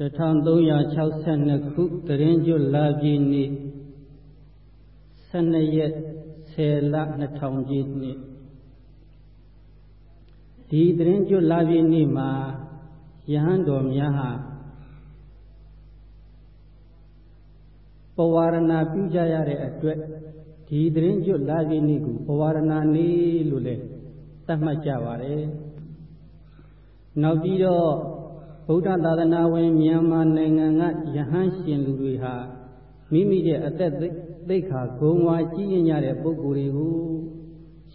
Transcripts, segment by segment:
1362ခုတရင်ကျွလာပြည်နေ့12ရက်10လ2000ပြည့်နှစ်ဒီတရင်ကျွလာပြည်နေ့မှာယဟန်တော်များဟာပဝါရဏပြုကြရတဲ့အတွက်ဒီတရင်ကျွလာပြည်နေ့ကိုပဝါရဏနေ့လို့လည်းသတ်မှတ်ကြပါတယ်နောက်ပြီးတော့ ဗုဒ္ဓသာသနာဝင်မြန်မာနိုင်ငံကယဟန်ရှင်လူတွေဟာမိမိရဲ့အသက်သိက္ခာဂုံဝါကြီးရင်ရတဲ့ပုဂ္ဂိုလ်တွေကို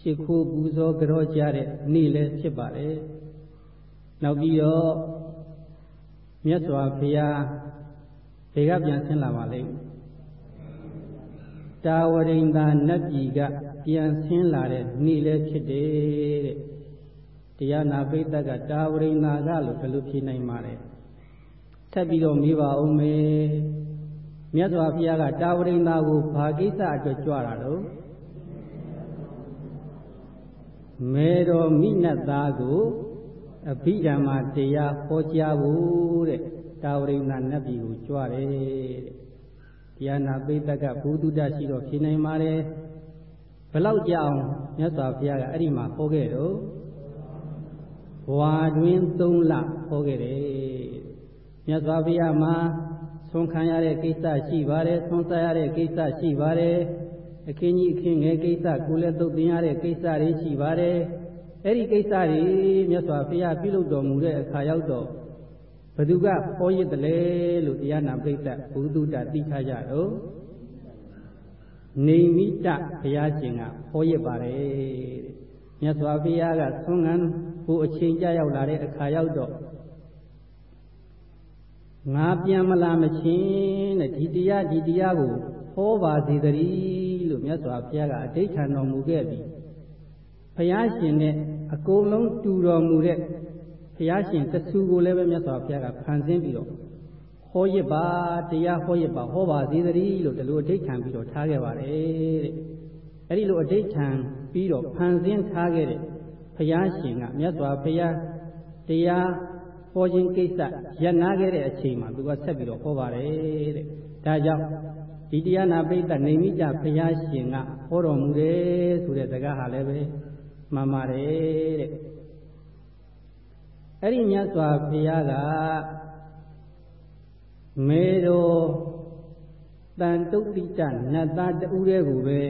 ရှ िख ိုးပူဇော်ကြောကြတဲ့နေ့လည်းဖြစ်ပါတယ်။နောက်ပြီးတော့မြတ်စွာဘုရားဘေကပြန်ဆင်းလာပါလိမ့်တာဝရိန္ဒာနတ်ပြည်ကပြန်ဆင်းလာတဲ့နေ့လည်းဖြစ်တယ်တဲ့ တရားနာပိဋကတာဝရိနာကလို့ဘယ်လိုဖြေနိုင်ပါလဲထပ်ပြီးတော့မေးပါဦးမယ်မြတ်စွာဘုရားကတာဝရိနာကိုဘာကိစ္စအတွက်ကြွတာတော့မေတော်မိနတ်သားကိုအဘိဓမ္မာတရားဟောကြားဖို့တဲ့တာဝရိနာနတ်ပြည်ကိုကြွတယ်တဲ့တရားနာပိဋကဘုဒ္ဓတရှိတော့ဖြေနိုင်ပါတယ်ဘလောက်ကြအောင်မြတ်စွာဘုရားကအဲ့ဒီမှာဟောခဲ့တော့ ဘဝတွင်3လဟောခဲ့တယ်မြတ်စွာဘုရားမှာဆုံးခံရတဲ့ကိစ္စရှိပါတယ်ဆုံးစားရတဲ့ကိစ္စရှိပါတယ်အခင်းကြီးအခင်းငယ်ကိစ္စကိုလည်းသုတ်တင်ရတဲ့ကိစ္စတွေရှိပါတယ်အဲ့ဒီကိစ္စတွေမြတ်စွာဘုရားပြုလုပ်တော်မူတဲ့အခါရောက်တော့ဘသူကဟောရစ်တယ်လဲလို့တရားနာပိဋကဘုသူတသိထားကြတော့နေမိတဘုရားရှင်ကဟောရစ်ပါတယ်တဲ့မြတ်စွာဘုရားကဆုံးခံကို အချိန်ကြရောက်လာတဲ့အခါရောက်တော့ငါပြန်မလာမချင်းတဲ့ဒီတရားဒီတရားကိုဟောပါစေတည်းလို့မြတ်စွာဘုရားကအဋိဌာန်တော်မူခဲ့ပြီဘုရားရှင်နဲ့အကုန်လုံးတူတော်မူတဲ့ဘုရားရှင်တဆူကိုလည်းပဲမြတ်စွာဘုရားကဖန်ဆင်းပြီးတော့ဟောရစ်ပါတရားဟောရစ်ပါဟောပါစေတည်းလို့ဒီလိုအဋိဌာန်ပြီးတော့ထားခဲ့ပါတယ်တဲ့အဲ့ဒီလိုအဋိဌာန်ပြီးတော့ဖန်ဆင်းထားခဲ့တဲ့ ဘုရားရှင်ကမြတ်စွာဘုရားတရားဟောခြင်းကိစ္စရပ်နာခဲ့တဲ့အချိန်မှာသူကဆက်ပြီးတော့ဟောပါတယ်တဲ့ဒါကြောင့်ဒီတရားနာပိဋကနေမိကြဘုရားရှင်ကဟောတော်မူတယ်ဆိုတဲ့စကားဟာလည်းပဲမှန်ပါတယ်တဲ့အဲ့ဒီမြတ်စွာဘုရားကမေတော်တန်တုတ်တိတနတ်သားတူတဲ့ကိုပဲ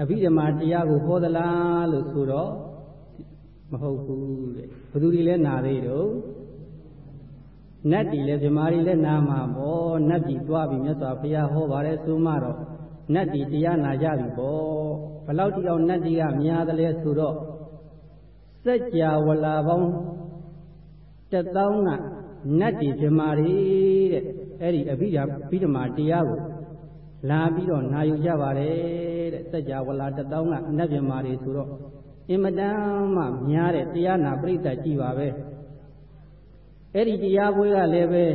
အဘိဓမ္မာတရားကိုဟောသလားလို့ဆိုတော့ မဟုတ်ဘူးတဲ့ဘသူတွေလဲနာသေးတော့နတ်တီလဲဗမာတွေလဲနာမှာပေါ့နတ်တီသွားပြီမြတ်စွာဘုရားဟောပါတယ်ဆိုမှတော့နတ်တီတရားနာကြပြီပေါ့ဘလောက်တိအောင်နတ်တီကများတယ်လဲဆိုတော့စัจ java ဝလာပေါင်းတသောင်းကနတ်တီဗမာတွေတဲ့အဲ့ဒီအဘိဓမ္မာအဘိဓမ္မာတရားကိုလာပြီးတော့နာယူကြပါတယ်တဲ့စัจ java ဝလာတသောင်းကနတ်ဗမာတွေဆိုတော့ အင်မတန်မှများတဲ့တရားနာပြိတ္တကြည့်ပါပဲအဲ့ဒီတရားပွဲကလည်းပဲ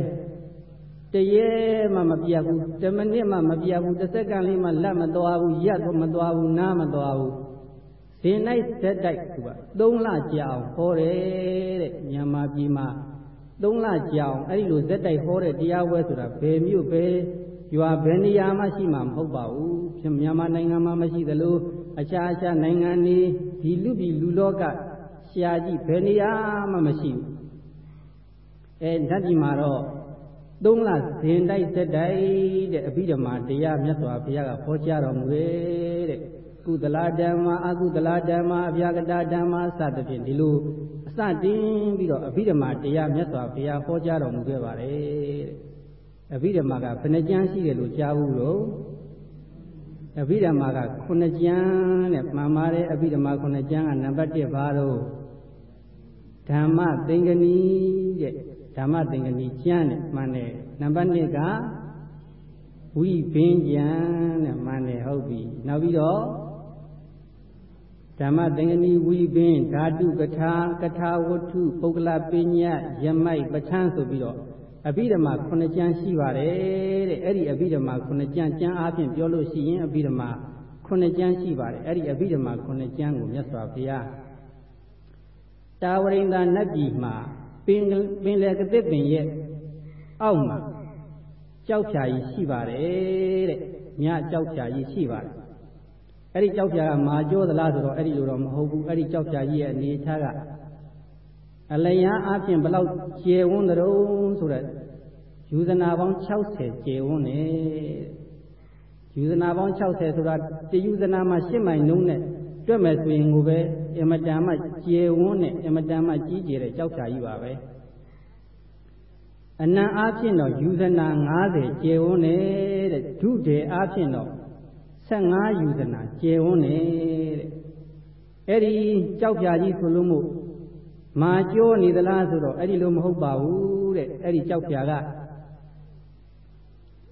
တရေမှမပြတ်ဘူး10မိနစ်မှမပြတ်ဘူးတစ်စက္ကန့်လေးမှလက်မသွားဘူးရက်မသွားဘူးနားမသွားဘူးဇင်လိုက်ဇက်တိုက်သူက3လကြာအောင်ဟောတယ်တဲ့မြန်မာပြည်မှာ3လကြာအောင်အဲ့ဒီလိုဇက်တိုက်ဟောတဲ့တရားပွဲဆိုတာဘယ်မြို့ဘယ်ရွာဘယ်နေရာမှရှိမှာမဟုတ်ပါဘူးမြန်မာနိုင်ငံမှာမရှိသလို အခြားအခြားနိုင်ငံတွေဒီလူပြည်လူလောကရှားကြည့်ဘယ်နေရာမှမရှိဘူးအဲဓာတ်ဒီမှာတော့သုံးလဇင်တိုက်စက်တိုက်တဲ့အဘိဓမ္မာတရားမြတ်စွာဘုရားကဟောကြားတော်မူတယ်တဲ့ကုသလာဓမ္မအကုသလာဓမ္မအဗျာကတာဓမ္မစသဖြင့်ဒီလိုအစတင်ပြီးတော့အဘိဓမ္မာတရားမြတ်စွာဘုရားဟောကြားတော်မူခဲ့ပါတယ်တဲ့အဘိဓမ္မာကဘယ်နှကျမ်းရှိတယ်လို့ကြားဘူးလို့ အဘိဓမ္မာက9ကျမ်းတဲ့မှန်ပါတယ်အဘိဓမ္မာ9ကျမ်းကနံပါတ်1ဘာလို့ဓမ္မသင်္ကနီတဲ့ဓမ္မသင်္ကနီကျမ်းတဲ့မှန်တယ်နံပါတ်2ကဝိဘင်းကျမ်းတဲ့မှန်တယ်ဟုတ်ပြီနောက်ပြီးတော့ဓမ္မသင်္ကနီဝိဘင်းဓာတုကထာကထာဝတ္ထုပုဂ္ဂလပညာယမိုက်ပဋ္ဌာန်းဆိုပြီးတော့ အဘိဓမ္မာ9ကျမ်းရှိပါတယ်တဲ့အဲ့ဒီအဘိဓမ္မာ9ကျမ်းကျမ်းအားဖြင့်ပြောလို့ရှိရင်အဘိဓမ္မာ9ကျမ်းရှိပါတယ်အဲ့ဒီအဘိဓမ္မာ9ကျမ်းကိုမြတ်စွာဘုရားတာဝရိန္ဒာနတ်ပြည်မှာပင်ပင်လေကသစ်ပင်ရဲ့အောက်မှာကြောက်ဖြာကြီးရှိပါတယ်တဲ့ညကြောက်ဖြာကြီးရှိပါတယ်အဲ့ဒီကြောက်ဖြာကမာကျောသလားဆိုတော့အဲ့ဒီလိုတော့မဟုတ်ဘူးအဲ့ဒီကြောက်ဖြာကြီးရဲ့အနေထားက အလျားအပြင်ဘလောက်ကျေဝန်းတုံးဆိုတော့ယူဇနာပေါင်း60ကျေဝန်းနေယူဇနာပေါင်း60ဆိုတာတယူဇနာမှာရှစ်မိုင်နှုံးနဲ့တွက်မယ်ဆိုရင်ကိုပဲအမတန်မှကျေဝန်းနဲ့အမတန်မှကြီးကျယ်တဲ့ကြောက်ဖြာကြီးပါပဲအနံအားဖြင့်တော့ယူဇနာ90ကျေဝန်းနေတဲ့ဒုဒေအားဖြင့်တော့15ယူဇနာကျေဝန်းနေတဲ့အဲ့ဒီကြောက်ဖြာကြီးဆိုလို့မို့ မာကျိုးနေသလားဆိုတော့အဲ့ဒီလိုမဟုတ်ပါဘူးတဲ့အဲ့ဒီကြောက်ဖြာက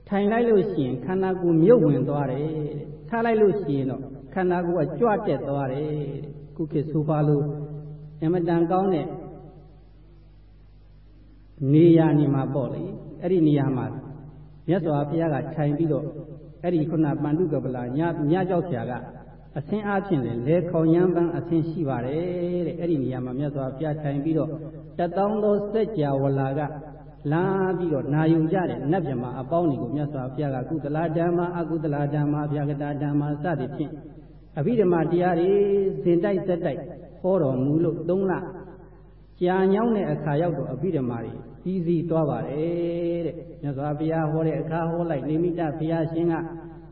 ထိုင်လိုက်လို့ရှိရင်ခန္ဓာကိုယ်မြုပ်ဝင်သွားတယ်တဲ့ထားလိုက်လို့ရှိရင်တော့ခန္ဓာကိုယ်ကကြွတက်သွားတယ်တဲ့ခုခေတ်ဆိုပါလို့အမတန်ကောင်းတဲ့နေရာနေမှာပေါ့လေအဲ့ဒီနေရာမှာမြတ်စွာဘုရားကထိုင်ပြီးတော့အဲ့ဒီခုနပန္တုကပလာညညကြောက်ဆရာက အဆင်းအားဖြင့်လေလေခေါင်ရမ်းပန်းအဆင်းရှိပါတယ်တဲ့အဲ့ဒီနေရာမှာမြတ်စွာဘုရားထိုင်ပြီးတော့တတောင်းသောစัจ java လာကလာပြီးတော့နာယုံကြတဲ့နတ်မြမအပေါင်းတွေကိုမြတ်စွာဘုရားကကုသလာဓမ္မအကုသလာဓမ္မအဗျာကတာဓမ္မစသည်ဖြင့်အဘိဓမ္မာတရားတွေစင်တိုက်သက်တိုက်ဟောတော်မူလို့သုံးလကြာညောင်းတဲ့အခါရောက်တော့အဘိဓမ္မာတွေပြီးစီသွားပါတယ်တဲ့မြတ်စွာဘုရားဟောတဲ့အခါဟောလိုက်နေမိတဘုရားရှင်က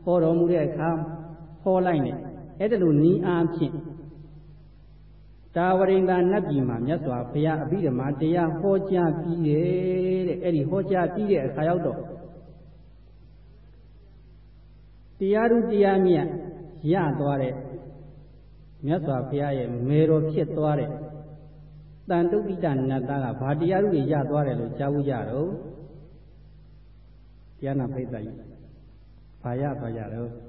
ဟောတော်မူတဲ့အခါဟောလိုက်နေ အဲ့ဒါလိုနီးအားဖြင့်တာဝရိန္ဒနတ်ပြည်မှာမြတ်စွာဘုရားအဘိဓမ္မာတရားဟောကြားပြီးတယ်တဲ့အဲ့ဒီဟောကြားပြီးတဲ့အခါရောက်တော့တရားသူတရားမြတ်ရသွားတဲ့မြတ်စွာဘုရားရဲ့မေတော်ဖြစ်သွားတဲ့တန်တုပိတနတ်သားကဘာတရားတွေရသွားတယ်လို့ကြားဘူးကြတော့တရားနာပိဋကကြီးဘာရသွားကြတော့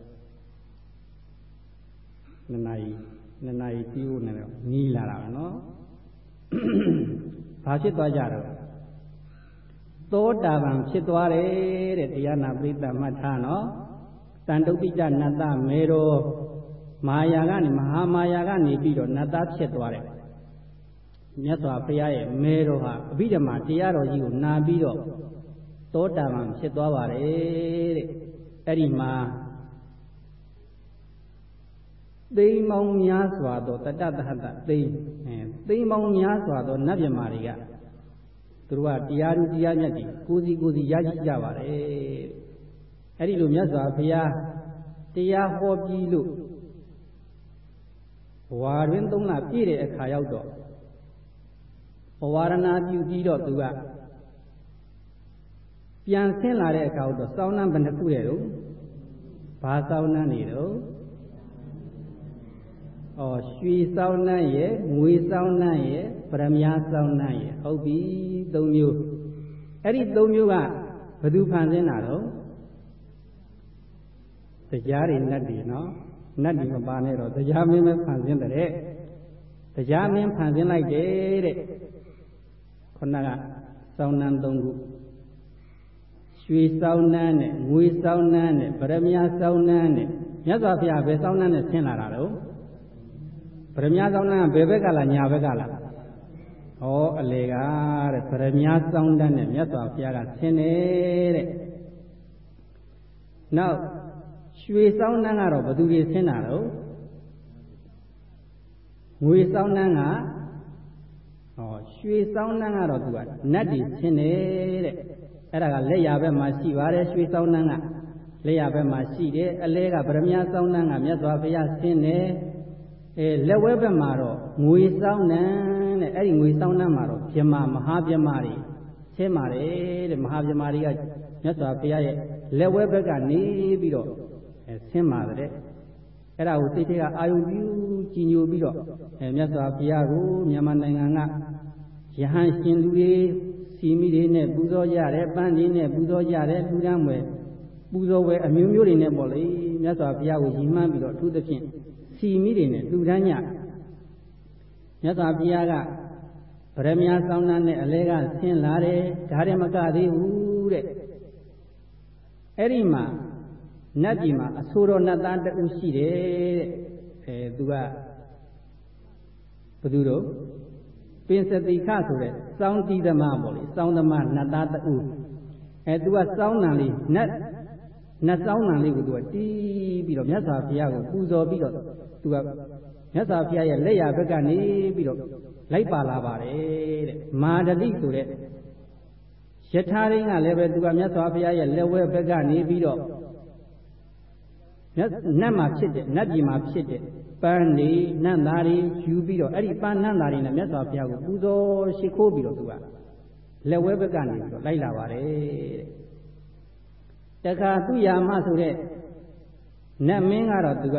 နှစ်နာရီနှစ်နာရီပြီးဖို့နဲ့တော့နီးလာတာပဲနော်ဘာဖြစ်သွားကြတော့သောတာပန်ဖြစ်သွားတယ်တဲ့တရားနာပိဋကမှတ်ထားနော်တန်တုပိတနတ်သားမေတော်မာယာကနေမဟာမာယာကနေပြီးတော့နတ်သားဖြစ်သွားတယ်မြတ်စွာဘုရားရဲ့မေတော်ဟာအဘိဓမ္မာတရားတော်ကြီးကိုနာပြီးတော့သောတာပန်ဖြစ်သွားပါတယ်တဲ့အဲ့ဒီမှာ သိမ်းမောင်းများစွာသောတတ္တသဟတသိမ်းအဲသိမ်းမောင်းများစွာသောနတ်မြမာတွေကသူတို့ကတရားသူတရားမြတ်တွေကိုစီကိုစီရရှိကြပါတယ်အဲ့ဒီလိုမြတ်စွာဘုရားတရားဟောပြီးလို့ဝါတွင်သုံးလပြည့်တဲ့အခါရောက်တော့ဘဝရဏပြုပြီးတော့သူကပြန်ဆင်းလာတဲ့အခါတော့စောင်းနှံဘယ်နှခုတဲ့တော့ဘာစောင်းနှံနေတော့ ဩရွှေစောင်းနှံရဲ့ငွေစောင်းနှံရဲ့ပရမညာစောင်းနှံရဲ့ဟုတ်ပြီ၃မျိုးအဲ့ဒီ၃မျိုးကဘယ်သူဖန်ဆင်းတာတော့တရားတွေနတ်တွေနော်နတ်တွေမပါနဲ့တော့တရားမင်းပဲဖန်ဆင်းတဲ့တရားမင်းဖန်ဆင်းလိုက်တယ်တဲ့ခုနကစောင်းနှံ၃ခုရွှေစောင်းနှံနဲ့ငွေစောင်းနှံနဲ့ဗရမညာစောင်းနှံနဲ့မြတ်စွာဘုရားဘယ်စောင်းနှံနဲ့ဆင်းလာတာတော့ ဗရမညာစောင်းနှံကဘယ်ဘက်ကလားညာဘက်ကလားဩအလေကတဲ့ဗရမညာစောင်းနှံနဲ့မြတ်စွာဘုရားကဆင်းတယ်တဲ့နောက်ရွှေစောင်းနှံကတော့ဘသူတွေဆင်းတာတော့ငွေစောင်းနှံကဩရွှေစောင်းနှံကတော့သူကနတ်တွေဆင်းတယ်တဲ့အဲ့ဒါကလက်ရဘက်မှာရှိပါတယ်ရွှေစောင်းနှံကလက်ရဘက်မှာရှိတယ်အလဲကဗရမညာစောင်းနှံကမြတ်စွာဘုရားဆင်းတယ် အဲလက်ဝဲဘက်မှာတော့ငွေစောင်းနှံတဲ့အဲ့ဒီငွေစောင်းနှံမှာတော့ပြမမဟာပြမတွေဆင်းပါတယ်တဲ့မဟာပြမတွေကမြတ်စွာဘုရားရဲ့လက်ဝဲဘက်ကနေပြီးတော့အဲဆင်းပါတယ်အဲ့ဒါကိုစိတ်ထဲကအာယုပြုကြည်ညိုပြီးတော့အဲမြတ်စွာဘုရားကိုမြန်မာနိုင်ငံကယဟန်ရှင်လူတွေစီမိတွေနဲ့ပူဇော်ကြတယ်ပန်းတွေနဲ့ပူဇော်ကြတယ်လူတန်းွယ်ပူဇော်ဝယ်အမျိုးမျိုးတွေနဲ့ပေါ့လေမြတ်စွာဘုရားကိုရည်မှန်းပြီးတော့အထူးသဖြင့် စီမိတွေနဲ့လူတန်းညမြတ်စွာဘုရားကဗရမ ्या ဆောင်းနှန်းနဲ့အလဲကဆင်းလာတယ်ဒါရမကသေးဘူးတဲ့အဲ့ဒီမှာနတ်ပြည်မှာအဆိုးတော်နတ်သားတဦးရှိတယ်တဲ့အဲသူကဘသူတို့ပင်စတိခဆိုတဲ့စောင်းတီးသမားပေါ့လေစောင်းသမားနတ်သားတူအဲသူကစောင်းနံလေးနတ် နတ်စောင်းနံလေးကိုသူကတီးပြီးတော့မြတ်စွာဘုရားကိုပူဇော်ပြီးတော့သူကမြတ်စွာဘုရားရဲ့လက်ရဘက်ကနေပြီးတော့လိုက်ပါလာပါတယ်တဲ့မာဒတိဆိုတဲ့ယထာရင်းကလည်းပဲသူကမြတ်စွာဘုရားရဲ့လက်ဝဲဘက်ကနေပြီးတော့နတ်မှာဖြစ်တဲ့နတ်ပြည်မှာဖြစ်တဲ့ပန်းနေနတ်သားတွေယူပြီးတော့အဲ့ဒီပန်းနတ်သားတွေနဲ့မြတ်စွာဘုရားကိုပူဇော်ရှိခိုးပြီးတော့သူကလက်ဝဲဘက်ကနေပြီးတော့လိုက်လာပါတယ်တဲ့ တခါသူယာမဆိုတဲ့နတ်မင်းကတော့သူက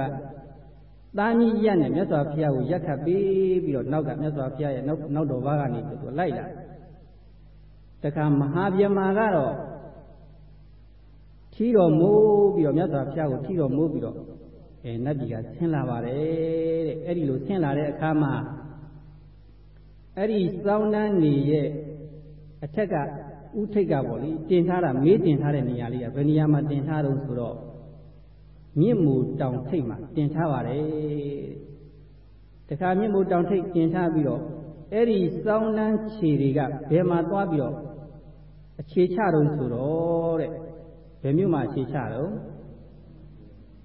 သားကြီးရက်နဲ့မြတ်စွာဘုရားကိုရက်ခတ်ပေးပြီးတော့နောက်ကမြတ်စွာဘုရားရဲ့နောက်နောက်တော်ဘာကနေပြီးတော့လိုက်လာတခါမဟာဗျမာကတော့ထီတော်မိုးပြီးတော့မြတ်စွာဘုရားကိုထီတော်မိုးပြီးတော့အဲနတ်ပြည်ကဆင်းလာပါတယ်တဲ့အဲ့ဒီလိုဆင်းလာတဲ့အခါမှာအဲ့ဒီစောင်းတန်းနေရဲ့အထက်က ဥထိတ်ကပေါ့လေတင်ထားတာမေးတင်ထားတဲ့နေရာလေးကဘယ်နေရာမှာတင်ထားတော့ဆိုတော့မြင့်မူတောင်ထိတ်မှာတင်ထားပါတယ်တခါမြင့်မူတောင်ထိတ်တင်ထားပြီးတော့အဲ့ဒီစောင်းတန်းခြေတွေကဘယ်မှာသွားပြီးတော့အခြေချတော့ဆိုတော့တဲ့ဘယ်မြို့မှာအခြေချတော့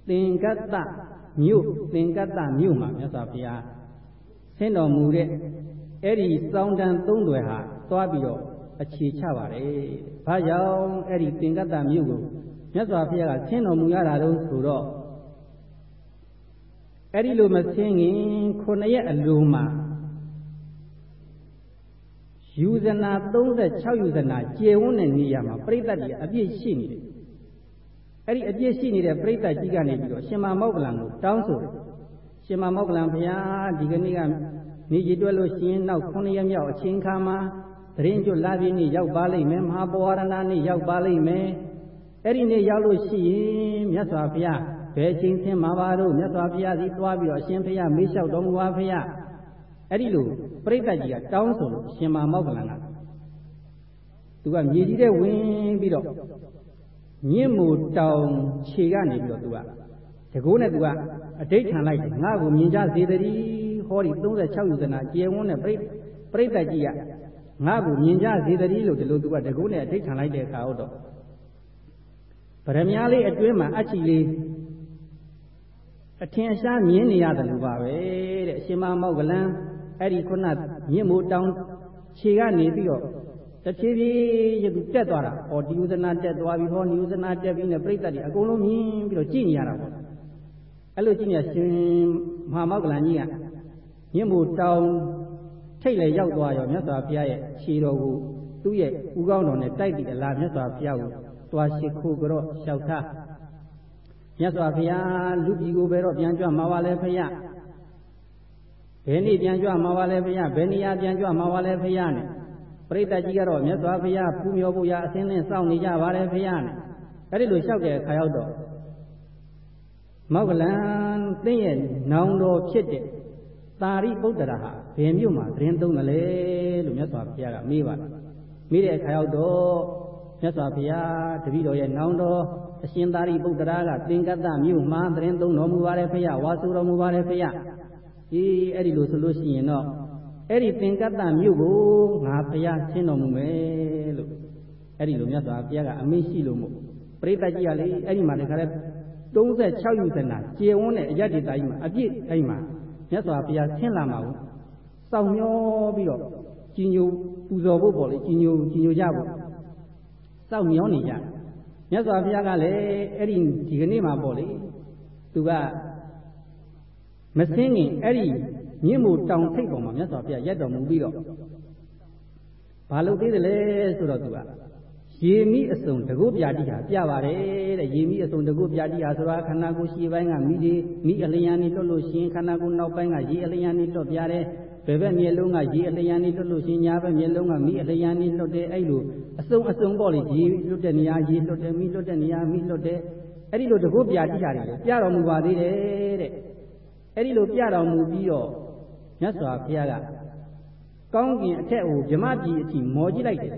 သင်္ကတ္တမြို့သင်္ကတ္တမြို့မှာမြတ်စွာဘုရားဆင်းတော်မူတဲ့အဲ့ဒီစောင်းတန်းသုံးတွေဟာသွားပြီးတော့ အခြေချပါတယ်။ဘာကြောင့်အဲ့ဒီသင်္ကတ္တမြို့ကိုမြတ်စွာဘုရားကဆင်းတော်မူရတာတော့ဆိုတော့အဲ့ဒီလိုမဆင်းခင်ခုနှစ်ရက်အလိုမှာယူဇနာ36ယူဇနာကျေဝန်းတဲ့နေရာမှာပြိဿတ်ကြီးအပြည့်ရှိနေတယ်။အဲ့ဒီအပြည့်ရှိနေတဲ့ပြိဿတ်ကြီးကနေပြီးတော့ရှင်မမောက္ကလံကိုတောင်းဆိုတယ်။ရှင်မမောက္ကလံဘုရားဒီကနေ့ကနေကြည်တွက်လို့ရှိရင်နောက်9ရက်မြောက်အချိန်ခါမှာ တရင်ကျွလာပြင်းနေ့ရောက်ပါလိမ့်မယ်မဟာပဝရဏနေ့ရောက်ပါလိမ့်မယ်အဲ့ဒီနေ့ရောက်လို့ရှိရင်မြတ်စွာဘုရားဘယ်ချိန်ဆင်းမှာပါတော့မြတ်စွာဘုရားစီသွားပြီးတော့အရှင်ဘုရားမေးလျှောက်တော်မူပါဘုရားအဲ့ဒီလိုပြိဿကြီးကတောင်းဆိုလို့ရှင်မာမောက္ကလန်ကသူကမြေကြီးတဲ့ဝင်ပြီးတော့မြင့်မူတောင်ခြေကနေပြီးတော့သူကတကိုးနဲ့သူကအဋိဋ္ဌံလိုက်တယ်ငါ့ကိုမြင်ကြစေတည်းဟောဒီ36ယူဇနာကျေဝန်းတဲ့ပြိပြိဿကြီးက ငါ့ကိုမြင်ကြစေတည်းလို့ဒီလိုသူကတကုနဲ့အဋိဋ္ဌံလိုက်တဲ့အခါတော့ဗရမ ्या လေးအတွင်းမှာအချီလေးအထင်ရှားမြင်နေရတယ်လို့ပါပဲတဲ့အရှင်မမောက်ကလန်အဲ့ဒီခုနမြင့်မိုးတောင်းခြေကနေပြီးတော့တဖြည်းဖြည်းရသူတက်သွားတာဟောဒီဥဇနာတက်သွားပြီဟောဒီဥဇနာတက်ပြီးနေပြိတ္တတွေအကုန်လုံးမြင်ပြီးတော့ကြည့်နေရတာပေါ့အဲ့လိုကြည့်နေရှင်မဟာမောက်ကလန်ကြီးကမြင့်မိုးတောင်းထိတ်လည်းရောက်သွားရောမြတ်စွာဘုရားရဲ့ ခြေတော်ကိုသူ့ရဲ့ဥကောင်းတော်နဲ့တိုက်ပြီးအလားမြတ်စွာဘုရားကိုတွားရှိခိုးကြော့လျှောက်ထားမြတ်စွာဘုရားလူပြည်ကိုဘယ်တော့ပြန်ကြွမှာပါလဲဖရာဘယ်နေ့ပြန်ကြွမှာပါလဲဖရာဘယ်နေရာပြန်ကြွမှာပါလဲဖရာနဲ့ပရိသတ်ကြီးကတော့မြတ်စွာဘုရားပူမျောဖို့ရာအစင်းနဲ့စောင့်နေကြပါလေဖရာနဲ့အဲ့ဒီလိုလျှောက်တဲ့အခါရောက်တော့မောက္ကလန်သင်ရဲ့နောင်တော်ဖြစ်တဲ့သာရိပုတ္တရာဟာ ဘယ်မြို့မှာသတင်းသုံးတယ်လဲလို့မြတ်စွာဘုရားကမေးပါတယ်မေးတဲ့အခါရောက်တော့မြတ်စွာဘုရားတပည့်တော်ရဲ့နောင်တော်အရှင်သာရိပုတ္တရာကသင်္ကတ္တမြို့မှာသတင်းသုံးတော်မူပါတယ်ဖေယဝါဆိုတော်မူပါတယ်ဖေယအေးအဲ့ဒီလိုဆိုလို့ရှိရင်တော့အဲ့ဒီသင်္ကတ္တမြို့ကိုငါဘုရားဆင်းတော်မူမယ်လို့အဲ့ဒီလိုမြတ်စွာဘုရားကအမိန့်ရှိလို့မို့ပရိသတ်ကြီးကလေအဲ့ဒီမှာတခါလဲ36ယူသနာကျေဝန်းတဲ့အယတ္တိတာကြီးမှာအပြည့်အဲ့မှာမြတ်စွာဘုရားဆင်းလာမှာကို စောင့်မျောပြီးတော့ကြီးညိုပူဇော်ဖို့ပေါ့လေကြီးညိုကြီးညိုကြဖို့စောင့်မျောနေကြမြတ်စွာဘုရားကလည်းအဲ့ဒီဒီကနေ့မှာပေါ့လေသူကမစင်းခင်အဲ့ဒီမြင့်မို့တောင်ထိပ်ပေါ်မှာမြတ်စွာဘုရားရက်တော်မူပြီးတော့ဘာလို့သေးတယ်လဲဆိုတော့သူကရေမိအစုံတကုပြာတိဟာပြပါတယ်တဲ့ရေမိအစုံတကုပြာတိဟာဆိုတာခန္ဓာကိုယ်ရှေ့ပိုင်းကမိဒီမိအလျံနေလွတ်လို့ရှင်ခန္ဓာကိုယ်နောက်ပိုင်းကရေအလျံနေလွတ်ပြတယ် ဘယ်ဘက်မျက်လုံးကရေအလျံနေလွတ်လို့ရှင်ညာဘက်မျက်လုံးကမိအလျံနေလွတ်တယ်အဲ့လိုအစုံအစုံပေါ့လေရေလွတ်တဲ့နေရာရေလွတ်တယ်မိလွတ်တဲ့နေရာမိလွတ်တယ်အဲ့ဒီလိုတကုပြာတိဟာတွေပြတော်မူပါသေးတယ်တဲ့အဲ့ဒီလိုပြတော်မူပြီးတော့မြတ်စွာဘုရားကကောင်းကင်အထက်ကိုဗြဟ္မကြီးအထိမော်ကြည့်လိုက်တယ်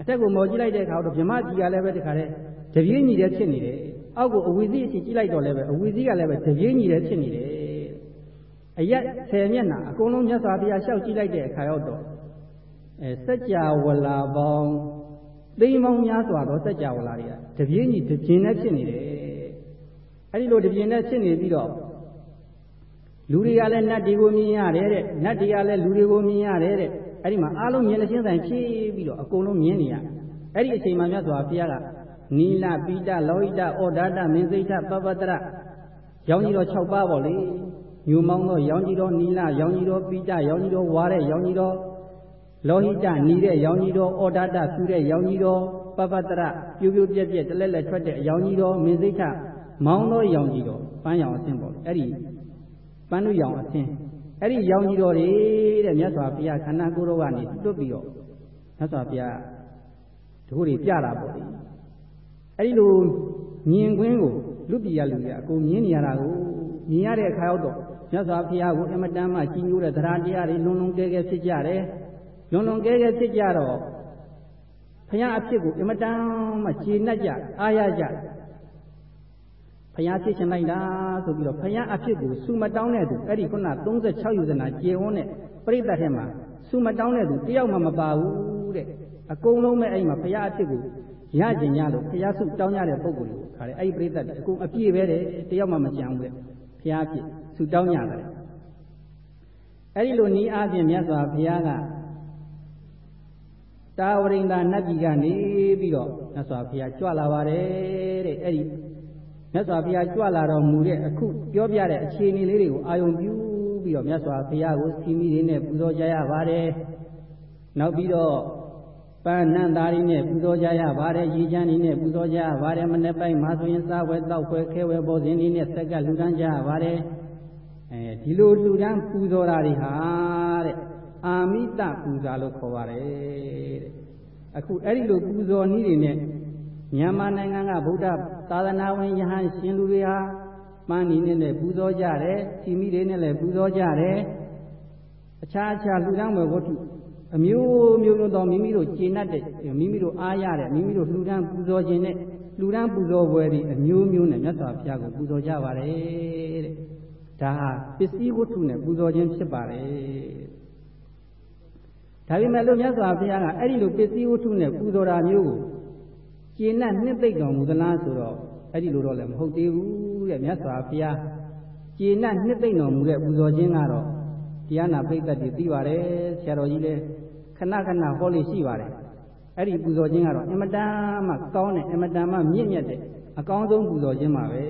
အထက်ကိုမော်ကြည့်လိုက်တဲ့အခါတော့ဗြဟ္မကြီးကလည်းပဲတခါတည်းတပြေးညီတဲ့ဖြစ်နေတယ်အောက်ကိုအဝီစီအထိကြည့်လိုက်တော့လည်းပဲအဝီစီကလည်းပဲတပြေးညီတဲ့ဖြစ်နေတယ် အရက်10မျက်နှာအကုန်လုံးမြတ်စွာဘုရားရှောက်ကြည့်လိုက်တဲ့အခါရောက်တော့အဲစัจ java လာပေါင်းသိမ်းပေါင်းများစွာသောစัจ java လာတွေကတပြင်းကြီးတပြင်းနဲ့ဖြစ်နေတယ်အဲ့ဒီလိုတပြင်းနဲ့ဖြစ်နေပြီးတော့လူတွေကလည်းနတ်တွေကိုမြင်ရတယ်တဲ့နတ်တွေကလည်းလူတွေကိုမြင်ရတယ်တဲ့အဲ့ဒီမှာအားလုံးမြင်တဲ့ရှင်းဆိုင်ဖြည့်ပြီးတော့အကုန်လုံးမြင်နေရအဲ့ဒီအချိန်မှာမြတ်စွာဘုရားကနီလပိတလောဟိတဩဒါတမင်းစိတ်ထပပတ္တရရောင်ကြီးတော်6ပါးပေါ့လေ ညူမောင်းသောရောင်ကြီးတော်နီလရောင်ကြီးတော်ပိတရောင်ကြီးတော်ဝါတဲ့ရောင်ကြီးတော်လောဟိတနီးတဲ့ရောင်ကြီးတော်ဩဒါတဆူတဲ့ရောင်ကြီးတော်ပပတ္တရပြူပြူပြက်ပြက်တလဲလဲထွက်တဲ့ရောင်ကြီးတော်မင်းစိတ်ထမောင်းသောရောင်ကြီးတော်ပန်းရောင်အဆင့်ပေါ့လေအဲ့ဒီပန်းတို့ရောင်အဆင့်အဲ့ဒီရောင်ကြီးတော်တွေတဲ့မြတ်စွာဘုရားခန္ဓာကိုယ်တော်ကနေတွတ်ပြီးတော့မြတ်စွာဘုရားတို့တွေပြတာပေါ့လေအဲ့ဒီလိုမြင်ကွင်းကိုလူပြည်ရလူရအကုန်မြင်နေရတာကိုမြင်ရတဲ့အခါရောက်တော့ မြတ်စွာဘုရားကိုအမတန်မှကြီးညိုတဲ့တရားတရားတွေလွန်လွန်ကဲကဲဖြစ်ကြတယ်လွန်လွန်ကဲကဲဖြစ်ကြတော့ဘုရားအဖြစ်ကိုအမတန်မှခြေနှက်ကြအားရကြဘုရားဖြစ်ချင်လိုက်တာဆိုပြီးတော့ဘုရားအဖြစ်ကိုစူမတောင်းတဲ့သူအဲ့ဒီခုန36ယူဇနာကျေဝန်းတဲ့ပြိတ္တထဲမှာစူမတောင်းတဲ့သူတယောက်မှမပါဘူးတဲ့အကုန်လုံးပဲအဲ့မှာဘုရားအဖြစ်ကိုရကျင်ရလို့ဘုရားစုတောင်းရတဲ့ပုံကိုယ်ကိုခါတယ်အဲ့ဒီပြိတ္တတွေအကုန်အပြည့်ပဲတဲ့တယောက်မှမကြံဘူးတဲ့ဘုရားအဖြစ် စုတောင်းရတယ်အဲ့ဒီလိုနီးအားဖြင့်မြတ်စွာဘုရားကတာဝရိန္ဒာနတ်ပြည်ကနေပြီးတော့မြတ်စွာဘုရားကြွလာပါတယ်တဲ့အဲ့ဒီမြတ်စွာဘုရားကြွလာတော်မူတဲ့အခုပြောပြတဲ့အခြေအနေလေးတွေကိုအာယုံပြုပြီးတော့မြတ်စွာဘုရားကိုစီမီတွေနဲ့ပူဇော်ကြရပါတယ်နောက်ပြီးတော့ပန်းနန္တာရီနဲ့ပူဇော်ကြရပါတယ်ရေချမ်းနေနဲ့ပူဇော်ကြရပါတယ်မနေ့ပိုင်းမှာဆိုရင်စားဝဲတောက်ခွဲခဲဝဲပေါ်စဉ်နေနဲ့ဆက်ကလူတန်းကြရပါတယ် အဲဒီလိုလူတန်းပူဇော်တာတွေဟာတဲ့အာမိတပူဇာလို့ခေါ်ပါတယ်တဲ့အခုအဲ့ဒီလိုပူဇော်နည်းတွေနဲ့မြန်မာနိုင်ငံကဗုဒ္ဓသာသနာဝင်ယဟန်ရှင်လူတွေဟာပန်းနီနဲ့လည်းပူဇော်ကြတယ်စီမိတွေနဲ့လည်းပူဇော်ကြတယ်အခြားအခြားလူတန်းဝယ်ဝတ္ထုအမျိုးမျိုးသောမိမိတို့ကျေနပ်တဲ့မိမိတို့အားရတဲ့မိမိတို့လှူဒန်းပူဇော်ခြင်းနဲ့လှူဒန်းပူဇော်ပွဲတွေအမျိုးမျိုးနဲ့မြတ်စွာဘုရားကိုပူဇော်ကြပါတယ်တဲ့ ဒါဟာပစ္စည်းဝတ္ထုနဲ့ပူဇော်ခြင်းဖြစ်ပါတယ်ဒါပေမဲ့လို့မြတ်စွာဘုရားကအဲ့ဒီလိုပစ္စည်းဝတ္ထုနဲ့ပူဇော်တာမျိုးကိုကျေနပ်နှစ်သိမ့်တော်မူသလားဆိုတော့အဲ့ဒီလိုတော့လည်းမဟုတ်သေးဘူးတဲ့မြတ်စွာဘုရားကျေနပ်နှစ်သိမ့်တော်မူတဲ့ပူဇော်ခြင်းကတော့တရားနာပိဋကတ်တွေသိပါတယ်ဆရာတော်ကြီးလည်းခဏခဏဟောလို့ရှိပါတယ်အဲ့ဒီပူဇော်ခြင်းကတော့အင်မတန်မှကောင်းတဲ့အင်မတန်မှမြင့်မြတ်တဲ့အကောင်းဆုံးပူဇော်ခြင်းပါပဲ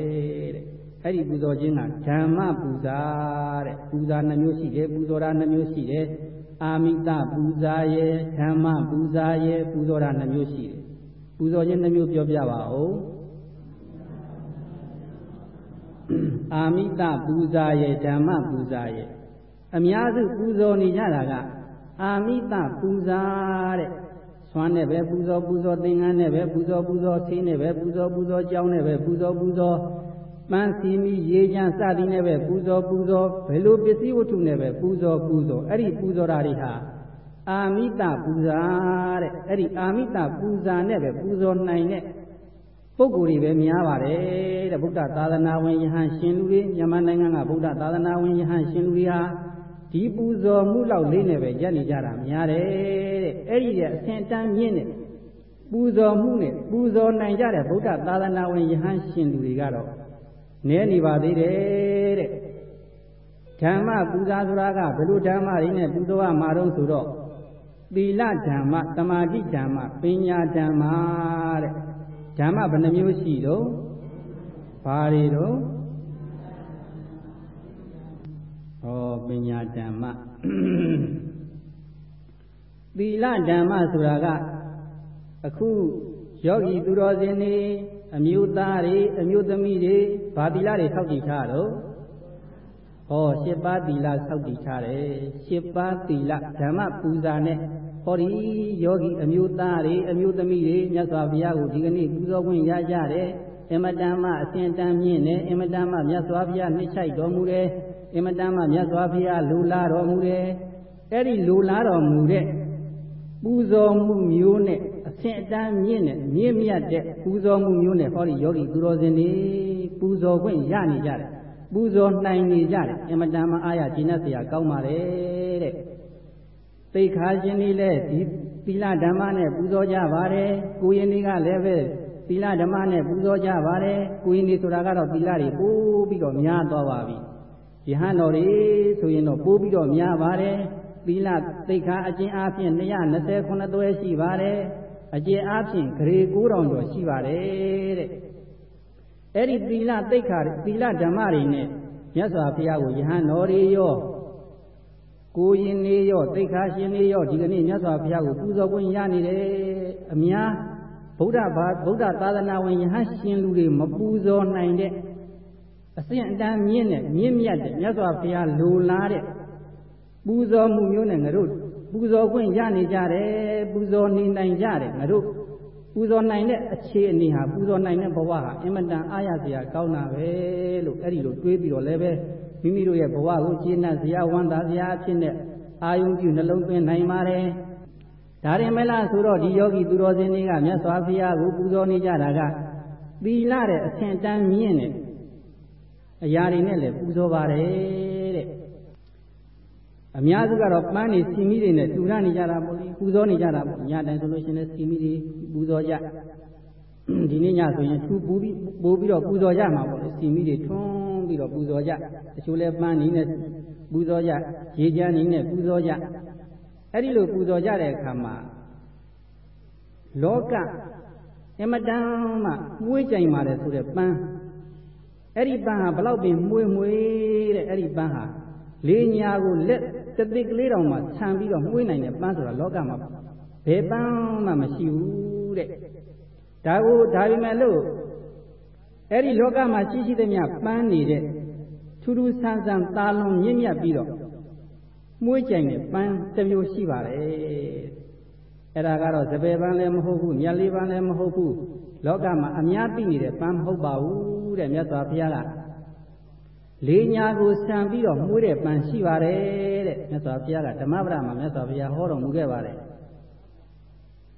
တဲ့ အဲ့ဒီပူဇော်ခြင်းကဓမ္မပူဇာတဲ့ပူဇာနှမျိုးရှိတယ်ပူဇော်တာနှမျိုးရှိတယ်အာမိတပူဇာရဲ့ဓမ္မပူဇာရဲ့ပူဇော်တာနှမျိုးရှိတယ်ပူဇော်ခြင်းနှမျိုးပြောပြပါဦးအာမိတပူဇာရဲ့ဓမ္မပူဇာရဲ့အများစုပူဇော်နေကြတာကအာမိတပူဇာတဲ့ဆွမ်းနဲ့ပဲပူဇော်ပူဇော်သင်္ကန်းနဲ့ပဲပူဇော်ပူဇော်ဆင်းနဲ့ပဲပူဇော်ပူဇော်ကြောင်းနဲ့ပဲပူဇော်ပူဇော် ပန်းစီမီရေချမ်းစသည်နဲ့ပဲပူဇော်ပူဇော်ဘယ်လိုပစ္စည်းဝတ္ထုနဲ့ပဲပူဇော်ပူဇော်အဲ့ဒီပူဇော်တာတွေဟာအာမိတပူဇာတဲ့အဲ့ဒီအာမိတပူဇာနဲ့ပဲပူဇော်နိုင်တဲ့ပုဂ္ဂိုလ်တွေပဲများပါတယ်တဲ့ဗုဒ္ဓသာသနာဝင်ယဟန်ရှင်လူတွေမြန်မာနိုင်ငံကဗုဒ္ဓသာသနာဝင်ယဟန်ရှင်လူတွေဟာဒီပူဇော်မှုလောက်လေးနဲ့ပဲရက်နေကြတာများတယ်တဲ့အဲ့ဒီတဲ့အစဉ်တန်းမြင့်တဲ့ပူဇော်မှုနဲ့ပူဇော်နိုင်ကြတဲ့ဗုဒ္ဓသာသနာဝင်ယဟန်ရှင်လူတွေကတော့ နည်းနေပါသေးတယ်တဲ့ဓမ္မပူဇာဆိုတာကဘယ်လိုဓမ္မတွေနဲ့ပူဇော်ရမှာတော့ဆိုတော့သီလဓမ္မတမာတိဓမ္မပညာဓမ္မတဲ့ဓမ္မဘယ်နှမျိုးရှိတော့ဘာတွေတော့ဩပညာဓမ္မသီလဓမ္မဆိုတာကအခုယောဂီသူတော်စင်တွေ အမျိုးသားတွေအမျိုးသမီးတွေဗာသီလတွေဆောက်တည်ထားတော့ဟောရှစ်ပါးသီလဆောက်တည်ထားတယ်ရှစ်ပါးသီလဓမ္မပူဇာနဲ့ဟောဒီယောဂီအမျိုးသားတွေအမျိုးသမီးတွေမြတ်စွာဘုရားကိုဒီကနေ့ပူဇော်ခွင့်ရကြတယ်အမတန်မှအစဉ်တန်မြင့်တယ်အမတန်မှမြတ်စွာဘုရားနှိမ့်ချိုက်တော်မူတယ်အမတန်မှမြတ်စွာဘုရားလူလာတော်မူတယ်အဲ့ဒီလူလာတော်မူတဲ့ပူဇော်မှုမျိုးနဲ့ အစဉ်အတန်းမြင့်တဲ့မြင့်မြတ်တဲ့ပူဇော်မှုမျိုးနဲ့ဟောဒီယောဂီသူတော်စင်တွေပူဇော်ခွင့်ရနေကြတယ်ပူဇော်နိုင်နေကြတယ်အမတန်မှအားရကျင့်တတ်စရာကောင်းပါတယ်တဲ့သိခါရှင်တွေလည်းဒီသသီလဓမ္မနဲ့ပူဇော်ကြပါတယ်ကိုရင်တွေကလည်းပဲသီလဓမ္မနဲ့ပူဇော်ကြပါတယ်ကိုရင်တွေဆိုတာကတော့သီလတွေပိုးပြီးတော့များသွားပါပြီယဟန်တော်တွေဆိုရင်တော့ပိုးပြီးတော့များပါတယ်သီလသိက္ခာအကျဉ်းအားဖြင့်229သွဲရှိပါတယ် အကျဉ်းအားဖြင့်ဂရေ9000ကျော်ရှိပါတယ်တဲ့အဲ့ဒီသီလသိက္ခာသီလဓမ္မတွေနဲ့မြတ်စွာဘုရားကိုယဟန်တော်တွေရောကိုရင်နေရောသိက္ခာရှင်နေရောဒီကနေ့မြတ်စွာဘုရားကိုပူဇော်ခွင့်ရနေတယ်အများဗုဒ္ဓဘာဗုဒ္ဓသာသနာဝင်ယဟန်ရှင်လူတွေမပူဇော်နိုင်တဲ့အစဉ်အတန်းမြင့်တဲ့မြင့်မြတ်တဲ့မြတ်စွာဘုရားလိုလားတဲ့ပူဇော်မှုမျိုးနဲ့ငါတို့ ပူဇော်ခွင့်ရနေကြတယ်ပူဇော်နေနိုင်ကြတယ်ငါတို့ပူဇော်နိုင်တဲ့အခြေအနေဟာပူဇော်နိုင်တဲ့ဘဝဟာအင်မတန်အားရစရာကောင်းတာပဲလို့အဲ့ဒီလိုတွေးပြီးတော့လည်းပဲမိမိတို့ရဲ့ဘဝကိုကျေနပ်စရာဝမ်းသာစရာအဖြစ်နဲ့အာယုံပြုနှလုံးသွင်းနိုင်ပါတယ်ဒါရင်မလားဆိုတော့ဒီယောဂီသူတော်စင်တွေကမြတ်စွာဘုရားကိုပူဇော်နေကြတာကသီလတဲ့အဆင့်တန်းမြင့်တဲ့အရာတွေနဲ့လည်းပူဇော်ပါတယ်တဲ့ အများစုကတော့ပန်းနေစီမီတွေနဲ့တူရနေကြတာပေါ့လေပူဇော်နေကြတာပေါ့ညတိုင်းဆိုလို့ရှိရင်စီမီတွေပူဇော်ကြဒီနေ့ညဆိုရင်ထူပူပြီးပိုးပြီးတော့ပူဇော်ကြမှာပေါ့လေစီမီတွေထွန်းပြီးတော့ပူဇော်ကြတချို့လဲပန်းနေနဲ့ပူဇော်ကြရေချမ်းနေနဲ့ပူဇော်ကြအဲ့ဒီလိုပူဇော်ကြတဲ့အခါမှာလောကအမတန်မှမှုေးကြိမ်ပါတယ်ဆိုတဲ့ပန်းအဲ့ဒီပန်းဟာဘလောက်ပင်မှုေးမှုေးတဲ့အဲ့ဒီပန်းဟာလေးညာကိုလက် တသစ်ကလေးတောင်မှခြံပြီးတော့မှုေးနိုင်တဲ့ပန်းဆိုတာလောကမှာဘယ်ပန်းမှမရှိဘူးတဲ့ဒါကိုဒါပေမဲ့လို့အဲ့ဒီလောကမှာရှိရှိသမျှပန်းနေတဲ့ထူးထူးဆန်းဆန်းသာလွန်မြင့်မြတ်ပြီးတော့မှုေးကြိမ်တဲ့ပန်းတစ်မျိုးရှိပါတယ်အဲ့ဒါကတော့သပယ်ပန်းလည်းမဟုတ်ဘူးမြတ်လေးပန်းလည်းမဟုတ်ဘူးလောကမှာအများသိနေတဲ့ပန်းမဟုတ်ပါဘူးတဲ့မြတ်စွာဘုရားကလေးညာကိုဆံပြီးတော့မှုေးတဲ့ပန်းရှိပါတယ် တဲ့မြတ်စွာဘုရားကဓမ္မပဒမှာမြတ်စွာဘုရားဟောတော်မူခဲ့ပါတယ်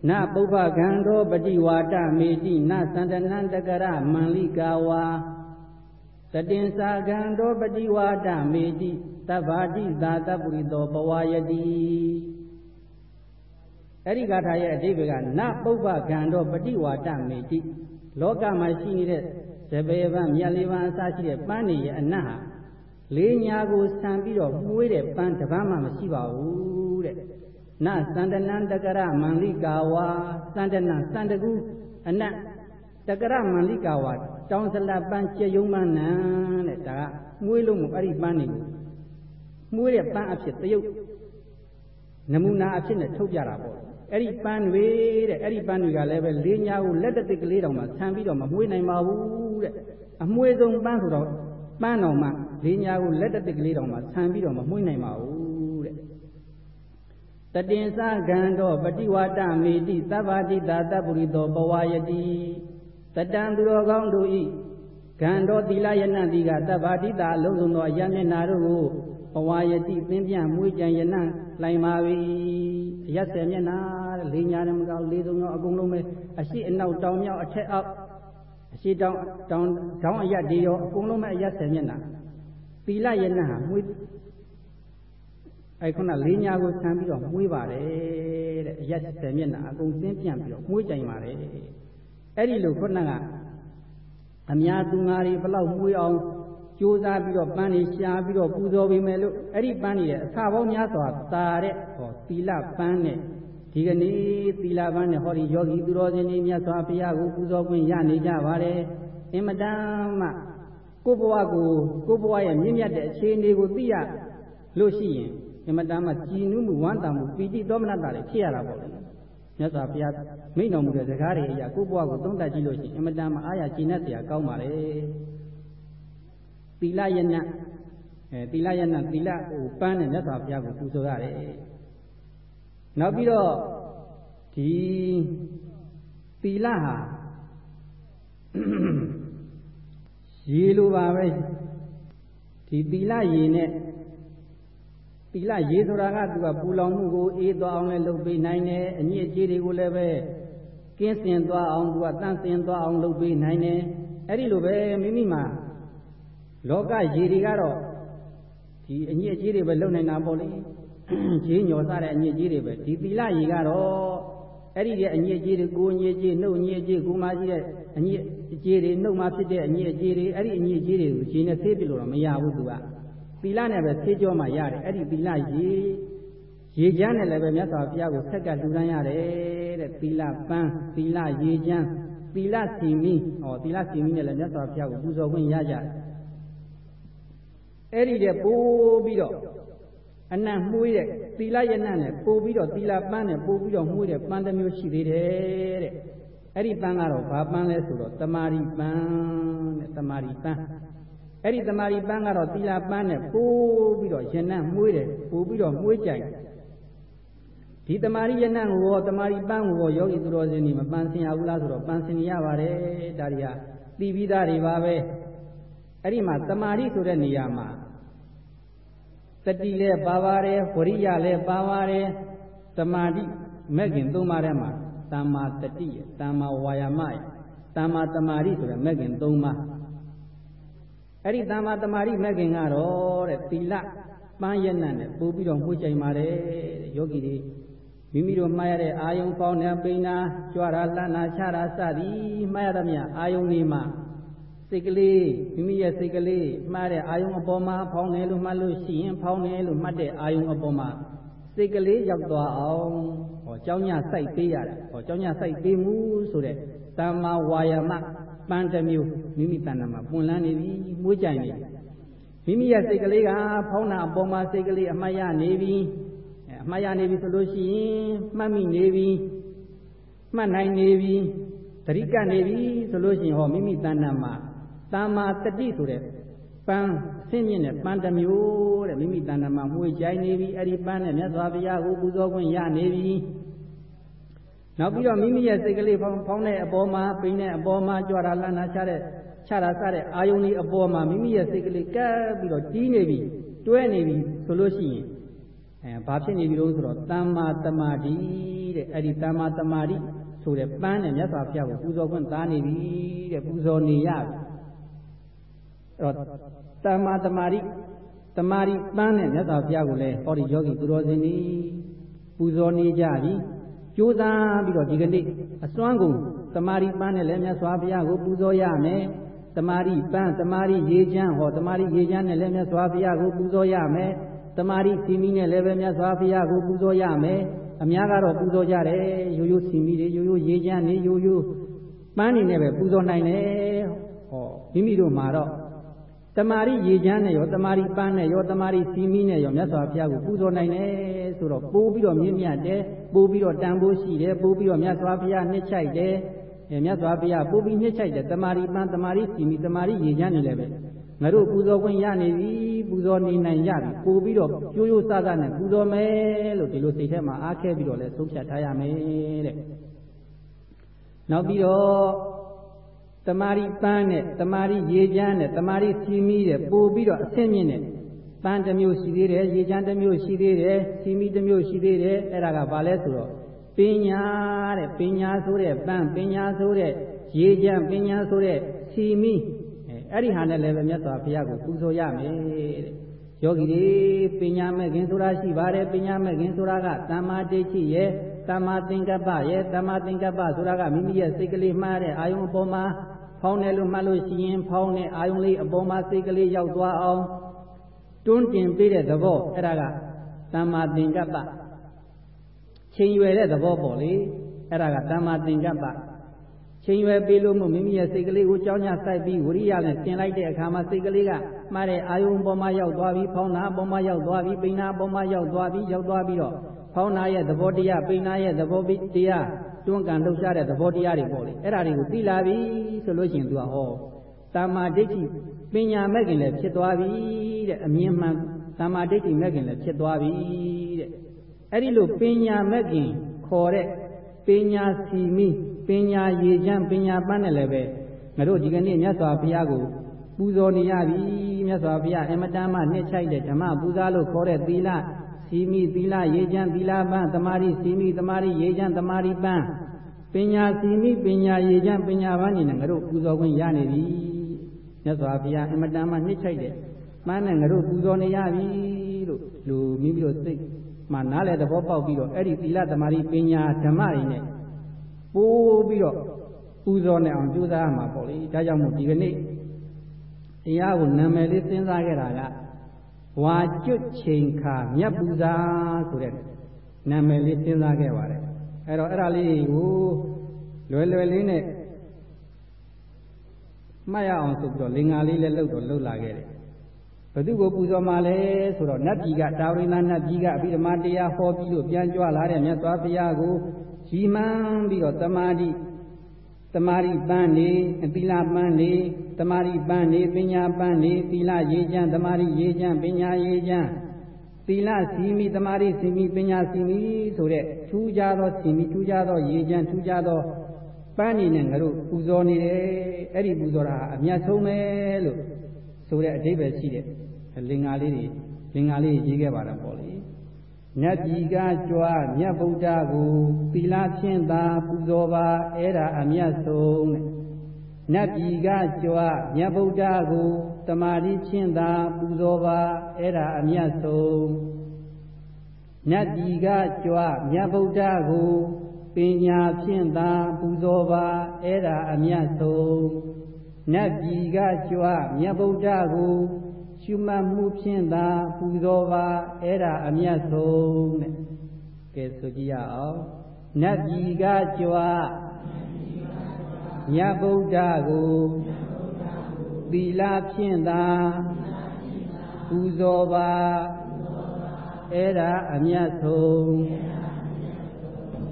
နပုဗ္ဗကံတောပတိဝါဒမေတိနသန္တနံတကရမန္လိကာဝါတတင်စာကံတောပတိဝါဒမေတိသဗ္ဗာတိသာတပုရိသောဘဝယတိအဲ့ဒီဂါထာရဲ့အဓိပ္ပာယ်ကနပုဗ္ဗကံတော်ပฏิဝါဒမေတိလောကမှာရှိနေတဲ့ဇပေဗံမြတ်လေးပါးအစရှိတဲ့ပန်းနေရဲ့အနတ်ဟာ လေးညာကိုဆံပြီးတော့မှုေးတဲ့ပန်းတစ်ပန်းမှမရှိပါဘူးတဲ့နသန္တနံတကရမန္လိကာဝါသန္တနံသန္တကူအနတ်တကရမန္လိကာဝါတောင်းစလပန်းကျေယုံမနံတဲ့ဒါကမှုေးလို့မို့အဲ့ဒီပန်းတွေကိုမှုေးတဲ့ပန်းအဖြစ်တယုတ်နမူနာအဖြစ်နဲ့ထုတ်ပြတာပေါ့အဲ့ဒီပန်းတွေတဲ့အဲ့ဒီပန်းတွေကလည်းပဲလေးညာကိုလက်တသိကလေးတောင်မှဆံပြီးတော့မမွေးနိုင်ပါဘူးတဲ့အမွေဆုံးပန်းဆိုတော့ ပန်းတော်မှလေးညာကိုလက်တသိကလေးတောင်မှဆံပြီးတော့မမွေးနိုင်ပါဘူးတဲ့တတင်္စကံတော်ပฏิဝါဒမေတိသဗ္ဗတိတာတပုရိသောဘဝယတိတတံသူတော်ကောင်းတို့ဤကံတော်သီလယနတိကသဗ္ဗတိတာအလုံးစုံသောအယမျက်နာတို့ကိုဘဝယတိသင်ပြမွေးကြံယနလိုင်ပါ၏အရက်ဆယ်မျက်နာတဲ့လေးညာတယ်မကောက်လေးစုံရောအကုန်လုံးပဲအရှိအနောက်တောင်မြောက်အထက်အောက်အ ရှိတောင်တောင်တောင်အရက်တွေရောအကုန်လုံးပဲအရက်ဆယ်မျက်နာသီလယနဟာမွေးအဲခုနလေးညာကိုဆံပြီးတော့မွေးပါတယ်တဲ့အရက်ဆယ်မျက်နာအကုန်သင်ပြပြီးတော့မွေးကြိုင်ပါတယ်အဲ့ဒီလိုခုနကအများသူငါတွေဘလောက်မွေးအောင်ကြိုးစားပြီးတော့ပန်းနေရှားပြီးတော့ပူဇော်ပေးမယ်လို့အဲ့ဒီပန်းနေတဲ့အစာပေါင်းများစွာတာတဲ့ဟောသီလပန်းနဲ့ ဒီကနေ့သီလပန်းနဲ့ဟောဒီယောဂီသူတော်စင်တွေမြတ်စွာဘုရားကိုပူဇော်ခွင့်ရနေကြပါတယ်အင်မတန်မှကိုယ့်ဘဝကိုကိုယ့်ဘဝရဲ့မြင့်မြတ်တဲ့အခြေအနေကိုသိရလို့ရှိရင်အင်မတန်မှကြည်နူးမှုဝမ်းသာမှုပီတိသောမနတာတွေဖြစ်ရတာပေါ့လေမြတ်စွာဘုရားမိန့်တော်မူတဲ့စကားတွေအရာကိုယ့်ဘဝကိုသုံးသပ်ကြည့်လို့ရှိရင်အင်မတန်မှအားရကျေနပ်စရာကောင်းပါလေသီလယနအဲသီလယနသီလဟိုပန်းနဲ့မြတ်စွာဘုရားကိုပူဇော်ရတယ် နောက်ပြီးတော့ဒီသီလဟာရေလိုပါပဲဒီသီလရေနဲ့သီလရေဆိုတာကသူကပူလောင်မှုကိုအေးသွားအောင်လည်းလုပ်ပေးနိုင်တယ်အညစ်အကြေးတွေကိုလည်းပဲကင်းစင်သွားအောင်သူကတန့်စင်သွားအောင်လုပ်ပေးနိုင်တယ်အဲ့ဒီလိုပဲမိမိမှာလောကရေတွေကတော့ဒီအညစ်အကြေးတွေပဲလုံနိုင်တာပေါ့လေ ရေညော်စားတဲ့အညစ်အကြေးတွေပဲဒီသီလရေကတော့အဲ့ဒီတဲ့အညစ်အကြေးတွေကိုအညစ်အကြေးနှုတ်အညစ်အကြေးကိုမှရှိတဲ့အညစ်အကြေးတွေနှုတ်မှဖြစ်တဲ့အညစ်အကြေးတွေအဲ့ဒီအညစ်အကြေးတွေကိုရေနဲ့ဆေးပြလို့တော့မရဘူးသူကသီလနဲ့ပဲဆေးကြောမှရတယ်အဲ့ဒီသီလရေရေချမ်းနဲ့လည်းပဲမြတ်စွာဘုရားကိုဆက်ကလှူဒန်းရတယ်တဲ့သီလပန်းသီလရေချမ်းသီလစီမီဟောသီလစီမီနဲ့လည်းမြတ်စွာဘုရားကိုပူဇော်ခွင့်ရကြတယ်အဲ့ဒီတဲ့ပိုးပြီးတော့ အနံ့မှုတဲ့သီလရဏနဲ့ပို့ပြီးတော့သီလပန်းနဲ့ပို့ပြီးတော့မှုတဲ့ပန်းတစ်မျိုးရှိသေးတယ်တဲ့အဲ့ဒီပန်းကတော့ဘာပန်းလဲဆိုတော့တမာရီပန်းတဲ့တမာရီပန်းအဲ့ဒီတမာရီပန်းကတော့သီလပန်းနဲ့ပို့ပြီးတော့ရဏမှုတဲ့ပို့ပြီးတော့မှုကြိုင်ဒီတမာရီရဏကိုရောတမာရီပန်းကိုရောယောဂီသူတော်စင်ဒီမပန်းစင်ရဘူးလားဆိုတော့ပန်းစင်ရပါတယ်ဒါတွေဟာသိပြီးသားတွေပါပဲအဲ့ဒီမှာတမာရီဆိုတဲ့နေရာမှာ တတိလည်းပါပါတယ်ဝရိယလည်းပါပါတယ်တမာတိမဲ့ခင်သုံးပါးထဲမှာတမ္မာတတိယတမ္မာဝါယာမယတမ္မာတမာတိဆိုတဲ့မဲ့ခင်သုံးပါးအဲ့ဒီတမ္မာတမာတိမဲ့ခင်ကတော့တဲ့သီလပန်းရနံ့နဲ့ပို့ပြီးတော့မှုချိန်ပါတယ်တဲ့ယောဂီတွေမိမိတို့မှားရတဲ့အာယုံပေါင်းတဲ့ပိနာကြွားတာလှမ်းတာချတာစသည်မှားရသမျှအာယုံတွေမှာ စိတ်ကလေးမိမိရဲ့စိတ်ကလေးမှားတဲ့အာယုံအပေါ်မှာဖောင်းတယ်လို့မှတ်လို့ရှိရင်ဖောင်းတယ်လို့မှတ်တဲ့အာယုံအပေါ်မှာစိတ်ကလေးရောက်သွားအောင်ဟောเจ้าညစိုက်သေးရတယ်ဟောเจ้าညစိုက်သေးမှုဆိုတဲ့တမ္မာဝါယာမပန်းတစ်မျိုးမိမိတဏ္ဍာမှာပွင့်လန်းနေပြီမွေးကြိုင်နေပြီမိမိရဲ့စိတ်ကလေးကဖောင်းတာအပေါ်မှာစိတ်ကလေးအမှတ်ရနေပြီအမှတ်ရနေပြီဆိုလို့ရှိရင်မှတ်မိနေပြီမှတ်နိုင်နေပြီသတိကပ်နေပြီဆိုလို့ရှိရင်ဟောမိမိတဏ္ဍာမှာ တာမာတတိဆိုတဲ့ပန်းဆင်းမြင့်တဲ့ပန်းတစ်မျိုးတဲ့မိမိတဏ္ဍာမှာမှုကြိုင်နေပြီအဲ့ဒီပန်းနဲ့မြတ်စွာဘုရားကိုပူဇော်ခွင့်ရနေပြီနောက်ပြီးတော့မိမိရဲ့စိတ်ကလေးဖောင်းဖောင်းတဲ့အပေါ်မှာပိန်တဲ့အပေါ်မှာကြွားတာလန်းတာချတဲ့ချတာစတဲ့အာယုန်ဒီအပေါ်မှာမိမိရဲ့စိတ်ကလေးကပ်ပြီးတော့တီးနေပြီတွဲနေပြီဆိုလို့ရှိရင်အဲဘာဖြစ်နေပြီလို့ဆိုတော့တမ္မာတမာတိတဲ့အဲ့ဒီတမ္မာတမာတိဆိုတဲ့ပန်းနဲ့မြတ်စွာဘုရားကိုပူဇော်ခွင့်သားနေပြီတဲ့ပူဇော်နေရပြီ အဲ့တော့တမ္မာတမာတိတမာတိပန်းနဲ့မြတ်စွာဘုရားကိုလည်းဟောဒီယောဂီသူတော်စင်တွေပူဇော်နေကြပြီကြိုးစားပြီးတော့ဒီကနေ့အစွမ်းကုန်တမာတိပန်းနဲ့လည်းမြတ်စွာဘုရားကိုပူဇော်ရမယ်တမာတိပန်းတမာတိရေချမ်းဟောတမာတိရေချမ်းနဲ့လည်းမြတ်စွာဘုရားကိုပူဇော်ရမယ်တမာတိစီမီနဲ့လည်းပဲမြတ်စွာဘုရားကိုပူဇော်ရမယ်အများကတော့ပူဇော်ကြတယ်ရိုးရိုးစီမီတွေရိုးရိုးရေချမ်းတွေရိုးရိုးပန်းနေနဲ့ပဲပူဇော်နိုင်တယ်ဟောမိမိတို့မှာတော့ တမာရီရေချမ်းနဲ့ရောတမာရီပန်းနဲ့ရောတမာရီစီမီနဲ့ရောမြတ်စွာဘုရားကိုပူဇော်နိုင်တယ်ဆိုတော့ပိုးပြီးတော့မြင့်မြတ်တယ်ပိုးပြီးတော့တန်ဖိုးရှိတယ်ပိုးပြီးတော့မြတ်စွာဘုရားနှစ်ချိုက်တယ်အဲမြတ်စွာဘုရားပိုးပြီးနှစ်ချိုက်တယ်တမာရီပန်းတမာရီစီမီတမာရီရေချမ်းနေလည်းပဲငါတို့ပူဇော်ခွင့်ရနေပြီပူဇော်နေနိုင်ရပြီပို့ပြီးတော့ကျိုးကျိုးဆဆနဲ့ပူဇော်မယ်လို့ဒီလိုစိတ်ထဲမှာအားခဲပြီးတော့လဲဆုံးဖြတ်ထားရမယ်တဲ့နောက်ပြီးတော့ တမာရီပန်းနဲ့တမာရီရေချမ်းနဲ့တမာရီစီမီတဲ့ပို့ပြီးတော့အဆင့်မြင့်တဲ့ပန်းတစ်မျိုးရှိသေးတယ်ရေချမ်းတစ်မျိုးရှိသေးတယ်စီမီတစ်မျိုးရှိသေးတယ်အဲ့ဒါကဘာလဲဆိုတော့ပညာတဲ့ပညာဆိုတဲ့ပန်းပညာဆိုတဲ့ရေချမ်းပညာဆိုတဲ့စီမီအဲ့ဒီဟာနဲ့လည်းပဲမြတ်စွာဘုရားကိုပူဇော်ရမယ်တဲ့ယောဂီတွေပညာမဲ့ခင်ဆိုတာရှိပါတယ်ပညာမဲ့ခင်ဆိုတာကတမ္မာဒိဋ္ဌိရဲ့ တမ္မာသင်္ကပ္ပရဲ့တမ္မာသင်္ကပ္ပဆိုတာကမိမိရဲ့စိတ်ကလေးမှားတဲ့အာယုံအပေါ်မှာဖောင်းတယ်လို့မှတ်လို့ရှိရင်ဖောင်းတဲ့အာယုံလေးအပေါ်မှာစိတ်ကလေးရောက်သွားအောင်တွန်းတင်ပေးတဲ့သဘောအဲ့ဒါကတမ္မာသင်္ကပ္ပချိန်ရွယ်တဲ့သဘောပေါ့လေအဲ့ဒါကတမ္မာသင်္ကပ္ပချိန်ရွယ်ပေးလို့မို့မိမိရဲ့စိတ်ကလေးကိုကြောင်းညစိုက်ပြီးဝရိယနဲ့တင်လိုက်တဲ့အခါမှာစိတ်ကလေးကမှားတဲ့အာယုံပေါ်မှာရောက်သွားပြီးဖောင်းနာပေါ်မှာရောက်သွားပြီးပိန်နာပေါ်မှာရောက်သွားပြီးရောက်သွားပြီးတော့ ဖောင်းနာရဲ့သဘောတရားပိန်နာရဲ့သဘောတရားတွန်းကန်လှုပ်ရှားတဲ့သဘောတရားတွေပေါ့လေအဲ့ဒါတွေကိုသိလာပြီဆိုလို့ရှိရင် तू ကဟောတာမာဒိဋ္ဌိပညာမဲ့ခင်လည်းဖြစ်သွားပြီတဲ့အမြင်မှန်တာမာဒိဋ္ဌိမဲ့ခင်လည်းဖြစ်သွားပြီတဲ့အဲ့ဒီလိုပညာမဲ့ခင်ခေါ်တဲ့ပညာစီမိပညာရေချမ်းပညာပန်းနဲ့လည်းပဲငါတို့ဒီကနေ့မြတ်စွာဘုရားကိုပူဇော်နေရပြီမြတ်စွာဘုရားအမတန်မှနှစ်ချိုက်တဲ့ဓမ္မပူဇာလို့ခေါ်တဲ့သီလ စီမိသီလရေချမ်းသီလပန်းတမာရီစီမိတမာရီရေချမ်းတမာရီပန်းပညာစီမိပညာရေချမ်းပညာပန်းနေနဲ့ငါတို့ပူဇော်ခွင့်ရနေပြီမြတ်စွာဘုရားအမတန်မှနှစ်ချိုက်တဲ့ပန်းနဲ့ငါတို့ပူဇော်နေရပြီလို့လူမိမိတို့စိတ်မှနားလည်သဘောပေါက်ပြီးတော့အဲ့ဒီသီလသမာဓိပညာဓမ္မတွေနဲ့ပိုးပြီးတော့ပူဇော်နေအောင်ကြိုးစားရမှာပေါ့လေဒါကြောင့်မို့ဒီကနေ့တရားကိုနာမည်လေးစဉ်းစားခဲ့တာက ဝါကျွတ်ချိန်ခါမြတ်ပူဇာဆိုတဲ့နာမည်လေးစဉ်းစားခဲ့ပါတယ်အဲ့တော့အဲ့ဒါလေးကိုလွယ်လွယ်လေးနဲ့မှတ်ရအောင်ဆိုပြီးတော့လင်္ကာလေးလည်းလှုပ်တော့လှုပ်လာခဲ့တယ်ဘသူကိုပူဇော်မှာလဲဆိုတော့နတ်ပြည်ကတာဝရိနာနတ်ပြည်ကအဘိဓမ္မာတရားဟောပြီးလို့ပြန်ကြွလာတဲ့မြတ်စွာဘုရားကိုရီမှန်းပြီးတော့တမာတိ တမာတိပန်းနေသီလပန်းနေတမာတိပန်းနေပညာပန်းနေသီလရေးချမ်းတမာတိရေးချမ်းပညာရေးချမ်းသီလစီမီတမာတိစီမီပညာစီမီဆိုတဲ့ထူးခြားသောစီမီထူးခြားသောရေးချမ်းထူးခြားသောပန်းနေနဲ့ငါတို့ပူဇော်နေတယ်အဲ့ဒီပူဇော်တာအမြတ်ဆုံးပဲလို့ဆိုတဲ့အဓိပ္ပာယ်ရှိတဲ့လင်္ကာလေးတွေလင်္ကာလေးရေးခဲ့ပါတော့ပေါ့လေ မြတ်ကြီးကကြွားမြတ်ဗုဒ္ဓကိုသီလဖြင့်သာပူဇော်ပါအဲ့ဒါအမြတ်ဆုံးတဲ့နတ်ပြည်ကကြွားမြတ်ဗုဒ္ဓကိုတမာတိဖြင့်သာပူဇော်ပါအဲ့ဒါအမြတ်ဆုံးနတ်ပြည်ကကြွားမြတ်ဗုဒ္ဓကိုပညာဖြင့်သာပူဇော်ပါအဲ့ဒါအမြတ်ဆုံးနတ်ပြည်ကကြွားမြတ်ဗုဒ္ဓကို ရှုမှတ်မှုဖြင့်သာပူဇော်ပါအဲ့ဒါအမြတ်ဆုံးတဲ့ကဲဆိုကြည့်ရအောင်နတ်ပြည်ကကြွားမြတ်ဗုဒ္ဓကိုသီလဖြင့်သာပူဇော်ပါအဲ့ဒါအမြတ်ဆုံး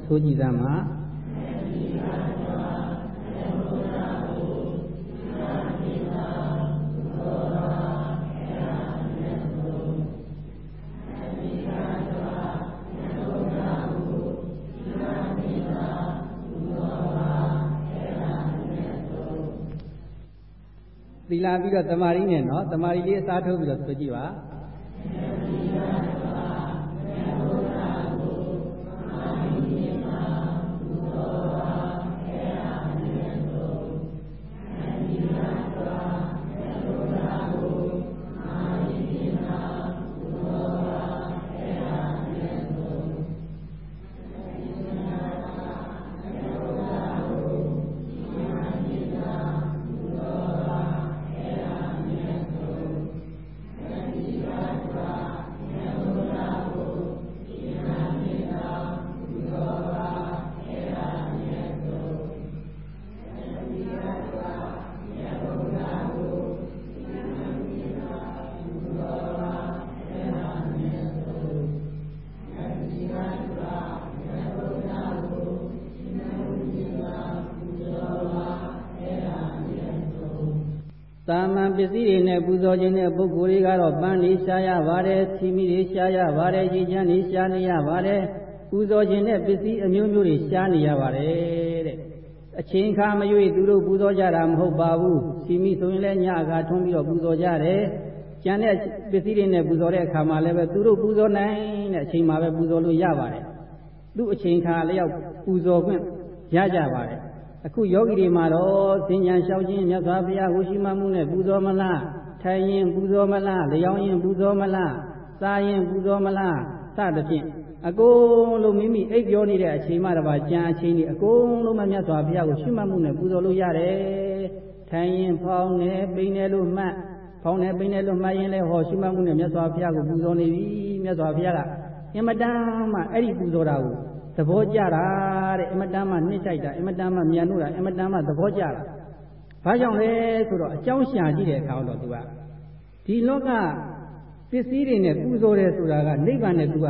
ဆိုကြည်သမှာ လပြီးတော့တမာရီနဲ့နော်တမာရီလေးအစားထိုးပြီးတော့ဆိုကြည့်ပါ နဲ့ပူဇော်ခြင်းတဲ့ပုဂ္ဂိုလ်တွေကတော့ပန်းလေးရှားရပါတယ်၊စီမီတွေရှားရပါတယ်၊ရေချမ်းတွေရှားနေရပါတယ်။ပူဇော်ခြင်းတဲ့ပစ္စည်းအမျိုးမျိုးတွေရှားနေရပါတယ်တဲ့အချိန်ခါမရွေ့သူတို့ပူဇော်ကြတာမဟုတ်ပါဘူး။စီမီဆိုရင်လည်းညအခါထွန်းပြီးတော့ပူဇော်ကြတယ်။ကျန်တဲ့ပစ္စည်းတွေနဲ့ပူဇော်တဲ့အခါမှာလည်းပဲသူတို့ပူဇော်နိုင်တဲ့အချိန်မှာပဲပူဇော်လို့ရပါတယ်။သူ့အချိန်ခါလျောက်ပူဇော်ခွင့်ရကြပါတယ်အခုယောဂီတွေမှာတော့စင်ညာလျှောက်ခြင်းမြတ်စွာဘုရားကိုရှိမှမှုနဲ့ပူဇော်မလား ထိုင်ရင်ပူဇော်မလားလျောင်းရင်ပူဇော်မလားစားရင်ပူဇော်မလားစသဖြင့်အကုန်လုံးမိမိအိပ်ပြောနေတဲ့အချိန်မှတပါကြံအချိန်ကြီးအကုန်လုံးမမြတ်စွာဘုရားကိုရှိမှမှုနဲ့ပူဇော်လို့ရတယ်ထိုင်ရင်ဖောင်းနေပိန်နေလို့မှတ်ဖောင်းနေပိန်နေလို့မှတ်ရင်လည်းဟောရှိမှမှုနဲ့မြတ်စွာဘုရားကိုပူဇော်နေပြီမြတ်စွာဘုရားကအင်မတန်မှအဲ့ဒီပူဇော်တာကိုသဘောကျတာတဲ့အင်မတန်မှနှိမ့်ဆိုင်တာအင်မတန်မှမြန်လို့တာအင်မတန်မှသဘောကျတာ ဘာကြောင့်လဲဆိုတော့အကြောင်းရှာကြည့်တဲ့အခါတော့သူကဒီလောကပစ္စည်းတွေနဲ့ပူဇော်တယ်ဆိုတာကနိဗ္ဗာန်နဲ့သူက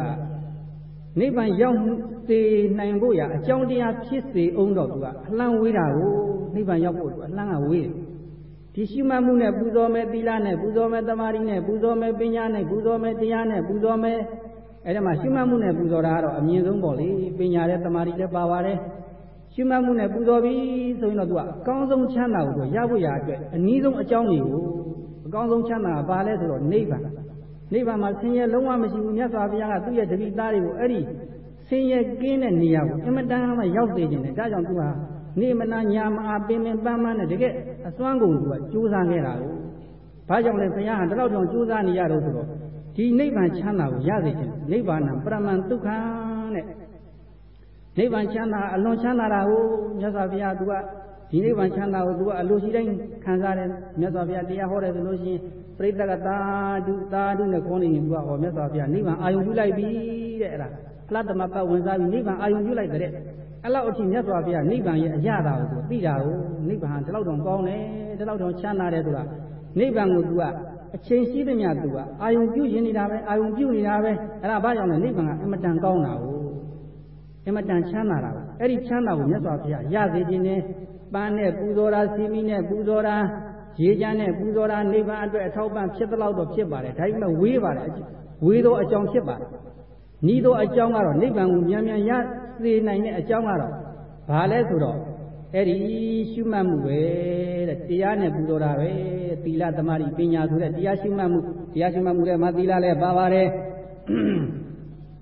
နိဗ္ဗာန်ရောက်စေနိုင်ဖို့ရအကြောင်းတရားဖြစ်စေအောင်တော့သူကအလံဝေးတာကိုနိဗ္ဗာန်ရောက်ဖို့သူအလံကဝေးတယ်ဒီရှိမှမှုနဲ့ပူဇော်မယ်သီလနဲ့ပူဇော်မယ်တမာရီနဲ့ပူဇော်မယ်ပညာနဲ့ပူဇော်မယ်တရားနဲ့ပူဇော်မယ်အဲ့ဒါမှရှုမှတ်မှုနဲ့ပူဇော်တာကတော့အမြင့်ဆုံးပေါ့လေပညာနဲ့တမာတိလည်းပါပါတယ် ရှုမှတ်မှုနဲ့ပူဇော်ပြီဆိုရင်တော့သူကအကောင်းဆုံးချမ်းသာကိုသူရဖို့ရအတွက်အနည်းဆုံးအကြောင်းတွေကိုအကောင်းဆုံးချမ်းသာကဘာလဲဆိုတော့နိဗ္ဗာန်နိဗ္ဗာန်မှာဆင်းရဲလုံးဝမရှိဘူးမြတ်စွာဘုရားကသူ့ရဲ့တပိသားတွေကိုအဲ့ဒီဆင်းရဲကင်းတဲ့နေရာကိုအမတန်မှရောက်စေခြင်းနဲ့ဒါကြောင့်သူဟာနေမနာညာမအားပင်ပင်ပန်းပန်းနဲ့တကယ်အစွမ်းကုန်သူကကြိုးစားခဲ့တာကိုဘာကြောင့်လဲဘုရားကတလောက်တောင်ကြိုးစားနေရတော့ဆိုတော့ဒဒီနိဗ္ဗာန်ချမ်းသာကိုရစေခြင်းနိဗ္ဗာန်ပရမန်ဒုက္ခတဲ့ နိဗ္ဗာန်ချမ်းသာအလွန်ချမ်းသာတာကိုမြတ်စွာဘုရားသူကဒီနိဗ္ဗာန်ချမ်းသာကိုသူကအလိုရှိတိုင်းခံစားတယ်မြတ်စွာဘုရားတရားဟောတယ်ဆိုလို့ရှိရင်ပြိဿကသာဓုသာဓုနဲ့ခေါင်းနေရင်သူကဟောမြတ်စွာဘုရားနိဗ္ဗာန်အာယုံပြုလိုက်ပြီတဲ့အဲ့ဒါဖလားတမပတ်ဝင်စားပြီးနိဗ္ဗာန်အာယုံပြုလိုက်တဲ့အဲ့လောက်အထိမြတ်စွာဘုရားနိဗ္ဗာန်ရဲ့အရသာကိုသူသိတာကိုနိဗ္ဗာန်ဒီလောက်တော့ကောင်းတယ်ဒီလောက်တော့ချမ်းသာတယ်ဆိုတာနိဗ္ဗာန်ကိုသူကအချိန်ရှိသမျှသူကအာယုံပြုရင်နေတာပဲအာယုံပြုနေတာပဲအဲ့ဒါဘာကြောင့်လဲနိဗ္ဗာန်ကအမတန်ကောင်းတာကို အမတန်ချမ်းသာတာကိုအဲ့ဒီချမ်းသာကိုမြတ်စွာဘုရားရစေခြင်းနဲ့ပန်းနဲ့ပူဇော်တာစီမီနဲ့ပူဇော်တာရေချမ်းနဲ့ပူဇော်တာနိဗ္ဗာန်အတွက်အထောက်ပံ့ဖြစ်သလောက်တော့ဖြစ်ပါတယ်ဒါပေမဲ့ဝေးပါတယ်ဝေးသောအကြောင်းဖြစ်ပါတယ်ဤသောအကြောင်းကတော့နိဗ္ဗာန်ကိုမြန်မြန်ရစေနိုင်တဲ့အကြောင်းကတော့ဘာလဲဆိုတော့အဲ့ဒီရှုမှတ်မှုပဲတဲ့တရားနဲ့ပူဇော်တာပဲသီလသမာဓိပညာဆိုတဲ့တရားရှုမှတ်မှုတရားရှုမှတ်မှုတဲ့မှာသီလလည်းပါပါတယ်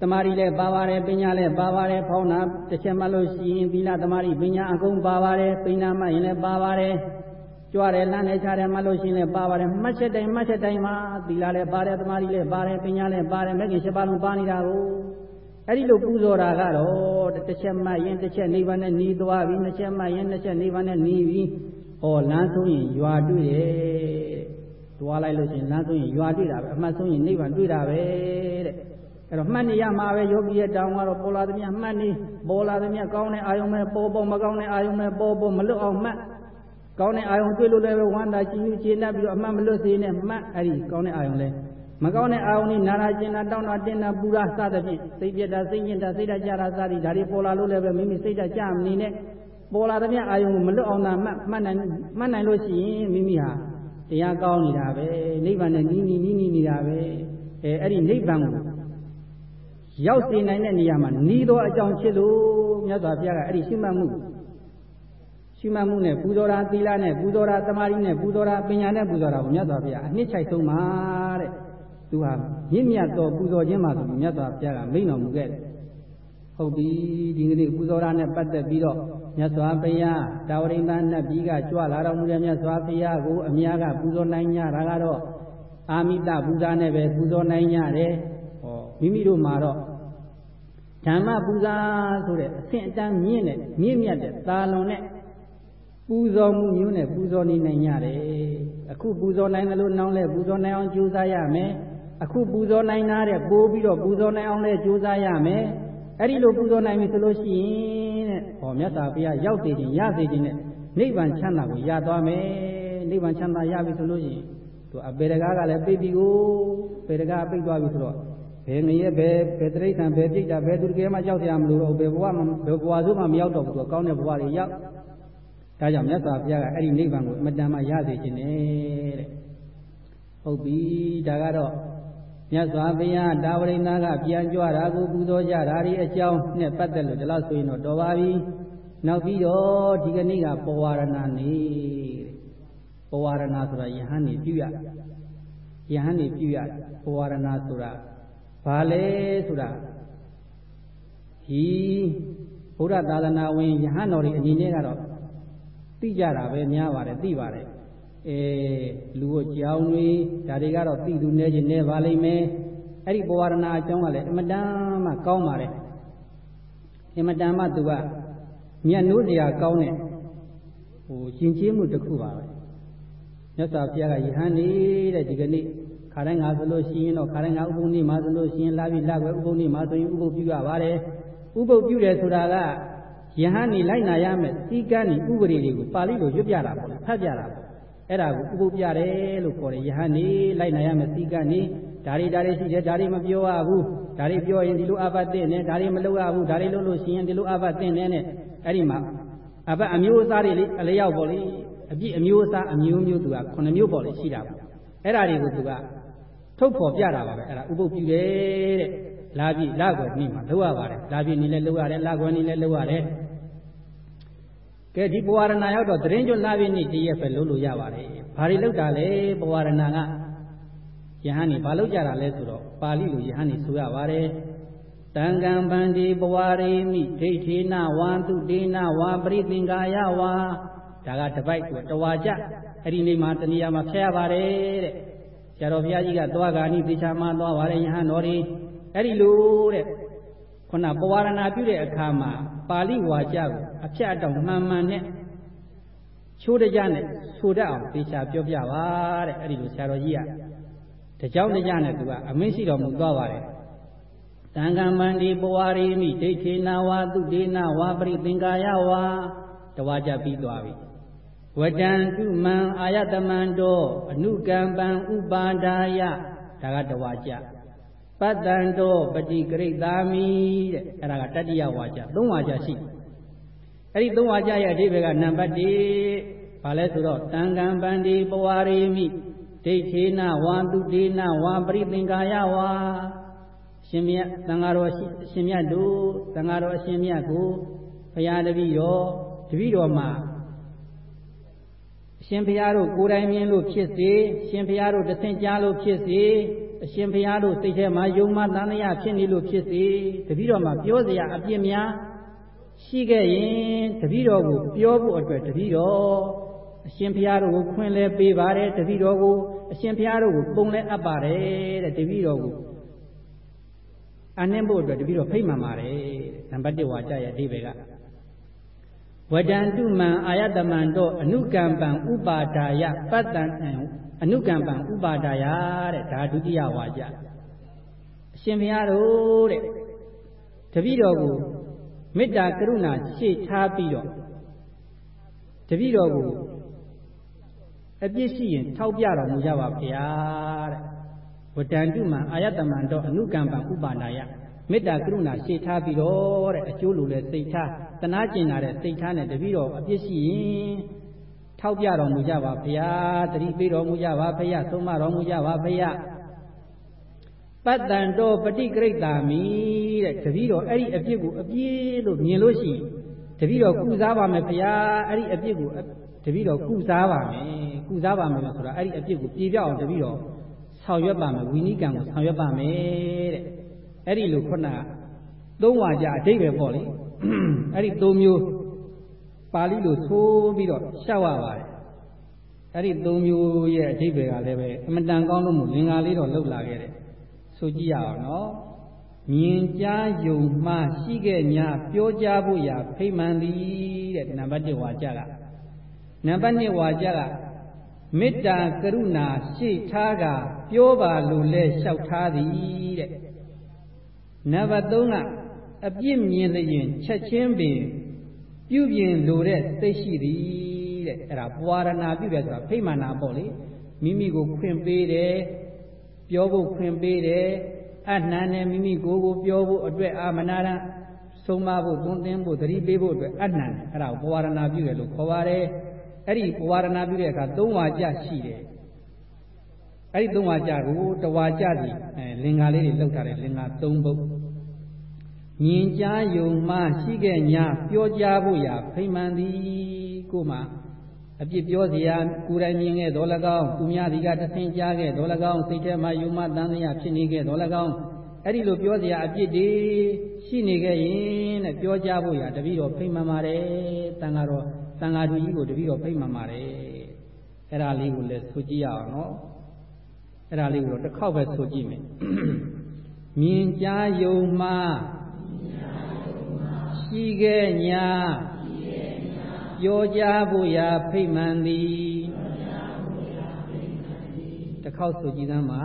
တမာရီလည်းပါပါတယ်ပညာလည်းပါပါတယ်ဖောင်းတာတစ်ချက်မှလို့ရှိရင်သီလတမာရီပညာအကုန်ပါပါတယ်ပညာမှရင်လည်းပါပါတယ်ကြွားတယ်လမ်းနဲ့ချတယ်မှလို့ရှိရင်လည်းပါပါတယ်မှတ်ချက်တိုင်းမှတ်ချက်တိုင်းမှာသီလလည်းပါတယ်တမာရီလည်းပါတယ်ပညာလည်းပါတယ်မဂ္ဂင်၈ပါးလုံးပါနေတာကိုအဲ့ဒီလိုပူဇော်တာကတော့တစ်ချက်မှရင်တစ်ချက်နိဗ္ဗာန်နဲ့ညီသွားပြီနှစ်ချက်မှရင်နှစ်ချက်နိဗ္ဗာန်နဲ့ညီပြီဟောလမ်းဆုံးရင်ရွာတွေ့တယ်တွားလိုက်လို့ရှိရင်လမ်းဆုံးရင်ရွာတွေ့တာပဲအမှတ်ဆုံးရင်နိဗ္ဗာန်တွေ့တာပဲတဲ့ အဲ့တော့မှတ်နေရမှာပဲယောဂီရဲ့တောင်းကတော့ပေါ်လာသမျှမှတ်နေပေါ်လာသမျှကောင်းတဲ့အာယုံပဲပေါ်ပေါ်မကောင်းတဲ့အာယုံပဲပေါ်ပေါ်မလွတ်အောင်မှတ်ကောင်းတဲ့အာယုံတွေ့လို့လည်းဝမ်းသာကြည်ညိုကျေနပ်ပြီးတော့အမှတ်မလွတ်စေနဲ့မှတ်အဲ့ဒီကောင်းတဲ့အာယုံလဲမကောင်းတဲ့အာယုံนี่နာရာကျင်တာတောင်းတာတင်းတာပူတာစသဖြင့်စိတ်ပြက်တာစိတ်ညစ်တာစိတ်ဓာတ်ကြတာစသည်ဒါတွေပေါ်လာလို့လည်းပဲမိမိစိတ်ဓာတ်ကြမနေနဲ့ပေါ်လာသမျှအာယုံကိုမလွတ်အောင်သာမှတ်မှတ်နိုင်မှတ်နိုင်လို့ရှိရင်မိမိဟာတရားကောင်းနေတာပဲနိဗ္ဗာန်နဲ့နီးနီးနီးနီးနေတာပဲအဲအဲ့ဒီနိဗ္ဗာန်ကို ရောက်စေနိုင်တဲ့နေရာမှာနီးသောအကြောင်းဖြစ်လို့မြတ်စွာဘုရားကအဲ့ဒီရှိမှတ်မှုရှိမှတ်မှုနဲ့ပူဇော်တာသီလနဲ့ပူဇော်တာသမာဓိနဲ့ပူဇော်တာပညာနဲ့ပူဇော်တာကိုမြတ်စွာဘုရားအနှစ်ချိုက်ဆုံးပါတဲ့သူဟာမြင့်မြတ်သောပူဇော်ခြင်းမှာဆိုမြတ်စွာဘုရားကမိန့်တော်မူခဲ့တယ်ဟုတ်ပြီဒီကနေ့ပူဇော်တာနဲ့ပတ်သက်ပြီးတော့မြတ်စွာဘုရားတာဝရိန္ဒနတ်ကြီးကကြွလာတော်မူတဲ့မြတ်စွာဘုရားကိုအများကပူဇော်နိုင်ကြတာကတော့အာမိတပူဇာနဲ့ပဲပူဇော်နိုင်ကြတယ်ဟောမိမိတို့မှာတော့ ဓမ္မပူဇာဆိုတဲ့အဆင့်အတန်းမြင့်တဲ့မြင့်မြတ်တဲ့သာလွန်တဲ့ပူဇော်မှုမျိုးနဲ့ပူဇော်နေနိုင်ရတယ်အခုပူဇော်နိုင်တယ်လို့နှောင်းလဲပူဇော်နိုင်အောင်ကြိုးစားရမယ်အခုပူဇော်နိုင်တာတဲ့ပိုးပြီးတော့ပူဇော်နိုင်အောင်လဲကြိုးစားရမယ်အဲ့ဒီလိုပူဇော်နိုင်ပြီဆိုလို့ရှိရင်တဲ့ဟောမြတ်စွာဘုရားရောက်စေခြင်းရစေခြင်းနဲ့နိဗ္ဗာန်ချမ်းသာကိုရသွားမယ်နိဗ္ဗာန်ချမ်းသာရပြီဆိုလို့ရှိရင်သူအပေတကားကလည်းပိတ်ပြီကိုပေတကားပိတ်သွားပြီဆိုတော့ ဘယ်ငရဲဘယ်ဘယ်တိရစ္ဆာန်ဘယ်ပြိတ္တာဘယ်သူတကယ်မှကြောက်စရာမလိုတော့ဘယ်ဘဝမှဘယ်ဘဝဆိုမှမရောက်တော့ဘူးသူကောင်းတဲ့ဘဝတွေရောက်ဒါကြောင့်မြတ်စွာဘုရားကအဲ့ဒီနိဗ္ဗာန်ကိုအမတန်မှရစေခြင်းနဲ့တဲ့ဟုတ်ပြီဒါကတော့မြတ်စွာဘုရားတာဝရိနာကပြန်ကြွတာကိုပူဇော်ကြတာဒီအကြောင်းနဲ့ပတ်သက်လို့ဒီလောက်ဆိုရင်တော့တော်ပါပြီနောက်ပြီးတော့ဒီကနေ့ကပဝရဏနေ့ပဝရဏဆိုတာယဟန်နေပြုရယဟန်နေပြုရပဝရဏဆိုတာ ဘာလဲဆိုတာဒီဘုရားသာသနာဝင်ယဟန်တော်တွေအနေနဲ့ကတော့သိကြတာပဲများပါတယ်သိပါတယ်အဲလူ့ကြောင်းတွေဒါတွေကတော့သိသူနေခြင်းနဲ့ပါလိမ့်မယ်အဲ့ဒီပဝရဏအကြောင်းကလည်းအမတန်မှကောင်းပါတယ်အမတန်မှသူကမြတ်နိုးစရာကောင်းတဲ့ဟိုရှင်ချင်းမှုတစ်ခုပါပဲမြတ်စွာဘုရားကယဟန်နေတဲ့ဒီကနေ့ ခါတိုင်းငါဆိုလို့ရှိရင်တော့ခါတိုင်းငါဥပုံနေ့မှာဆိုလို့ရှိရင်လာပြီလာွယ်ဥပုံနေ့မှာဆိုရင်ဥပုပ်ပြုရပါတယ်ဥပုပ်ပြုတယ်ဆိုတာကယဟန်နေလိုက်နာရမယ်စီကန်းနေဥပဒေတွေကိုပါဠိလိုရွတ်ပြတာပေါ့လေဖတ်ပြတာပေါ့အဲ့ဒါကိုဥပုပ်ပြတယ်လို့ခေါ်တယ်ယဟန်နေလိုက်နာရမယ်စီကန်းနေဒါတွေဒါတွေရှိတယ်ဒါတွေမပြောရဘူးဒါတွေပြောရင်ဒီလိုအဘတ်တဲ့နဲ့ဒါတွေမလုပ်ရဘူးဒါတွေလုပ်လို့ရှိရင်ဒီလိုအဘတ်တဲ့နဲ့နဲ့အဲ့ဒီမှာအဘတ်အမျိုးအစားတွေလေအလျောက်ပေါ့လေအပြည့်အမျိုးအစားအမျိုးမျိုးသူက9မျိုးပေါ့လေရှိတာပေါ့အဲ့ဒါတွေကိုသူက ထုတ်ဖော်ပြတာပါပဲအဲ့ဒါဥပုပ်ပြုတယ်တဲ့လာပြီလာကွယ်နေ့မှာလုပ်ရပါတယ်လာပြီနေ့လည်းလုပ်ရတယ်လာကွယ်နေ့လည်းလုပ်ရတယ်ကဲဒီပဝရဏရောက်တော့သတင်းကျွတ်လာပြီနေ့တည်းရဲ့ပဲလုပ်လို့ရပါတယ်ဘာတွေလုပ်တာလဲပဝရဏကယဟန်နေဘာလုပ်ကြတာလဲဆိုတော့ပါဠိလိုယဟန်နေဆိုရပါတယ်တံကံဗန္ဒီပဝရေမိဒိဋ္ဌိနဝံသူတေနဝါပရိသင်္ကာယဝါဒါကတပိုက်ကိုတဝါကြအဲ့ဒီနေ့မှာတဏှာမှာဖျက်ရပါတယ်တဲ့ ဆရာတော်ဘုရားကြီးကသွားကာနိသေချာမှသွားပါတယ်ယဟန်တော်တွေအဲ့ဒီလိုတဲ့ခုနပဝရဏပြုတဲ့အခါမှာပါဠိဝါကျကိုအဖြတ်အတောင်မှန်မှန်နဲ့ချိုးတကြနဲ့ဆိုတတ်အောင်သေချာပြောပြပါတဲ့အဲ့ဒီလိုဆရာတော်ကြီးကတကြောင်တကြနဲ့သူကအမင်းရှိတော်မူသွားပါတယ်တံကံမန္တိပဝရိမိဒိဋ္ဌေနာဝသုဒေနဝါပရိသင်္ကာယဝါတဝါကြပြီးသွားပြီ ဝတံတုမံအာယတမန္တောအနုကံပံဥပါဒါယဒါကတဝါကြပတ္တန္တောပတိကရိတာမိတဲ့အဲ့ဒါကတတိယဝါကြသုံးဝါကြရှိအဲ့ဒီသုံးဝါကြရဲ့အဓိပ္ပာယ်ကနံပါတ်1ဘာလဲဆိုတော့တံကံပန္တိပဝရိမိဒိဋ္ဌေနဝါတုဒေနဝါပရိသင်္ကာယဝါရှင်မြတ်သံဃာတော်ရှင်မြတ်တို့သံဃာတော်အရှင်မြတ်ကိုဘုရားတပည့်တော်တပည့်တော်မှာအ ရှင်ဘုရားတို့ကိုယ်တိုင်မြင်လို့ဖြစ်စေရှင်ဘုရားတို့တဆင့်ကြားလို့ဖြစ်စေအရှင်ဘုရားတို့စိတ်ထဲမှာယုံမှတန်လျာဖြစ်နေလို့ဖြစ်စေတပည့်တော်မှာပြောစရာအပြစ်များရှိခဲ့ရင်တပည့်တော်ကိုပြောဖို့အတွက်တပည့်တော်အရှင်ဘုရားတို့ကိုခွင့်လဲပေးပါတယ်တပည့်တော်ကိုအရှင်ဘုရားတို့ကိုပုံလဲအပ်ပါတယ်တဲ့တပည့်တော်ကိုအနှင်းဖို့အတွက်တပည့်တော်ဖိတ်မှန်ပါတယ်တဲ့နံပါတ်1ဝါကြရဲ့အဓိပ္ပာယ်က ဝဒန္တုမံအာယတမံတော့အနုကံပံဥပါဒါယပတ္တံအနုကံပံဥပါဒါယတဲ့ဒါဒုတိယဝါကြအရှင်ဘုရားတို့တဲ့တပည့်တော်ကိုမေတ္တာကရုဏာရှေ့ထားပြီးတော့တပည့်တော်ကိုအပြစ်ရှိရင်ထောက်ပြတော်မူကြပါဗျာတဲ့ဝတန္တုမံအာယတမံတော့အနုကံပံဥပါဒါယ မေတ္တာကရုဏာရှေ့ထားပြီးတော့တဲ့အကျိုးလိုလဲစိတ်ထားတနာကျင်လာတဲ့စိတ်ထားနဲ့တပည့်တော်အပြစ်ရှိရင်ထောက်ပြတော်မူကြပါဗျာတတိပေးတော်မူကြပါဗျာသုံးမတော်မူကြပါဗျာပတ္တန်တော်ပฏิကရိတာမိတဲ့တပည့်တော်အဲ့ဒီအပြစ်ကိုအပြစ်လို့မြင်လို့ရှိရင်တပည့်တော်ကုစားပါမယ်ဗျာအဲ့ဒီအပြစ်ကိုတပည့်တော်ကုစားပါမယ်ကုစားပါမယ်လို့ဆိုတာအဲ့ဒီအပြစ်ကိုပြေပြောက်အောင်တပည့်တော်ဆောင်ရွက်ပါမယ်ဝိနိကံကိုဆောင်ရွက်ပါမယ်တဲ့ အဲ့ဒီလိုခုနကသုံးဝါကြအတိတ်ပဲပေါ့လေအဲ့ဒီသုံးမျိုးပါဠိလိုဆိုပြီးတော့ရှောက်ရပါတယ်အဲ့ဒီသုံးမျိုးရဲ့အတိတ်ပဲကလည်းပဲအမတန်ကောင်းလို့မို့လင်္ကာလေးတော့လှုပ်လာခဲ့တယ်ဆိုကြည့်ရအောင်နော်မြင်ကြားယုံမှရှိခဲ့냐ပြောကြားဖို့ရာဖိမှန်သည်တဲ့နံပါတ်1ဝါကြကနံပါတ်2ဝါကြကမေတ္တာကရုဏာရှေ့ထားကပြောပါလို့လဲလျှောက်ထားသည်တဲ့ နံပါတ်3ကအပြစ်မြင်လျင်ချက်ချင်းပင်ပြုပြင်လိုတဲ့စိတ်ရှိသည်တဲ့အဲ့ဒါပွာရဏပြုတယ်ဆိုတာဖိမှန်တာပေါ့လေမိမိကိုခွင့်ပေးတယ်ပြောဖို့ခွင့်ပေးတယ်အနှံနဲ့မိမိကိုယ်ကိုပြောဖို့အတွက်အာမနာရဆုံးမဖို့သွန်သင်ဖို့သတိပေးဖို့အတွက်အနှံအဲ့ဒါကိုပွာရဏပြုတယ်လို့ခေါ်ပါတယ်အဲ့ဒီပွာရဏပြုတဲ့အခါသုံးဝါကြရှိတယ်အဲ့ဒီသုံးဝါကြကိုတဝါကြစီအဲလင်္ကာလေးတွေလောက်ထားတယ်လင်္ကာ၃ပုဒ် ညင်ကြားယုံမှရှိခဲ့냐ပြောကြားဖို့ရာဖိမှန်သည်ကိုမှအပြစ်ပြောစရာကိုယ်တိုင်မြင်ခဲ့တော်၎င်းသူများဒီကတဆင်ကြားခဲ့တော်၎င်းစိတ်ထဲမှာယုံမှတန်လျာဖြစ်နေခဲ့တော်၎င်းအဲ့ဒီလိုပြောစရာအပြစ်တွေရှိနေခဲ့ရင်တဲ့ပြောကြားဖို့ရာတပည့်တော်ဖိမှန်ပါတယ်တန်ဃာတော်တန်ဃာသူကြီးကိုတပည့်တော်ဖိမှန်ပါတယ်အဲ့ဒါလေးကိုလည်းဆိုကြည့်ရအောင်နော်အဲ့ဒါလေးကိုတော့တစ်ခေါက်ပဲဆိုကြည့်မယ်မြင်ကြားယုံမှ ရှိခဲ့냐ပြောကြားဖို့ရာဖိတ်မှန်သည်တစ်ခေါက်ဆိုကြည်သမ်းမှာ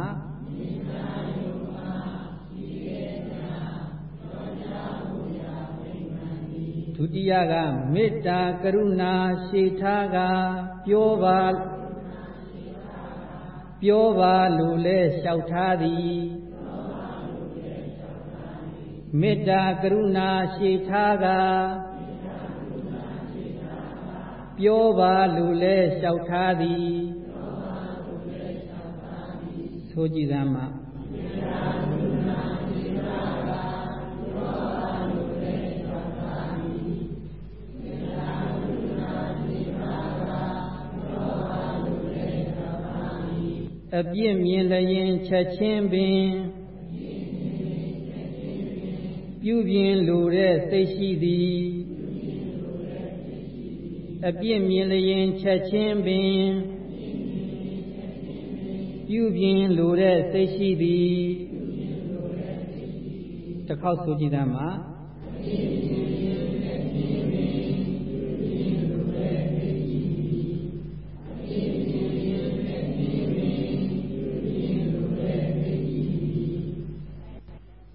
ဒုတိယကမေတ္တာကရုဏာရှေထားကပြောပါပြောပါလို့လဲလျှောက်ထားသည် မေတ္တာကရုဏာရှေထားကပြောပါလို့လဲလျှောက်ထားသည်ဆိုကြည်သမ်းမှာအပြစ်မြင်လျင်ချက်ချင်းပင် ပြုပြင်လိုတဲ့စိတ်ရှိသည်အပြစ်မြင်လျင်ချက်ချင်းပင်ပြုပြင်လိုတဲ့စိတ်ရှိသည်တစ်ခေါက်ဆိုကြည့်သားမှာ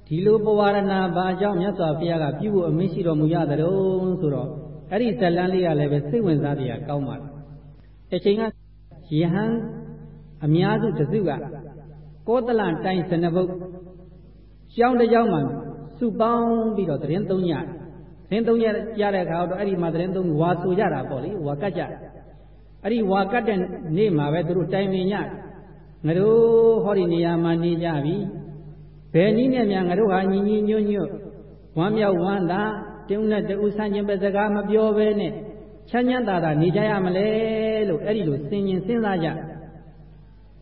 ဒီလိုပဝရဏဘာကြောင့်မြတ်စွာဘုရားကပြုဖို့အမိန့်ရှိတော်မူရသတုံးဆိုတော့အဲ့ဒီဇလန်းလေးကလည်းပဲစိတ်ဝင်စားတရားကောင်းပါလားတစ်ချိန်ကယဟန်အများစုတစုကကောသလတိုင်းစနဘုတ်ကျောင်းတစ်ကျောင်းမှာစုပေါင်းပြီးတော့သတင်းသုံးညသတင်းသုံးညရတဲ့အခါတော့အဲ့ဒီမှာသတင်းသုံးဝါဆိုကြတာပေါ့လေဝါကတ်ကြအဲ့ဒီဝါကတ်တဲ့နေ့မှာပဲသူတို့တိုင်ပင်ညငါတို့ဟောဒီနေရာမှာနေကြပြီ ဘယ်နည်းနဲ့များငါတို့ဟာညီညီညွတ်ညွတ်ဝမ်းမြောက်ဝမ်းသာတုံးနဲ့တူဆန်းခြင်းပဲစကားမပြောဘဲနဲ့ချမ်းချမ်းသာသာနေကြရမလဲလို့အဲ့ဒီလိုစင်ញင်စဉ်းစားကြ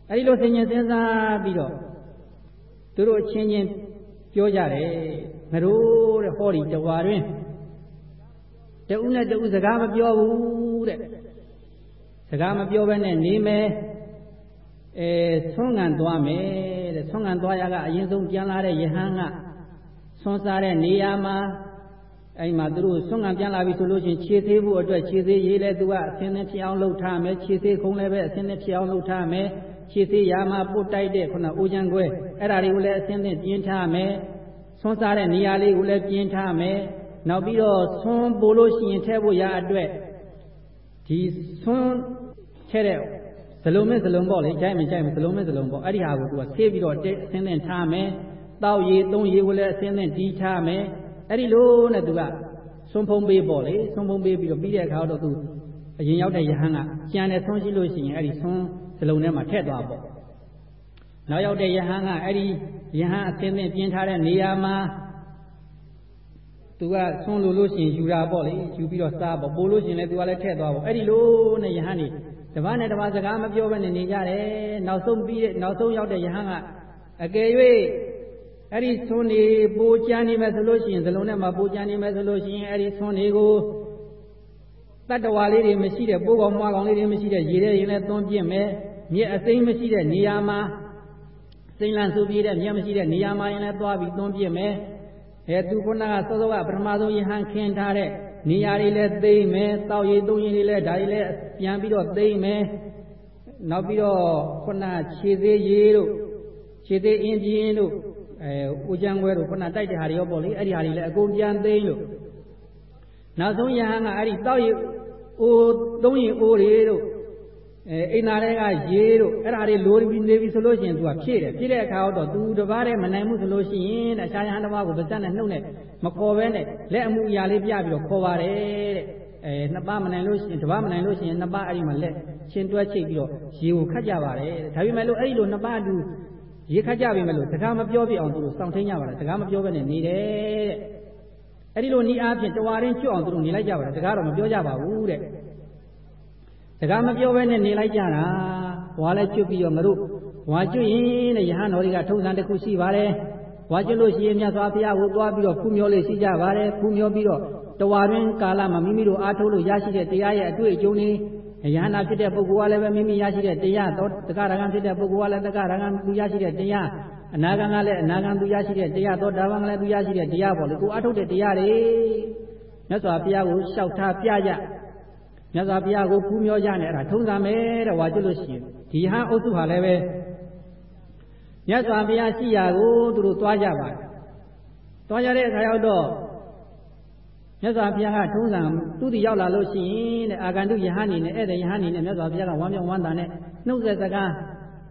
အဲ့ဒီလိုစင်ញင်စဉ်းစားပြီးတော့သူတို့အချင်းချင်းပြောကြတယ်ငါတို့တဲ့ဟောဒီတဝါတွင်တူနဲ့တူစကားမပြောဘူးတဲ့စကားမပြောဘဲနဲ့နေမယ်အဲဆွမ်းငံသွားမယ် တဲ့ဆွမ်းငံသွားရကအရင်ဆုံးပြန်လာတဲ့ယဟန်ကဆွမ်းစားတဲ့နေရာမှာအဲ့မှာသူတို့ဆွမ်းငံပြန်လာပြီဆိုလို့ချင်းခြေသေးဖို့အတွက်ခြေသေးရေးလဲသူကအစင်းနဲ့ဖြစ်အောင်လှုပ်ထားမယ်ခြေသေးခုံးလည်းပဲအစင်းနဲ့ဖြစ်အောင်လှုပ်ထားမယ်ခြေသေးရာမှာပုတ်တိုက်တဲ့ခုနအိုးချမ်းခွဲအဲ့ဒါတွေကိုလည်းအစင်းနဲ့ပြင်းထားမယ်ဆွမ်းစားတဲ့နေရာလေးကိုလည်းပြင်းထားမယ်နောက်ပြီးတော့ဆွမ်းပို့လို့ရှိရင်ထဲဖို့ရအတွက်ဒီဆွမ်းထဲတဲ့ ဇလုံးမဲဇလုံးပေါ့လေကြိုက်မကြိုက်မဇလုံးမဲဇလုံးပေါ့အဲ့ဒီဟာကိုသူကဆေးပြီးတော့အစင်းနဲ့ထားမယ်တောက်ရည်သုံးရည်ကိုလည်းအစင်းနဲ့တီးထားမယ်အဲ့ဒီလိုနဲ့သူကဆွန်းဖုံးပေးပေါ့လေဆွန်းဖုံးပေးပြီးတော့ပြီးတဲ့အခါတော့သူအရင်ရောက်တဲ့ယဟန်ကကြံတယ်ဆွန်းရှိလို့ရှိရင်အဲ့ဒီဆွန်းစလုံးထဲမှာထည့်သွားပေါ့နောက်ရောက်တဲ့ယဟန်ကအဲ့ဒီယဟန်အစင်းနဲ့ပြင်းထားတဲ့နေရာမှာသူကဆွန်းလို့လို့ရှိရင်ယူတာပေါ့လေယူပြီးတော့စားပေါ့ပို့လို့ရှိရင်လည်းသူကလည်းထည့်သွားပေါ့အဲ့ဒီလိုနဲ့ယဟန်นี่ တပားနဲ့တပားစကားမပြောဘဲနဲ့နေကြတယ်နောက်ဆုံးပြီးတဲ့နောက်ဆုံးရောက်တဲ့ယဟန်ကအကယ်၍အဲ့ဒီဆွန်းနေပိုကြမ်းနေမယ်ဆိုလို့ရှိရင်ဇလုံးထဲမှာပိုကြမ်းနေမယ်ဆိုလို့ရှိရင်အဲ့ဒီဆွန်းတွေကိုတတ္တဝါလေးတွေမရှိတဲ့ပိုးကောင်မွားကောင်လေးတွေမရှိတဲ့ရေထဲရင်လည်းသွန်းပြင့်မယ်မြက်အသိမ်းမရှိတဲ့နေရာမှာစိမ့်လန့်ဆူပြေးတဲ့မြက်မရှိတဲ့နေရာမှာရင်လည်းသွားပြီးသွန်းပြင့်မယ်အဲသူခုနကစောစောကပထမဆုံးယဟန်ခင်းထားတဲ့ နေရာတွေလည်းသိမ့်မယ်တောက်ရည်သုံးရည်တွေလည်းဒါတွေလည်းပြန်ပြီးတော့သိမ့်မယ်နောက်ပြီးတော့ခုနခြေသေးရည်တို့ခြေသေးအင်းပြင်းတို့အဲဦးချမ်းခွဲတို့ခုနတိုက်တဲ့ဟာတွေရောပေါ့လေအဲ့ဒီဟာတွေလည်းအကုန်ပြန်သိမ့်လို့နောက်ဆုံးယဟန်ကအဲ့ဒီတောက်ရည်အိုးသုံးရည်အိုးတွေတို့ အဲအိမ်သားတွေကရေတို့အဲ့ဒါတွေလိုပြီးနေပြီဆိုလို့ရှိရင်သူကဖြည့်တယ်ဖြည့်တဲ့အခါတော့သူတပားတည်းမနိုင်မှုဆိုလို့ရှိရင်တဲ့ရှားရဟန်းတပားကိုပါဇက်နဲ့နှုတ်နဲ့မခေါ်ဘဲနဲ့လက်အမှုအရာလေးပြပြီးတော့ခေါ်ပါတယ်တဲ့အဲနှစ်ပါးမနိုင်လို့ရှိရင်တပားမနိုင်လို့ရှိရင်နှစ်ပါးအဲ့ဒီမှာလက်ချင်းတွဲချိတ်ပြီးတော့ရေကိုခတ်ကြပါတယ်တဲ့ဒါပေမဲ့လို့အဲ့ဒီလိုနှစ်ပါးအတူရေခတ်ကြပြီမဲ့လို့စကားမပြောပြအောင်သူတို့စောင့်ထိန်ကြပါတယ်စကားမပြောဘဲနဲ့နေတယ်တဲ့အဲ့ဒီလိုဤအားဖြင့်တဝါရင်းကျွတ်အောင်သူတို့နေလိုက်ကြပါတယ်စကားတော့မပြောကြပါဘူးတဲ့ စကားမပြောဘဲနဲ့နေလိုက်ကြတာဝါလဲကျွတ်ပြီးတော့မတို့ဝါကျွတ်ရင်တဲ့ယဟန်တော်တွေကထုံးစံတစ်ခုရှိပါတယ်ဝါကျွတ်လို့ရှိရင်မြတ်စွာဘုရားကိုသွားပြီးတော့ဖူးမျောလေးရှိကြပါတယ်ဖူးမျောပြီးတော့တဝါတွင်ကာလမှာမိမိတို့အားထုတ်လို့ရရှိတဲ့တရားရဲ့အတွေ့အကြုံတွေယဟနာဖြစ်တဲ့ပုဂ္ဂိုလ်ကလည်းပဲမိမိရရှိတဲ့တရားတော့တက္ကရာဂံဖြစ်တဲ့ပုဂ္ဂိုလ်ကလည်းတက္ကရာဂံသူရရှိတဲ့တရားအနာဂံကလည်းအနာဂံသူရရှိတဲ့တရားသောတာပန်ကလည်းသူရရှိတဲ့တရားပေါ့လေကိုအားထုတ်တဲ့တရားတွေမြတ်စွာဘုရားကိုလျှောက်ထားပြကြ မြတ်စွာဘုရားကိုပူးမျောကြနဲ့အဲ့ဒါထုံးစံမယ်တဲ့ဝါကျွလို့ရှိရင်ဒီဟန်အုပ်စုဟာလည်းပဲမြတ်စွာဘုရားရှိရာကိုသူတို့သွားကြပါတယ်သွားကြတဲ့အခါရောက်တော့မြတ်စွာဘုရားကထုံးစံသူတိရောက်လာလို့ရှိရင်တဲ့အာဂန္တုယဟန်နေနဲ့ဧည့်သည်ယဟန်နေနဲ့မြတ်စွာဘုရားကဝမ်းမြောက်ဝမ်းသာနဲ့နှုတ်ဆက်စကား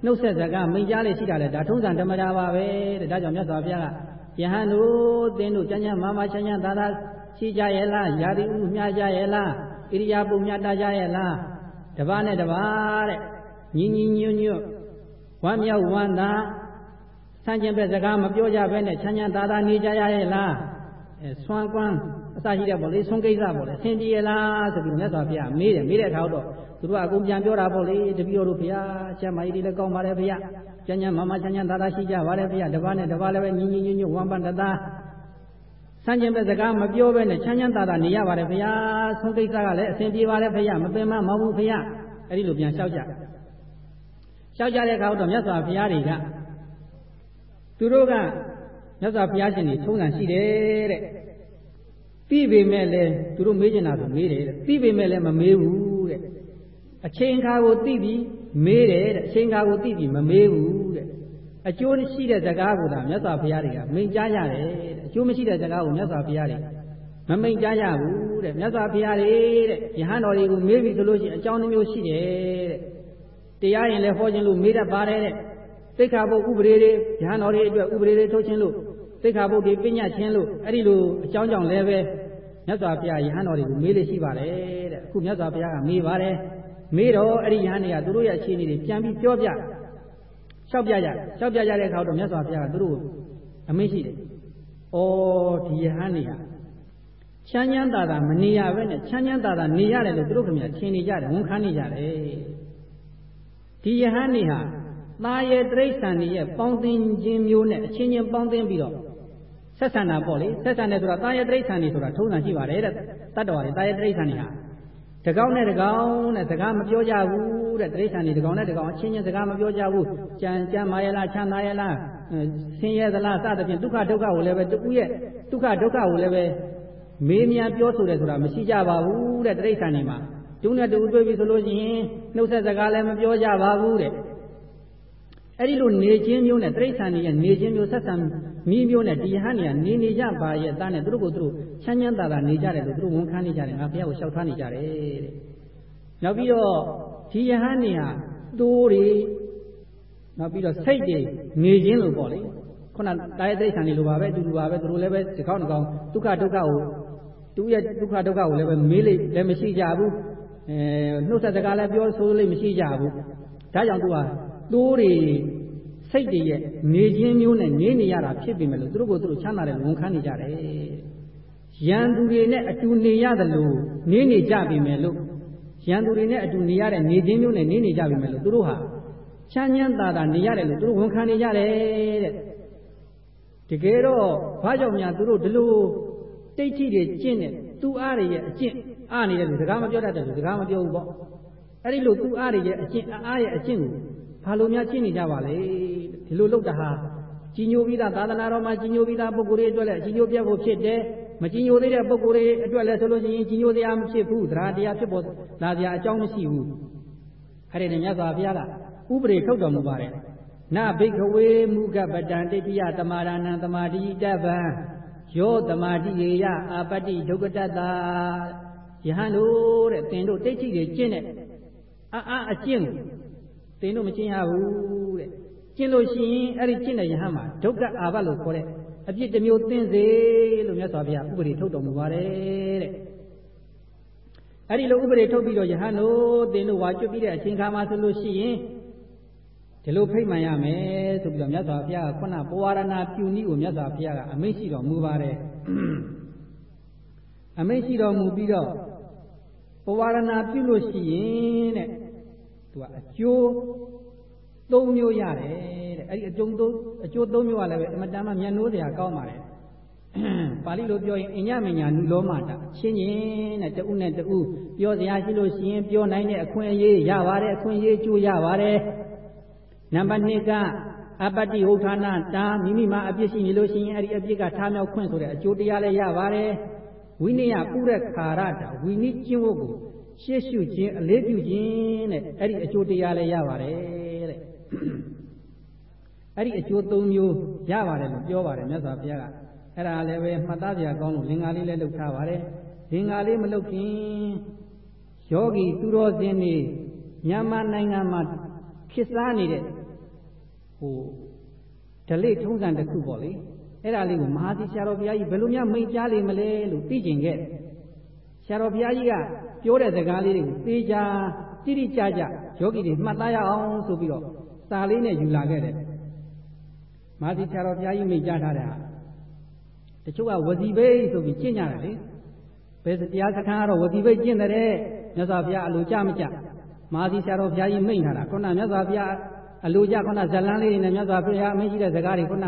နှုတ်ဆက်စကားမိန့်ကြားလေးရှိတာလေဒါထုံးစံဓမ္မတာပါပဲတဲ့ဒါကြောင့်မြတ်စွာဘုရားကယဟန်တို့သင်တို့ကျမ်းကျမ်းမာမာချမ်းချမ်းသာသာရှိကြရဲ့လားယာတိဥမြကြရဲ့လား ဣရိယာပုမြတ်တာကြရဲ့လားတပားနဲ့တပားတဲ့ညီညီညွတ်ညွတ်ဝမ်းမြောက်ဝမ်းသာဆန့်ကျင်ဘက်စကားမပြောကြဘဲနဲ့ချမ်းချမ်းသာသာနေကြရရဲ့လားအဲဆွမ်းကွမ်းအစရှိတဲ့ပေါ့လေဆုံးကိစ္စပေါ့လေဆင်ပြေရလားဆိုပြီးမြတ်စွာဘုရားမေးတယ်မေးတဲ့အခါတော့သူတို့ကအကုန်ပြန်ပြောတာပေါ့လေတပည့်တော်တို့ဘုရားကျမ်းမာကြီးတွေလည်းကောင်းပါတယ်ဘုရားကျမ်းကျမ်းမမချမ်းချမ်းသာသာရှိကြပါတယ်ဘုရားတပားနဲ့တပားလည်းပဲညီညီညွတ်ညွတ်ဝမ်းပန်းတသား ဆန့်ကျင်ဘက်စကားမပြောဘဲနဲ့ချမ်းချမ်းသာသာနေရပါတယ်ဘုရားဆုံးကိစ္စကလည်းအဆင်ပြေပါတယ်ဘုရားမပင်မမဟုတ်ဘူးဘုရားအဲ့ဒီလိုပြန်လျှောက်ကြလျှောက်ကြတဲ့အခါတော့မြတ်စွာဘုရားတွေကသူတို့ကမြတ်စွာဘုရားရှင်တွေထုံးစံရှိတယ်တဲ့သိပေမဲ့လည်းသူတို့မေးချင်တာဆိုမေးတယ်တဲ့သိပေမဲ့လည်းမမေးဘူးတဲ့အချိန်ခါကိုသိပြီးမေးတယ်တဲ့အချိန်ခါကိုသိပြီးမမေးဘူးတဲ့ အကျိုးရှိတဲ့စကားကိုသာမြတ်စွာဘုရားတွေကမိန့်ကြားရတယ်တဲ့အကျိုးမရှိတဲ့စကားကိုမြတ်စွာဘုရားတွေမမိန့်ကြားရဘူးတဲ့မြတ်စွာဘုရားတွေတဲ့ယဟန်တော်တွေကိုမေးပြီဆိုလို့ရှိရင်အကြောင်းတစ်မျိုးရှိတယ်တဲ့တရားရင်လည်းဟောခြင်းလို့မေးတတ်ပါတယ်တဲ့သိက္ခာပုဒ်ဥပဒေတွေယဟန်တော်တွေအတွက်ဥပဒေတွေထုတ်ခြင်းလို့သိက္ခာပုဒ်တွေပညာခြင်းလို့အဲ့ဒီလိုအကြောင်းကြောင့်လည်းပဲမြတ်စွာဘုရားယဟန်တော်တွေကိုမေးလို့ရှိပါတယ်တဲ့အခုမြတ်စွာဘုရားကမေးပါတယ်မေးတော့အဲ့ဒီယဟန်တွေကသူတို့ရဲ့အခြေအနေတွေပြန်ပြီးပြောပြ လျှောက်ပြကြလျှောက်ပြကြတဲ့အခါတော့မြတ်စွာဘုရားကသူတို့အမိန့်ရှိတယ်။အော်ဒီယဟန်တွေဟာချမ်းချမ်းသာသာမနေရပဲနဲ့ချမ်းချမ်းသာသာနေရတယ်လို့သူတို့ခင်ဗျာထင်နေကြတယ်ဝန်ခံနေကြတယ်။ဒီယဟန်တွေဟာသားရဲ့တိရစ္ဆာန်တွေရဲ့ပေါင်းသင်းခြင်းမျိုးနဲ့အချင်းချင်းပေါင်းသင်းပြီးတော့ဆက်ဆံတာပေါ့လေဆက်ဆံတယ်ဆိုတာသားရဲ့တိရစ္ဆာန်တွေဆိုတာထုံးစံရှိပါတယ်တဲ့တတ္တဝါတွေသားရဲ့တိရစ္ဆာန်တွေဟာတကောင်းနဲ့တကောင်းနဲ့စကားမပြောကြဘူး တဲ့တိရစ္ဆာန်တွေတကောင်းနဲ့တကောင်းအချင်းချင်းစကားမပြောကြဘူးကြံကြံမာရလားချမ်းသာရလားဆင်းရဲသလားစသဖြင့်ဒုက္ခဒုက္ခကိုလည်းပဲတူရဲ့ဒုက္ခဒုက္ခကိုလည်းပဲမေးမြန်းပြောဆိုတယ်ဆိုတာမရှိကြပါဘူးတဲ့တိရစ္ဆာန်တွေမှာတူနဲ့တူတွေ့ပြီဆိုလို့ရှိရင်နှုတ်ဆက်စကားလည်းမပြောကြပါဘူးတဲ့အဲ့ဒီလိုနေခြင်းမျိုးနဲ့တိရစ္ဆာန်တွေရဲ့နေခြင်းမျိုးဆက်ဆံမိမျိုးနဲ့ဒီဟန်နေကနေနေကြပါရဲ့အသားနဲ့သူတို့ကိုသူတို့ချမ်းချမ်းသာသာနေကြတယ်လို့သူတို့ဝန်ခံနေကြတယ်ငါဘုရားကိုလျှောက်ထားနေကြတယ်တဲ့နောက်ပြီးတော့ ဒီယဟန်နေဟာသိုးတွေနောက်ပြီးတော့စိတ်တွေနေခြင်းလို့ပေါ့လေခုနတာယတိဆန်တွေလိုပါပဲအတူတူပါပဲသူတို့လည်းပဲဒီကောင်းဒီကောင်းဒုက္ခဒုက္ခကိုသူရဲ့ဒုက္ခဒုက္ခကိုလည်းပဲမေးလိလည်းမရှိကြဘူးအဲနှုတ်ဆက်စကားလည်းပြောဆိုလိမရှိကြဘူးဒါကြောင့်သူကသိုးတွေစိတ်တွေရဲ့နေခြင်းမျိုးနဲ့နေနေရတာဖြစ်ပေမဲ့လို့သူတို့ကိုသူတို့ချမ်းသာတယ်ဝန်ခံနေကြတယ်ရန်သူတွေနဲ့အတူနေရတယ်လို့နေနေကြပြီမယ်လို့ ရန်သူတွေနဲ့အတူနေရတဲ့နေခြင်းမျိုးနဲ့နေနေကြပြီမယ်လို့သူတို့ဟာချမ်းချမ်းသာသာနေရတယ်လို့သူတို့ဝန်ခံနေကြတယ်တဲ့တကယ်တော့ဘာကြောင့်များသူတို့ဒီလိုတိတ်ကြီးတွေကျင့်တဲ့သူအားတွေရဲ့အကျင့်အားနေတယ်လို့စကားမပြောတတ်တယ်လို့စကားမပြောဘူးပေါ့အဲ့ဒီလိုသူအားတွေရဲ့အကျင့်အားရဲ့အကျင့်ကိုဘာလို့များကျင့်နေကြပါလဲဒီလိုလုပ်တာဟာကြီးညိုပြီးသားသာသနာတော်မှာကြီးညိုပြီးသားပုဂ္ဂိုလ်တွေအတွက်လည်းကြီးညိုပြဖို့ဖြစ်တယ် မကြီးညိုသေးတဲ့ပုဂ္ဂိုလ်တွေအတွက်လည်းဆိုလို့ရှိရင်ကြီးညိုတရားမဖြစ်ဘူးသရတရားဖြစ်ပေါ်လာစရာအကြောင်းမရှိဘူးအဲ့ဒီနဲ့မြတ်စွာဘုရားကဥပဒေထုတ်တော်မူပါတယ်နဘိခဝေမူကပတံတိတိယသမာရဏံသမာတိတဗံယောသမာတိရေယအာပတ္တိဒုက္ကတတယဟန်တို့တဲ့သင်တို့တိတ်ချိတွေကျင့်တဲ့အာအာအကျင့်ကိုသင်တို့မကျင့်ရဘူးတဲ့ကျင့်လို့ရှိရင်အဲ့ဒီကျင့်တဲ့ယဟန်မှာဒုက္ခအာဘလို့ခေါ်တဲ့ အပြစ်တစ်မျိုးသင်စေလို့မြတ်စွာဘုရားဥပဒေထုတ်တော်မူပါတယ်တဲ့အဲ့ဒီလိုဥပဒေထုတ်ပြီးတော့ယဟန်တို့သင်တို့ဝါကျွတ်ပြီးတဲ့အချိန်ခါမှာဆိုလို့ရှိရင်ဒီလိုဖိတ်မှန်ရမယ်ဆိုပြီးတော့မြတ်စွာဘုရားကခုနပဝရဏပြုနည်းကိုမြတ်စွာဘုရားကအမိန့်ရှိတော်မူပါတယ်အမိန့်ရှိတော်မူပြီးတော့ပဝရဏပြုလို့ရှိရင်တဲ့သူကအကျိုး ၃မျိုးရတယ်တဲ့အဲ့ဒီအကျုံသုံးအကျိုး၃မျိုးကလည်းပဲအမတန်မှမျက်နှိုးစရာကောင်းပါတယ်ပါဠိလိုပြောရင်အညမညာနုလောမတာချင်းချင်းနဲ့တဦးနဲ့တဦးပြောစရာရှိလို့ရှိရင်ပြောနိုင်တဲ့အခွင့်အရေးရပါတယ်အခွင့်အရေးကျိုးရပါတယ်နံပါတ်2ကအပတ္တိဟုတ်ဌာနတာမိမိမှာအပြစ်ရှိနေလို့ရှိရင်အဲ့ဒီအပြစ်ကထားမြောက်ခွင့်ဆိုတဲ့အကျိုးတရားလည်းရပါတယ်ဝိနည်းပုရခါရတာဝိနည်းကျင့်ဝတ်ကိုရှေ့ရှုခြင်းအလေးပြုခြင်းတဲ့အဲ့ဒီအကျိုးတရားလည်းရပါတယ်တဲ့ အဲ့ဒီအကျိုး၃မျိုးရပါတယ်လို့ပြောပါတယ်မြတ်စွာဘုရားကအဲ့ဒါလည်းပဲမှတ်သားစရာကောင်းလို့လင်္ကာလေးလည်းလုပ်ထားပါတယ်လင်္ကာလေးမလုပ်ခင်ယောဂီသူတော်စင်တွေမြန်မာနိုင်ငံမှာခေတ်စားနေတဲ့ဟိုဓလေ့ထုံးစံတစ်ခုပေါ့လေအဲ့ဒါလေးကိုမဟာသီဆရာတော်ဘုရားကြီးဘယ်လိုများမိန့်ကြားလိမ့်မလဲလို့သိကျင်ခဲ့ဆရာတော်ဘုရားကြီးကပြောတဲ့စကားလေးတွေကိုသေချာတိတိကျကျယောဂီတွေမှတ်သားရအောင်ဆိုပြီးတော့စာလေးနဲ့ယူလာခဲ့တယ် မဟာသီဆရာတော်ဘုရားကြီးမိန့်ကြားထားတဲ့ဟာတချို့ကဝစီဘိတ်ဆိုပြီးကျင့်ကြတယ်လေဘယ်တရားစခန်းကတော့ဝစီဘိတ်ကျင့်တဲ့မြတ်စွာဘုရားအလိုကြမကြမဟာသီဆရာတော်ဘုရားကြီးမိန့်ထားတာခုနမြတ်စွာဘုရားအလိုကြခုနဇလန်းလေးတွေနဲ့မြတ်စွာဘုရားအမိန့်ရှိတဲ့စကားတွေခုန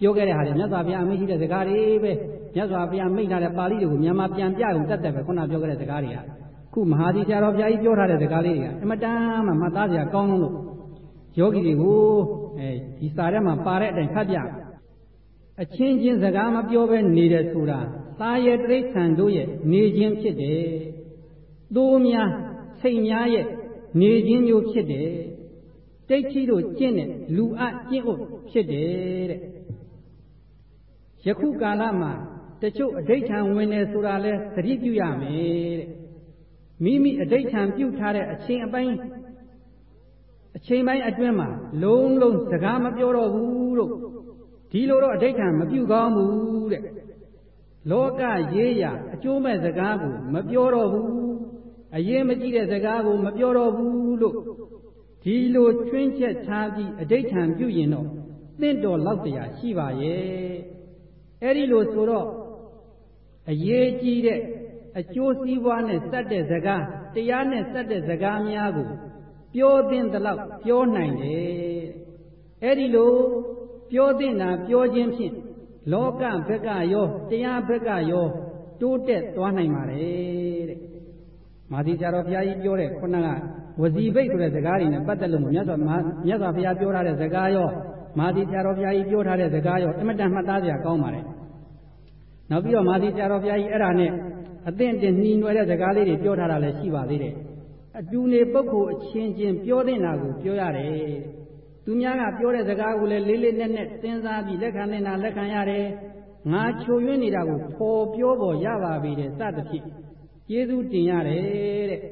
ပြောခဲ့တဲ့ဟာတွေမြတ်စွာဘုရားအမိန့်ရှိတဲ့စကားတွေပဲမြတ်စွာဘုရားမိန့်ထားတဲ့ပါဠိတွေကိုမြန်မာပြန်ပြအောင်တက်တက်ပဲခုနပြောခဲ့တဲ့စကားတွေကခုမဟာသီဆရာတော်ဘုရားကြီးပြောထားတဲ့စကားလေးတွေကအမတန်မှမှတ်သားစရာကောင်းလို့ယောဂီတွေကို အဲဒီစာထဲမှာပါတဲ့အတိုင်းဖတ်ပြအချင်းချင်းစကားမပြောဘဲနေတယ်ဆိုတာသားရဲ့တိရစ္ဆာန်တို့ရဲ့နေခြင်းဖြစ်တယ်။သိုးများစိတ်များရဲ့နေခြင်းမျိုးဖြစ်တယ်။တိတ်ချီတို့ကျင့်တဲ့လူအကျင့်ဥဖြစ်တယ်တဲ့။ယခုကာလမှာတချို့အဋိဋ္ဌံဝင်နေဆိုတာလဲသတိပြုရမယ်တဲ့။မိမိအဋိဋ္ဌံပြုထားတဲ့အချိန်အပိုင်း အချိန်ပိုင်းအတွင်းမှာလုံးလုံးစကားမပြောတော့ဘူးလို့ဒီလိုတော့အဋိဋ္ဌံမပြုကောင်းဘူးတဲ့လောကရေးရာအကျိုးမဲ့စကားကိုမပြောတော့ဘူးအရေးမကြီးတဲ့စကားကိုမပြောတော့ဘူးလို့ဒီလိုချွင်းချက်ထားပြီးအဋိဋ္ဌံပြုရင်တော့သင့်တော်လောက်တရားရှိပါရဲ့အဲ့ဒီလိုဆိုတော့အရေးကြီးတဲ့အကျိုးစီးပွားနဲ့စက်တဲ့စကားတရားနဲ့စက်တဲ့စကားများကို ပြောသင့်သလောက်ပြောနိုင်တယ်အဲ့ဒီလိုပြောသင့်တာပြောခြင်းဖြင့်လောကဘက်ကရောတရားဘက်ကရောတိုးတက်သွားနိုင်ပါတယ်တဲ့မာသီဆရာတော်ဘုရားကြီးပြောတဲ့ခုနကဝစီဘိတ်ဆိုတဲ့စကားတွေနဲ့ပတ်သက်လို့မြတ်စွာမြတ်စွာဘုရားပြောထားတဲ့စကားရောမာသီဆရာတော်ဘုရားကြီးပြောထားတဲ့စကားရောအမတန်မှတ်သားစရာကောင်းပါတယ်နောက်ပြီးတော့မာသီဆရာတော်ဘုရားကြီးအဲ့ဒါနဲ့အသင့်တင်နှီးနွယ်တဲ့စကားလေးတွေပြောထားတာလည်းရှိပါသေးတယ် အတူနေပုဂ္ဂိုလ်အချင်းချင်းပြောတဲ့နာကိုပြောရတယ်သူများကပြောတဲ့စကားကိုလည်းလေးလေးနက်နက်စဉ်းစားပြီးလက်ခံနေတာလက်ခံရတယ်ငါချိုယွင်းနေတာကိုဖော်ပြောပေါ်ရပါပြီတဲ့စသဖြင့်ကျေးဇူးတင်ရတယ်တဲ့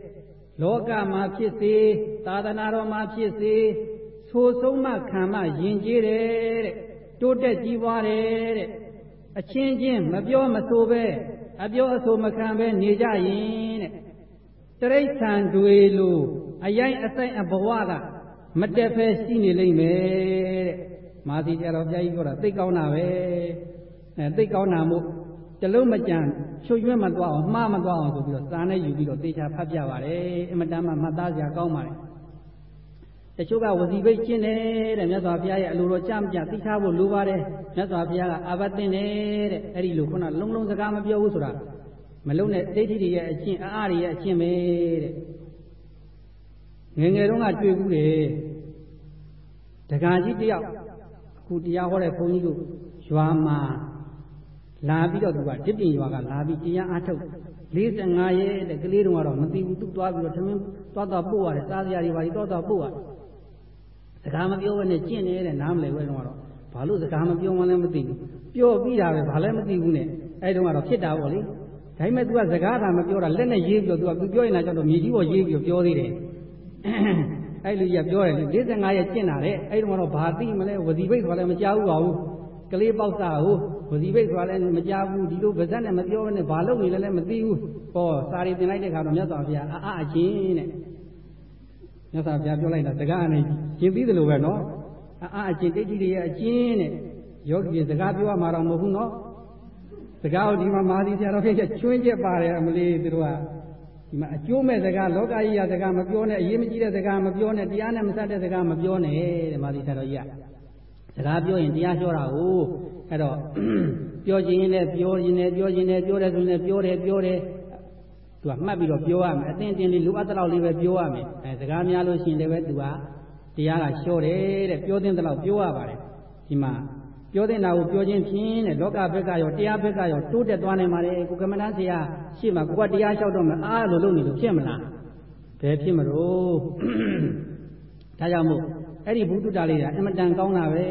လောကမှာဖြစ်စေသာသနာတော်မှာဖြစ်စေဆိုဆုံးမခံမယဉ်ကျေးတယ်တဲ့တိုးတက်ကြီးပွားတယ်တဲ့အချင်းချင်းမပြောမဆိုပဲအပြောအဆိုမခံပဲနေကြရင်တဲ့ တရိษံတွေလိုအယိုင်းအဆိုင်အဘဝကမတက်ဖဲရှိနေလိမ့်မယ်တဲ့မာသီကျတော်ဘုရားကြီးပြောတာသိကောင်းတာပဲအဲသိကောင်းတာမို့တလုံးမကြံချွတ်ရွတ်မသွားအောင်မှားမသွားအောင်ဆိုပြီးတော့စာနဲ့ယူပြီးတော့သေချာဖတ်ပြပါတယ်အမတန်မှမှတ်သားစရာကောင်းပါတယ်တချို့ကဝစီဘိတ်ကျင့်တယ်တဲ့မြတ်စွာဘုရားရဲ့အလိုတော်ကြမကြသိထားဖို့လိုပါတယ်မြတ်စွာဘုရားကအာဘတ်တင်တယ်တဲ့အဲ့ဒီလိုခုနလုံးလုံးစကားမပြောဘူးဆိုတာ မလုံးနဲ့ဒိဋ္ဌိတွေရဲ့အကျင့်အာအတွေရဲ့အကျင့်ပဲတဲ့ငယ်ငယ်တုန်းကတွေ့ဘူးတယ်တက္ကကြီးတယောက်အခုတရားဟောတဲ့ဘုန်းကြီးတို့ရွာမှာလာပြီးတော့သူကတစ်ပြင်ရွာကလာပြီးတရားအားထုတ်45ရဲ့တဲ့ကလေးတုန်းကတော့မသိဘူးသူသွားပြီးတော့သမင်းသွားတော့ပို့ရတယ်စားစရာတွေပါပြီးတော့တော့ပို့ရတယ်စကားမပြောဘဲနဲ့ကျင့်နေတဲ့နားမလည်ဘဲတော့ဘာလို့စကားမပြောမှလည်းမသိဘူးပြောပြီးတာပဲဘာလည်းမသိဘူးနဲ့အဲတုန်းကတော့ဖြစ်တာပေါ့လေ ဒါပေမဲ့ तू ကစကားသာမပြောတာလက်နဲ့ရေးပြီးတော့ तू ပြောရင်တော့မြေကြီးပေါ်ရေးပြီးတော့ပြောသေးတယ်အဲ့လူကြီးကပြောတယ်45ရက်ကျင့်တာတဲ့အဲ့ဒီတော့ဘာသိမလဲဝစီဘိတ်ဆိုတာလည်းမကြောက်ဘူးပါဘူးကလေးပေါက်စာကိုဝစီဘိတ်ဆိုတာလည်းမကြောက်ဘူးဒီလိုပါဇက်နဲ့မပြောဘဲနဲ့ဘာလုပ်နေလဲလည်းမသိဘူးဟောစာရီတင်လိုက်တဲ့ခါတော့မြတ်စွာဘုရားအာအအချင်းတဲ့မြတ်စွာဘုရားပြောလိုက်တာစကားအနေရင်ပြီးသလိုပဲနော်အာအအချင်းတိတ်ကြီးတွေရဲ့အချင်းတဲ့ယောဂီစကားပြောရမှာတော့မဟုတ်ဘူးနော် စကားကိုဒီမှာမာသီဆရာတော်ဖြစ်ချက်ချွင်းချက်ပါတယ်အမလေးသူတို့ကဒီမှာအကျိုးမဲ့စကားလောကကြီးရစကားမပြောနဲ့အရေးမကြီးတဲ့စကားမပြောနဲ့တရားနဲ့မဆက်တဲ့စကားမပြောနဲ့တဲ့မာသီဆရာတော်ကြီးကစကားပြောရင်တရားပြောတာကိုအဲ့တော့ပြောခြင်းရင်လည်းပြောခြင်းလည်းပြောခြင်းလည်းပြောတယ်ဆိုရင်လည်းပြောတယ်ပြောတယ်သူကမှတ်ပြီးတော့ပြောရမယ်အသင်တင်လေးလိုအပ်တဲ့လောက်လေးပဲပြောရမယ်အဲစကားများလို့ရှိရင်လည်းပဲသူကတရားကလျှော့တယ်တဲ့ပြောတဲ့လောက်ပြောရပါတယ်ဒီမှာ ပြောတဲ့နာကိုပြောခြင်းဖြင့်တဲ့လောကဘက်ကရောတရားဘက်ကရောတိုးတက်သွားနိုင်ပါတယ်ကိုကမ္မဋ္ဌာန်းဆရာရှေ့မှာကိုကတရားလျှောက်တော့မှအားလို့လုပ်နေလို့ဖြစ်မလားဘယ်ဖြစ်မလို့ဒါကြောင့်မို့အဲ့ဒီဘုဒ္ဓတာလေးကအင်မတန်ကောင်းတာပဲ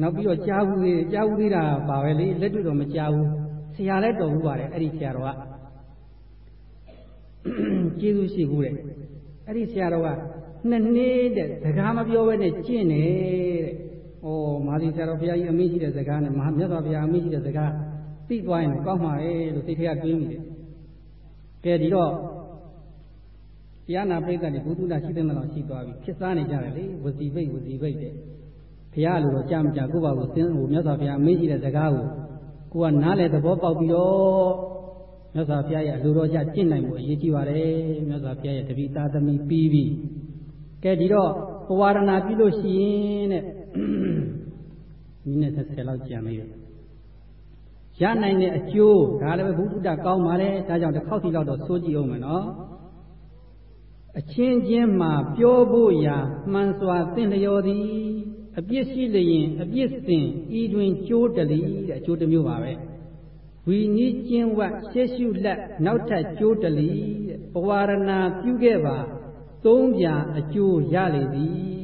နောက်ပြီးတော့ကြားဘူးသေးကြားဘူးသေးတာပါပဲလေလက်တွေ့တော့မကြားဘူးဆရာလည်းတော်ဘူးပါတယ်အဲ့ဒီဆရာတော်ကကျေးဇူးရှိဘူးတဲ့အဲ့ဒီဆရာတော်ကနှစ်နှစ်တဲ့စကားမပြောဘဲနဲ့ကျင့်နေတဲ့ ဩမာသီဆရာတော်ဘုရားကြီးအမိရှိတဲ့စကားနဲ့မဟာမြတ်စွာဘုရားအမိရှိတဲ့စကားသိသွားရင်ကောင်းမှာလေလို့စိတ်ထဲကတွေးမိတယ်ကဲဒီတော့တရားနာပိဋကတွေဘုသူနာရှိတဲ့မလောက်ရှိသွားပြီဖြစ်စားနေကြတယ်လေဝစီဘိတ်ဝစီဘိတ်တဲ့ဘုရားလိုတော့ကြားမကြားကိုယ့်ဘာကိုသင်ဟိုမြတ်စွာဘုရားအမိရှိတဲ့စကားကိုကိုကနားလေသဘောပေါက်ပြီးတော့မြတ်စွာဘုရားရဲ့အလိုတော်ကြကျင့်နိုင်ဖို့အရေးကြီးပါတယ်မြတ်စွာဘုရားရဲ့တပိသားသမီးပြီးပြီကဲဒီတော့ပဝရဏပြုလို့ရှိရင်တဲ့ မိနစ်30လောက်ကြာနေတယ်ရနိုင်တဲ့အကျိုးဒါလည်းပဲဘုဒ္ဓကောင်းပါတယ်ဒါကြောင့်တစ်ခေါက်စီလောက်တော့စိုးကြည့်အောင်မယ်နော်အချင်းချင်းမှာပြောဖို့ရာမှန်စွာသင်လျော်သည်အပြစ်ရှိလျင်အပြစ်စဉ်ဤတွင်ကြိုးတလီတဲ့အကျိုးတစ်မျိုးပါပဲဝီနီးကျင်းဝရှေ့ရှုလက်နောက်ထပ်ကြိုးတလီတဲ့ပဝရဏပြုခဲ့ပါသုံးပြအကျိုးရလေသည်တဲ့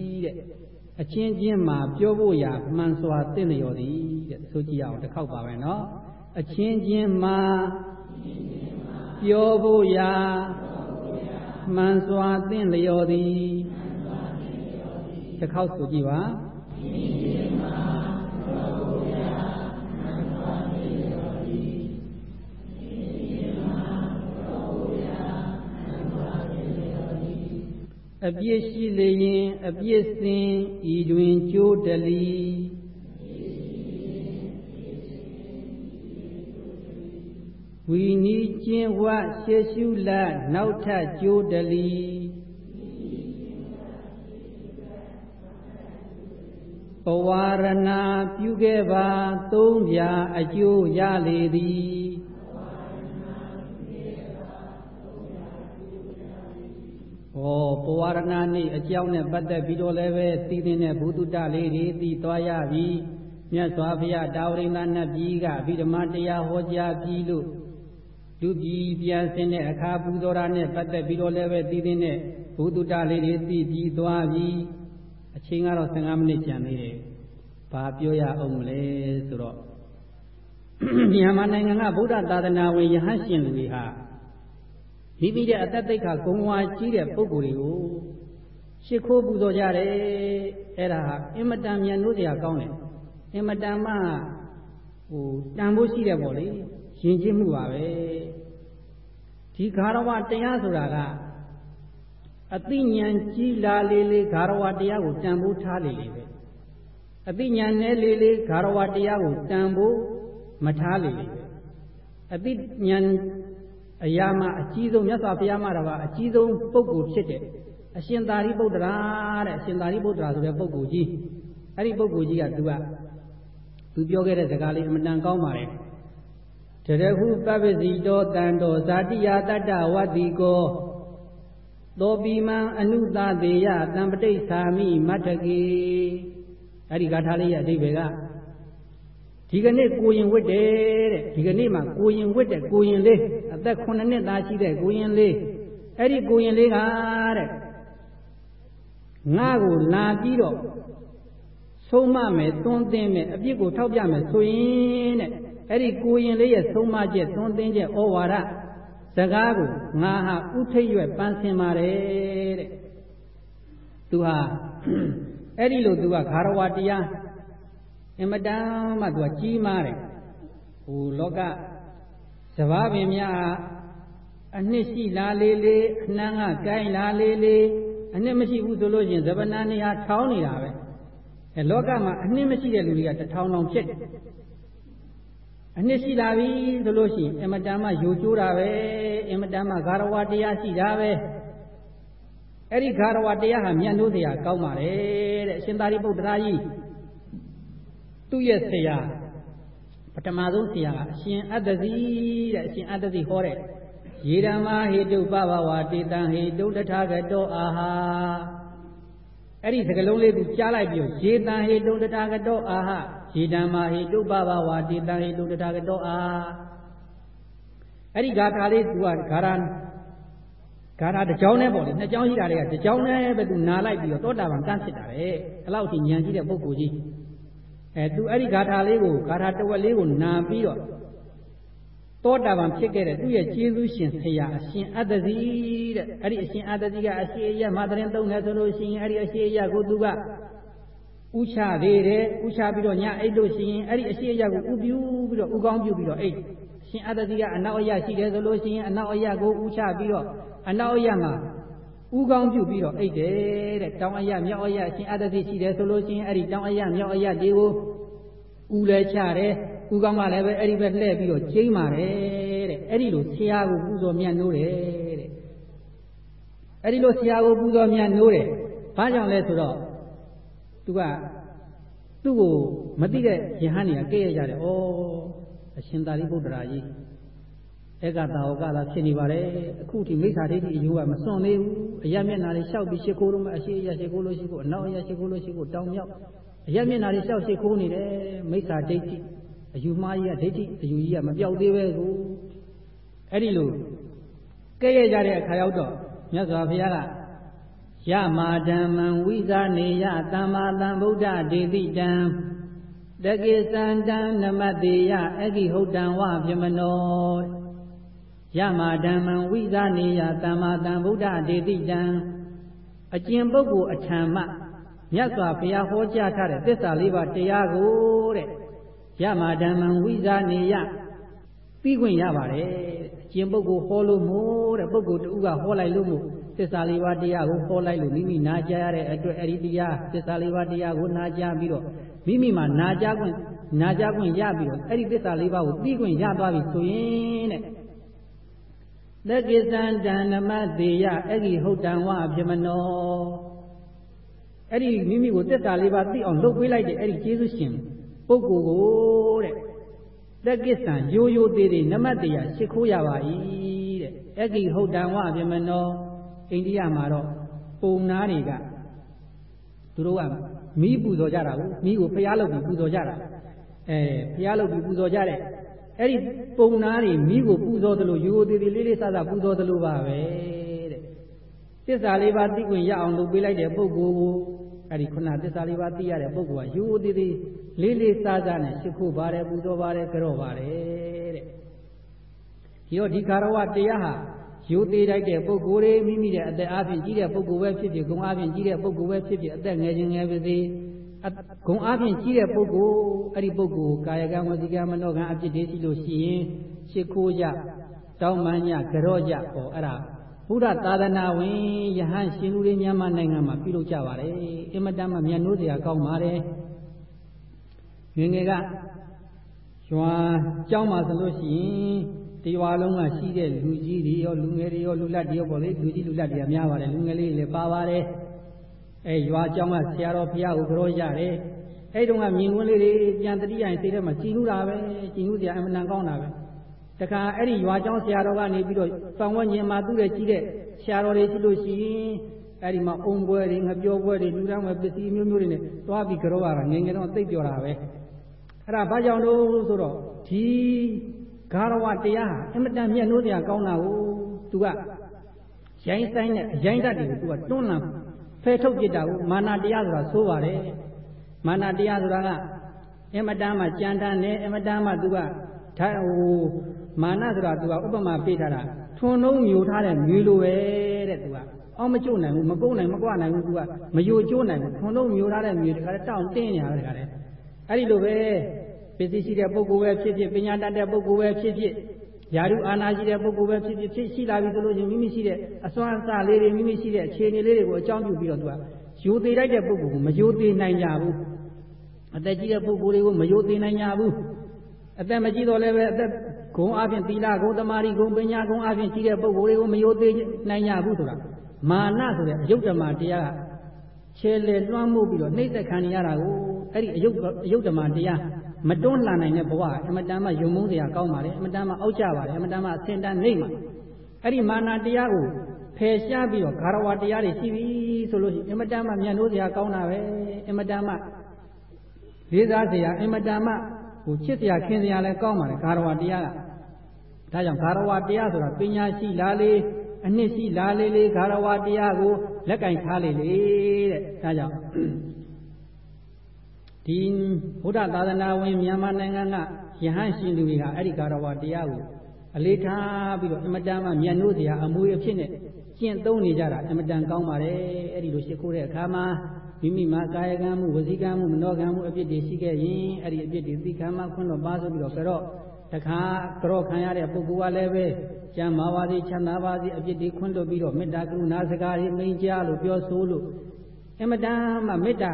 အချင်းချင်းမှာပြောဖို့ရာမှန်စွာသိလျော်သည်တဲ့ဆိုကြည့်အောင်တစ်ခေါက်ပါပဲနော်အချင်းချင်းမှာပြောဖို့ရာမှန်စွာသိလျော်သည်တစ်ခေါက်ဆိုကြည့်ပါအချင်းချင်း ပြစ်ရှိလျင်အပြစ်စင်ဤတွင်ကြိုးတလီဝီနီးကျင်းဝရှေရှုလနောက်ထပ်ကြိုးတလီပဝါရဏပြုခဲ့ပါသုံးပြအကျိုးရလေသည် ဩပဝရဏနေ့အကြောင်းနဲ့ပတ်သက်ပြီးတော့လည်းပဲသိသိနဲ့ဘုသူတ္တလေးတွေသိသွားရပြီမြတ်စွာဘုရားတာဝရိန္ဒနတ်ပြည်ကအဘိဓမ္မာတရားဟောကြားပြီးလို့လူပြည်ပြန်ဆင်းတဲ့အခါပူဇော်တာနဲ့ပတ်သက်ပြီးတော့လည်းပဲသိသိနဲ့ဘုသူတ္တလေးတွေသိပြီးသွားပြီအချိန်ကတော့15မိနစ်ကျန်သေးတယ်ဘာပြောရအောင်မလဲဆိုတော့မြန်မာနိုင်ငံကဗုဒ္ဓသာသနာဝင်ယဟန်ရှင်လူတွေဟာ မိမိရဲ့အသက်သိက္ခာဂုဏ်ဝါကြီးတဲ့ပုဂ္ဂိုလ်တွေကိုရှ िख ိုးပူဇော်ကြတယ်အဲ့ဒါဟာအင်မတန်မြန်လို့စရာကောင်းတယ်အင်မတန်မှဟိုတန်ဖို့ရှိတယ်ပေါ့လေယဉ်ကျေးမှုပါပဲဒီဂါရဝတရားဆိုတာကအသိဉာဏ်ကြီးလာလေလေဂါရဝတရားကိုတန်ဖိုးထားလေလေပဲအသိဉာဏ်နဲ့လေလေဂါရဝတရားကိုတန်ဖိုးမထားလေလေပဲအသိဉာဏ် အရာမှာအကြီးဆုံးမြတ်စွာဘုရားမှာတော့အကြီးဆုံးပုဂ္ဂိုလ်ဖြစ်တဲ့အရှင်သာရိပုတ္တရာတဲ့အရှင်သာရိပုတ္တရာဆိုတဲ့ပုဂ္ဂိုလ်ကြီးအဲ့ဒီပုဂ္ဂိုလ်ကြီးကသူကသူပြောခဲ့တဲ့စကားလေးအမှန်တန်ကောင်းပါလေတရဟုပပ္ပစီတောတန်တော်ဇာတိယတတ္တဝတ္တိကောသောပိမံအနုသတေယတံပဋိဌာမိမတ္ထကေအဲ့ဒီဂါထာလေးရဲ့အဓိပ္ပာယ်က ဒီကနေ့ကိုရင်ဝတ်တယ်တဲ့ဒီကနေ့မှကိုရင်ဝတ်တဲ့ကိုရင်လေးအသက်9နှစ်သားရှိတဲ့ကိုရင်လေးအဲ့ဒီကိုရင်လေးကတဲ့ငါ့ကိုလာပြီးတော့ဆုံးမမယ်သွန်းသင်းမယ်အပြစ်ကိုထောက်ပြမယ်ဆိုရင်တဲ့အဲ့ဒီကိုရင်လေးရဲ့ဆုံးမချက်သွန်းသင်းချက်ဩဝါဒစကားကိုငါဟာဥထိတ်ရွက်ပန်းဆင်ပါတယ်တဲ့သူဟာအဲ့ဒီလိုသူကဂါရဝတရား အင်မတန်မှသူကကြီးမားတယ်ဟိုလောကစဘာပင်များအနှစ်ရှိလားလေးလေးအနှမ်းကကိုင်းလားလေးလေးအနှစ်မရှိဘူးဆိုလို့ရှင်ဇဗနာနေဟာထောင်းနေတာပဲအဲလောကမှာအနှစ်မရှိတဲ့လူတွေကတထောင်ထောင်ဖြစ်တယ်အနှစ်ရှိလာပြီဆိုလို့ရှိရင်အင်မတန်မှယိုကျိုးတာပဲအင်မတန်မှဂါရဝတရားရှိတာပဲအဲ့ဒီဂါရဝတရားဟာမြတ်လို့စရာကောင်းပါလေတဲ့အရှင်သာရိပုတ္တရာကြီး သူ့ရဲ့ဆရာပထမဆုံးဆရာကအရှင်အတ္တစီတဲ့အရှင်အတ္တစီဟောတဲ့ယေဓမ္မာဟေတုပဘဝတေတံဟေတုတထာဂတောအာဟာအဲ့ဒီစကလုံးလေးကိုကြားလိုက်ပြီးယေတံဟေတုတထာဂတောအာဟယေဓမ္မာဟေတုပဘဝတေတံဟေတုတထာဂတောအာအဲ့ဒီဂါထာလေးသူကဂါရဂါထာတစ်ကြောင်းနဲ့ပေါ့လေနှစ်ကြောင်းရှိတာတွေကတစ်ကြောင်းနဲ့ပဲသူနာလိုက်ပြီးတော့သောတာပန်တန်းဖြစ်တာလေအဲ့လောက်ထိဉာဏ်ရှိတဲ့ပုဂ္ဂိုလ်ကြီး အဲသူအဲ့ဒီဂါထာလေးကိုဂါထာတဝက်လေးကိုနာပြီးတော့သောတာပန်ဖြစ်ခဲ့တဲ့သူ့ရဲ့ကျေးဇူးရှင်ဆရာအရှင်အတ္တစီတဲ့အဲ့ဒီအရှင်အတ္တစီကအရှိအယမသရင်သုံးတယ်ဆိုလို့ရှိရင်အဲ့ဒီအရှိအယကိုသူကဥချသေးတယ်ဥချပြီးတော့ညအိတ်လို့ရှိရင်အဲ့ဒီအရှိအယကိုဥပြူပြီးတော့ဥကောင်းပြုပြီးတော့အိတ်ရှင်အတ္တစီကအနောက်အယရှိတယ်ဆိုလို့ရှိရင်အနောက်အယကိုဥချပြီးတော့အနောက်အယမှာ ဥကောင်းပြုပြီးတော့အိတ်တယ်တဲ့တောင်အယမြောက်အယရှင်အတ္တစီရှိတယ်ဆိုလို့ရှိရင်အဲ့ဒီတောင်အယမြောက်အယတွေကိုဥလဲချတယ်ဥကောင်းကလည်းပဲအဲ့ဒီပဲလှည့်ပြီးတော့ကျိမ့်ပါတယ်တဲ့အဲ့ဒီလိုဆရာကိုပူဇော်မြတ်နိုးတယ်တဲ့အဲ့ဒီလိုဆရာကိုပူဇော်မြတ်နိုးတယ်ဘာကြောင့်လဲဆိုတော့သူကသူ့ကိုမသိတဲ့ယဟန်တွေကကဲ့ရဲ့ကြတယ်ဩအရှင်သာရိပုတ္တရာကြီး ဧကတာဝကသာဖြစ်နေပါတယ်အခုထိမိစ္ဆာဒိဋ္ဌိအယူကမစွန့်သေးဘူးအရမျက်နာတွေလျှောက်ပြီးရှ िख ိုးတော့မှအရှိအရရှ िख ိုးလို့ရှိဖို့အနောက်အရရှ िख ိုးလို့ရှိဖို့တောင်မြောက်အရမျက်နာတွေလျှောက်ရှ िख ိုးနေတယ်မိစ္ဆာဒိဋ္ဌိအယူမှားကြီးကဒိဋ္ဌိအယူကြီးကမပြောက်သေးပဲကိုအဲ့ဒီလိုကဲ့ရဲ့ကြတဲ့အခါရောက်တော့မြတ်စွာဘုရားကယမာဓမ္မံဝိဇာနေယသမ္မာသမ္ဗုဒ္ဓဒေတိတံတကိသန္တံနမတေယအဂိဟုတ်တံဝပြမနော ယမာဓမ္မံဝိဇာနေယသမ္မာသမ္ဗုဒ္ဓဒေတိတံအကျင့်ပုဂ္ဂိုလ်အထံမှမြတ်စွာဘုရားဟောကြားထားတဲ့သစ္စာလေးပါးတရားကိုတဲ့ယမာဓမ္မံဝိဇာနေယပြီးခွင့်ရပါတယ်အကျင့်ပုဂ္ဂိုလ်ဟောလို့မို့တဲ့ပုဂ္ဂိုလ်တူကဟောလိုက်လို့မို့သစ္စာလေးပါးတရားကိုဟောလိုက်လို့မိမိနာကြားရတဲ့အတွက်အဲ့ဒီတရားသစ္စာလေးပါးတရားကိုနာကြားပြီးတော့မိမိမှာနာကြားခွင့်နာကြားခွင့်ရပြီးတော့အဲ့ဒီသစ္စာလေးပါးကိုသိခွင့်ရသွားပြီဆိုရင်တဲ့ သက္ကိသံတဏမတေယအဂိဟုတ်တံဝအပြမနောအဲ့ဒီမိမိကိုသစ္စာလေးပါးသိအောင်လုပ်ပေးလိုက်တဲ့အဲ့ဒီကျေးဇူးရှင်ပုဂ္ဂိုလ်ကိုတဲ့သက္ကိသံရိုးရိုးသေးသေးနမတေယရှ िख ိုးရပါ၏တဲ့အဂိဟုတ်တံဝအပြမနောအိန္ဒိယမှာတော့ပုံနာတွေကသူတို့ကမီးပူဇော်ကြတာကိုမီးကိုဖျားလုပ်ပြီးပူဇော်ကြတာအဲဖျားလုပ်ပြီးပူဇော်ကြတဲ့အဲ့ဒီ ပုံနာတွေမီးကိုပူဇော်သလိုရိုးသေးသေးလေးလေးဆဆပူဇော်သလိုပါပဲတဲ့သစ္စာလေးပါးသိခွင့်ရအောင်လုပ်ပေးလိုက်တဲ့ပုဂ္ဂိုလ်ကိုအဲ့ဒီခုနသစ္စာလေးပါးသိရတဲ့ပုဂ္ဂိုလ်ကရိုးသေးသေးလေးလေးဆဆနဲ့ရှိခိုးပါတယ်ပူဇော်ပါတယ်ကြော့ပါတယ်တဲ့ဒီတော့ဒီကာရဝတရားဟာရိုးသေးတိုက်တဲ့ပုဂ္ဂိုလ်တွေမိမိရဲ့အသက်အားဖြင့်ကြီးတဲ့ပုဂ္ဂိုလ်ပဲဖြစ်ဖြစ်ဂုဏ်အားဖြင့်ကြီးတဲ့ပုဂ္ဂိုလ်ပဲဖြစ်ဖြစ်အသက်ငယ်ခြင်းငယ်ပါစေ ဂုဏ်အားဖြင့်ကြီးတဲ့ပုဂ္ဂိုလ်အဲ့ဒီပုဂ္ဂိုလ်ကာယကံဝစီကံမနောကံအဖြစ်တည်းရှိလို့ရှိရင်ရှ िख ိုးကြတောင်းပန်ကြကြော့ကြဟောအဲ့ဒါဘုရားသာသနာဝင်ယဟန်ရှင်လူတွေမြန်မာနိုင်ငံမှာပြုလုပ်ကြပါတယ်အင်မတန်မှမြတ်နိုးစရာကောင်းပါတယ်ငငယ်ကရွာကျောင်းမှာဆိုလို့ရှိရင်ဒီရွာလုံးကရှိတဲ့လူကြီးတွေရောလူငယ်တွေရောလူလတ်တွေရောပေါ့လေလူကြီးလူလတ်တွေကများပါတယ်လူငယ်လေးတွေလည်းပါပါတယ် အဲရွာကျောင်းကဆရာတော်ဘုရားကိုကြောရတယ်အဲ့တုန်းကမြင်ကွင်းလေးတွေပြန်တတိယရင်စိတ်ထဲမှာကြည်နူးတာပဲကြည်နူးစရာအမှန်တန်ကောင်းတာပဲတခါအဲ့ဒီရွာကျောင်းဆရာတော်ကနေပြီးတော့ပန်ဝန်းကျင်မှာသူ့ရဲ့ကြီးတဲ့ဆရာတော်တွေရှိလို့ရှိရင်အဲ့ဒီမှာအုံပွဲတွေငပြောပွဲတွေလူတန်းပွဲပစ္စည်းမျိုးမျိုးတွေနဲ့သွားပြီးကြောရတာငယ်ငယ်တော့သိပြောတာပဲအဲ့ဒါဘာကြောင့်လို့ဆိုတော့ဒီဂါရဝတရားဟာအင်မတန်မြတ်နိုးစရာကောင်းတာကိုသူကရိုင်းဆိုင်နဲ့ရိုင်းတတ်တယ်ကိုသူကတွန်းလှန် ဖယ်ထုတ်ပြစ်တာကိုမာနတရားဆိုတာဆိုပါတယ်မာနတရားဆိုတာကအင်မတန်မှကြံတန်းတယ်အင်မတန်မှသူကဓာဟိုမာနဆိုတာသူကဥပမာပေးထားတာထွန်းလုံးမျိုးထားတဲ့မျိုးလိုပဲတဲ့သူကအောင်မကျုံနိုင်ဘူးမကုန်းနိုင်မကွနိုင်ဘူးသူကမယိုကျိုးနိုင်ဘူးထွန်းလုံးမျိုးထားတဲ့မျိုးတခါတောင့်တင်းနေတာတခါလေအဲ့ဒီလိုပဲပစ္စည်းရှိတဲ့ပုဂ္ဂိုလ်ပဲဖြစ်ဖြစ်ပညာတတ်တဲ့ပုဂ္ဂိုလ်ပဲဖြစ်ဖြစ် ယာရုအာနာရှိတဲ့ပုဂ္ဂိုလ်ပဲဖြစ်ဖြစ်ဖြစ်ရှိလာပြီဆိုလို့ချင်းမိမိရှိတဲ့အစွမ်းအစလေးတွေမိမိရှိတဲ့အခြေအနေလေးတွေကိုအကြောင်းပြုပြီးတော့သူကယိုသေးလိုက်တဲ့ပုဂ္ဂိုလ်ကိုမယိုသေးနိုင်ကြဘူးအသက်ကြီးတဲ့ပုဂ္ဂိုလ်တွေကိုမယိုသေးနိုင်ကြဘူးအသက်မကြီးတော့လည်းပဲအသက်ဂုံအပြင်သီလဂုံတမာရီဂုံပညာဂုံအပြင်ကြီးတဲ့ပုဂ္ဂိုလ်တွေကိုမယိုသေးနိုင်ကြဘူးဆိုတာမာနဆိုတဲ့အယုတ်ဓမ္မတရားကခြေလေလွှမ်းမိုးပြီးတော့နှိမ့်သက်ခံရတာကို အဲ့ဒီအယုတ်အယုတ်ဓမ္မတရားမတွန်းလှန်နိုင်တဲ့ဘဝအမတန်မှယုံမုန်းစရာကောင်းပါလေအမတန်မှအောက်ကျပါလေအမတန်မှအစင်တန်းနေမှာအဲ့ဒီမာနတရားကိုဖယ်ရှားပြီးတော့ဂါရဝတရားတွေရှိပြီဆိုလို့ရှိရင်အမတန်မှမျက်နှိုးစရာကောင်းတာပဲအမတန်မှလေးစားစရာအမတန်မှဟိုချစ်စရာခင်စရာလည်းကောင်းပါလေဂါရဝတရားကဒါကြောင့်ဂါရဝတရားဆိုတာပညာရှိလားလေအနှစ်ရှိလားလေလေဂါရဝတရားကိုလက်ကင်ထားလေလေတဲ့ဒါကြောင့် ဒီဗုဒ္ဓသာသနာဝင်မြန်မာနိုင်ငံကယဟန်ရှင်လူတွေကအဲ့ဒီကာရဝတရားကိုအလေးထားပြီးတော့အမတန်မှမျက်နှိုးစရာအမွေအဖြစ်နဲ့ကျင့်သုံးနေကြတာအမတန်ကောင်းပါတယ်အဲ့ဒီလိုရှိခိုးတဲ့အခါမှာမိမိမှာကာယကံမှုဝစီကံမှုမနောကံမှုအပြစ်တွေရှိခဲ့ရင်အဲ့ဒီအပြစ်တွေသိခံမှခွန်းတော့ပါဆိုပြီးတော့ကြတော့တခါကြောခံရတဲ့ပုဂ္ဂိုလ်ကလည်းပဲကျမ်းမာပါစေချမ်းသာပါစေအပြစ်တွေခွန်းလွတ်ပြီးတော့မေတ္တာကရုဏာစကားတွေမိန်ကြားလို့ပြောဆိုလို့အမတန်မှမေတ္တာ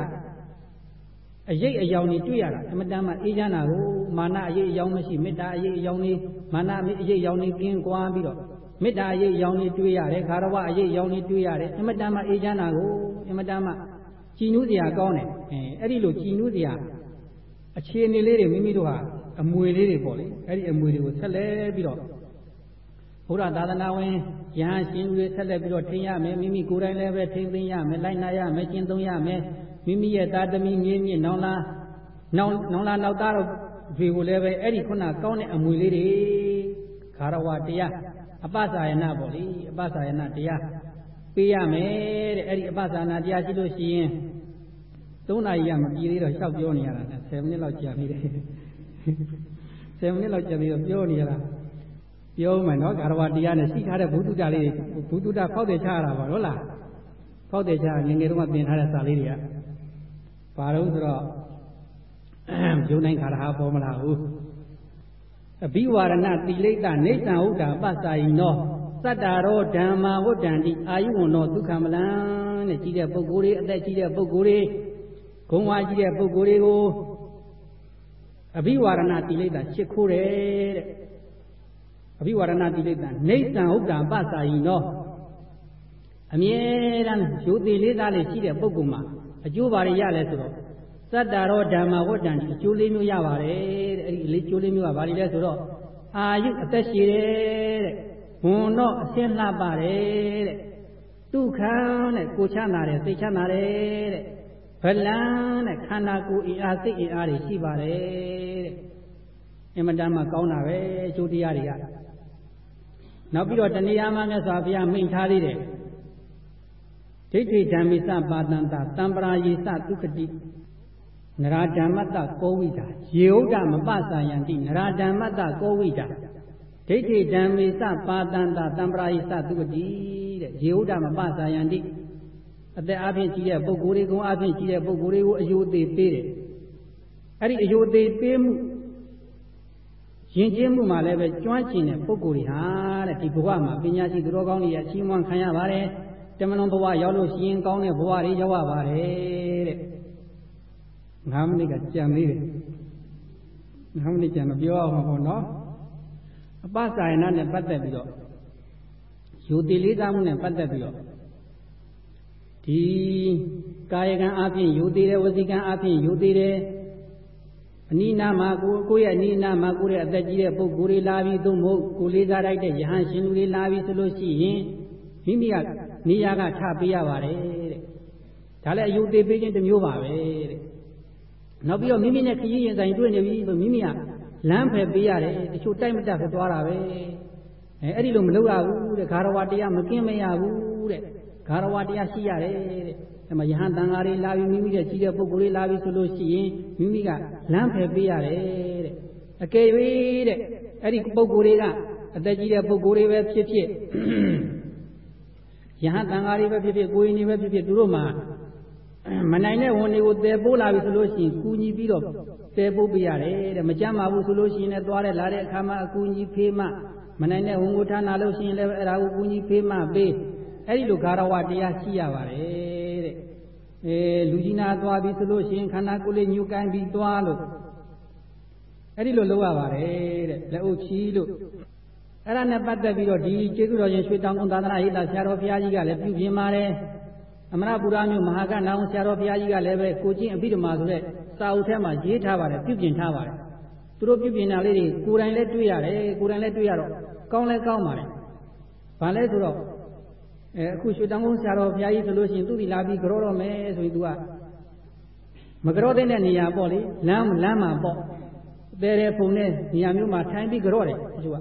အရေးအယောင်တွေတွေ့ရတာအမတန်မှအေးချမ်းတာကိုမာနအရေးအယောင်မရှိမေတ္တာအရေးအယောင်တွေမာနအရေးအယောင်တွေကင်းကွာပြီးတော့မေတ္တာအရေးအယောင်တွေတွေ့ရတယ်ခါရဝအရေးအယောင်တွေတွေ့ရတယ်အမတန်မှအေးချမ်းတာကိုအမတန်မှကြည်နူးစရာကောင်းတယ်အဲအဲ့ဒီလိုကြည်နူးစရာအခြေအနေလေးတွေမိမိတို့ဟာအမွေလေးတွေပေါ့လေအဲ့ဒီအမွေတွေကိုဆက်လဲပြီးတော့ဘုရားသာသနာဝင်ယဟန်ရှင်တွေဆက်လက်ပြီးတော့ထိန်းရမယ်မိမိကိုယ်တိုင်လည်းပဲထိန်းသိမ်းရမယ်လိုက်နာရမယ်ကျင့်သုံးရမယ် မိမိရဲ့တာသမီမြေးမြင့်နောင်လာနောင်နောင်လာနောက်သားတို့တွေကိုလည်းပဲအဲ့ဒီခုနကောင်းတဲ့အမွေလေးတွေခါရဝတရားအပ္ပစာယနာပေါ့လေအပ္ပစာယနာတရားပေးရမယ်တဲ့အဲ့ဒီအပ္ပစာနာတရားရှိလို့ရှိရင်၃နာရီကမပြေသေးတော့ရှောက်ပြောနေရတာ10မိနစ်လောက်ကြာပြီတယ်10မိနစ်လောက်ကြာပြီးတော့ပြောနေရတာပြောမယ်နော်ကာရဝတရားနဲ့ရှိထားတဲ့ဘုဒ္ဓတာလေးဘုဒ္ဓတာဖောက်တယ်ချရတာပါဟုတ်လားဖောက်တယ်ချငငယ်တုန်းကသင်ထားတဲ့စာလေးတွေက ဘာလို့ဆိုတော့ယုံနိုင်ခါရဟာပေါ်မလာဘူးအဘိဝါရဏတိလိတ္တနေသံဟုတ်တာပတ္စာယိနောသတ္တာရောဓမ္မာဝတ္တံတိအာယုဝနောဒုက္ခမလံတဲ့ကြီးတဲ့ပုဂ္ဂိုလ်တွေအသက်ကြီးတဲ့ပုဂ္ဂိုလ်တွေဂုံဝါကြီးတဲ့ပုဂ္ဂိုလ်တွေကိုအဘိဝါရဏတိလိတ္တရှ िख ိုးတယ်တဲ့အဘိဝါရဏတိလိတ္တနေသံဟုတ်တာပတ္စာယိနောအမြဲတမ်းယူသေးလေးသားလေးရှိတဲ့ပုဂ္ဂိုလ်မှာ အကျိုးဘာတွေရလဲဆိုတော့သတ္တရောဓမ္မဝတ္တံအကျိုးလေးမျိုးရပါတယ်တဲ့အဲ့ဒီလေးကျိုးလေးမျိုးကဘာတွေလဲဆိုတော့အာယုအသက်ရှည်တယ်တဲ့ဝန်တော့အရှင်းလှပါတယ်တဲ့ဒုက္ခတဲ့ကိုချမ်းသာတယ်စိတ်ချမ်းသာတယ်တဲ့ဗလံတဲ့ခန္ဓာကိုယ်အင်အားစိတ်အင်အားတွေရှိပါတယ်တဲ့အင်မတန်မှကောင်းတာပဲအကျိုးတရားတွေကနောက်ပြီးတော့တဏှာမှာမြတ်စွာဘုရားမိန့်ထားသေးတယ် ဒိဋ္ဌိဓမ္မိစပါတန္တတံပရာယေစဒုက္ခတိနရာဓမ္မတကောဝိတာယေဟုတ်တမပသယံတိနရာဓမ္မတကောဝိတာဒိဋ္ဌိဓမ္မေစပါတန္တတံပရာယေစဒုက္ခတိတဲ့ယေဟုတ်တမပသယံတိအသက်အဖြစ်ကြီးတဲ့ပုဂ္ဂိုလ်တွေကိုအဖြစ်ကြီးတဲ့ပုဂ္ဂိုလ်တွေကိုအယုသေးပေးတယ်အဲ့ဒီအယုသေးပေးမှုယဉ်ကျေးမှုမှာလည်းပဲကျွမ်းကျင်တဲ့ပုဂ္ဂိုလ်တွေဟာတဲ့ဒီဘဝမှာပညာရှိသူတော်ကောင်းတွေရဲ့အချီးမွမ်းခံရပါတယ် တမန်တော်ဘဝရောက်လို့ရှိရင်ကောင်းတဲ့ဘဝတွေရောက်ရပါတယ်တဲ့9မိနစ်ကကြံသေးတယ်9မိနစ်ကြံမပြောအောင်ပေါ့နော်အပ္ပစာယနာနဲ့ပတ်သက်ပြီးတော့ယူတည်လေးစားမှုနဲ့ပတ်သက်ပြီးတော့ဒီကာယကံအပြင်ယူတည်တယ်ဝစီကံအပြင်ယူတည်တယ်အနိနာမှာကိုကိုရဲ့အနိနာမှာကိုရဲ့အသက်ကြီးတဲ့ပုဂ္ဂိုလ်တွေလာပြီးသို့မဟုတ်ကိုလေးစားလိုက်တဲ့ယဟန်ရှင်လူတွေလာပြီးဆိုလို့ရှိရင်မိမိက နေရာကထပေးရပါတယ်တဲ့ဒါလည်းအယုသေးပေးခြင်းတစ်မျိုးပါပဲတဲ့နောက်ပြီးတော့မိမိနဲ့ခရီးရင်ဆိုင်တွေ့နေပြီဆိုမိမိကလမ်းဖယ်ပေးရတယ်တချို့တိုက်မတက်ဖယ်သွားတာပဲအဲအဲ့ဒီလိုမလုပ်ရဘူးတဲ့ဂါရဝတရားမကင်းမရဘူးတဲ့ဂါရဝတရားရှိရတယ်တဲ့အဲမှာယဟန်တန်ဃာတွေလာပြီးမိမိတဲ့ကြီးတဲ့ပုဂ္ဂိုလ်တွေလာပြီးဆိုလို့ရှိရင်မိမိကလမ်းဖယ်ပေးရတယ်တဲ့အကယ်၍တဲ့အဲ့ဒီပုဂ္ဂိုလ်တွေကအသက်ကြီးတဲ့ပုဂ္ဂိုလ်တွေပဲဖြစ်ဖြစ် ယဟန်တန်ဃာတွေပဲဖြစ်ဖြစ်ကိုယ်ရင်တွေပဲဖြစ်ဖြစ်သူတို့မှာမနိုင်တဲ့ဝန်တွေကိုတည်ပိုးလာပြီဆိုလို့ရှိရင်ကူညီပြီးတော့တည်ပိုးပေးရတယ်တဲ့မကြမ်းပါဘူးဆိုလို့ရှိရင်လည်းသွားတဲ့လာတဲ့အခါမှာအကူညီဖေးမှမနိုင်တဲ့ဝန်ကိုထားနာလို့ရှိရင်လည်းအဲ့ဒါကိုကူညီဖေးမှပေးအဲ့ဒီလိုဂါရဝတရားရှိရပါတယ်တဲ့အဲလူကြီးနာသွားပြီဆိုလို့ရှိရင်ခန္ဓာကိုယ်လေးညှို့ကိုင်းပြီးသွားလို့အဲ့ဒီလိုလုပ်ရပါတယ်တဲ့လက်အုပ်ချီလို့ အဲ့ဒါနဲ့ပတ်သက်ပြီးတော့ဒီကျေးဇူးတော်ရှင်ရွှေတောင်ကုန်းသာသနာ့ဟိတဆရာတော်ဘုရားကြီးကလည်းပြုပြင်ပါတယ်အမရပူရမြို့မဟာကနောင်ဆရာတော်ဘုရားကြီးကလည်းပဲကိုချင်းအဘိဓမ္မာဆိုတဲ့စာအုပ်ထဲမှာရေးထားပါတယ်ပြုပြင်ထားပါတယ်သူတို့ပြုပြင်တာလေးတွေကိုယ်တိုင်လည်းတွေ့ရတယ်ကိုယ်တိုင်လည်းတွေ့ရတော့ကောင်းလဲကောင်းပါတယ်ဘာလဲဆိုတော့အဲအခုရွှေတောင်ကုန်းဆရာတော်ဘုရားကြီးဆိုလို့ရှိရင်သူ့ဒီလာပြီးကြောတော့မယ်ဆိုရင်သူကမကြောတဲ့နေရာပေါ့လေလမ်းလမ်းမှာပေါ့တဲတဲ့ပုံနဲ့နေရာမျိုးမှာထိုင်ပြီးကြောတယ်သူက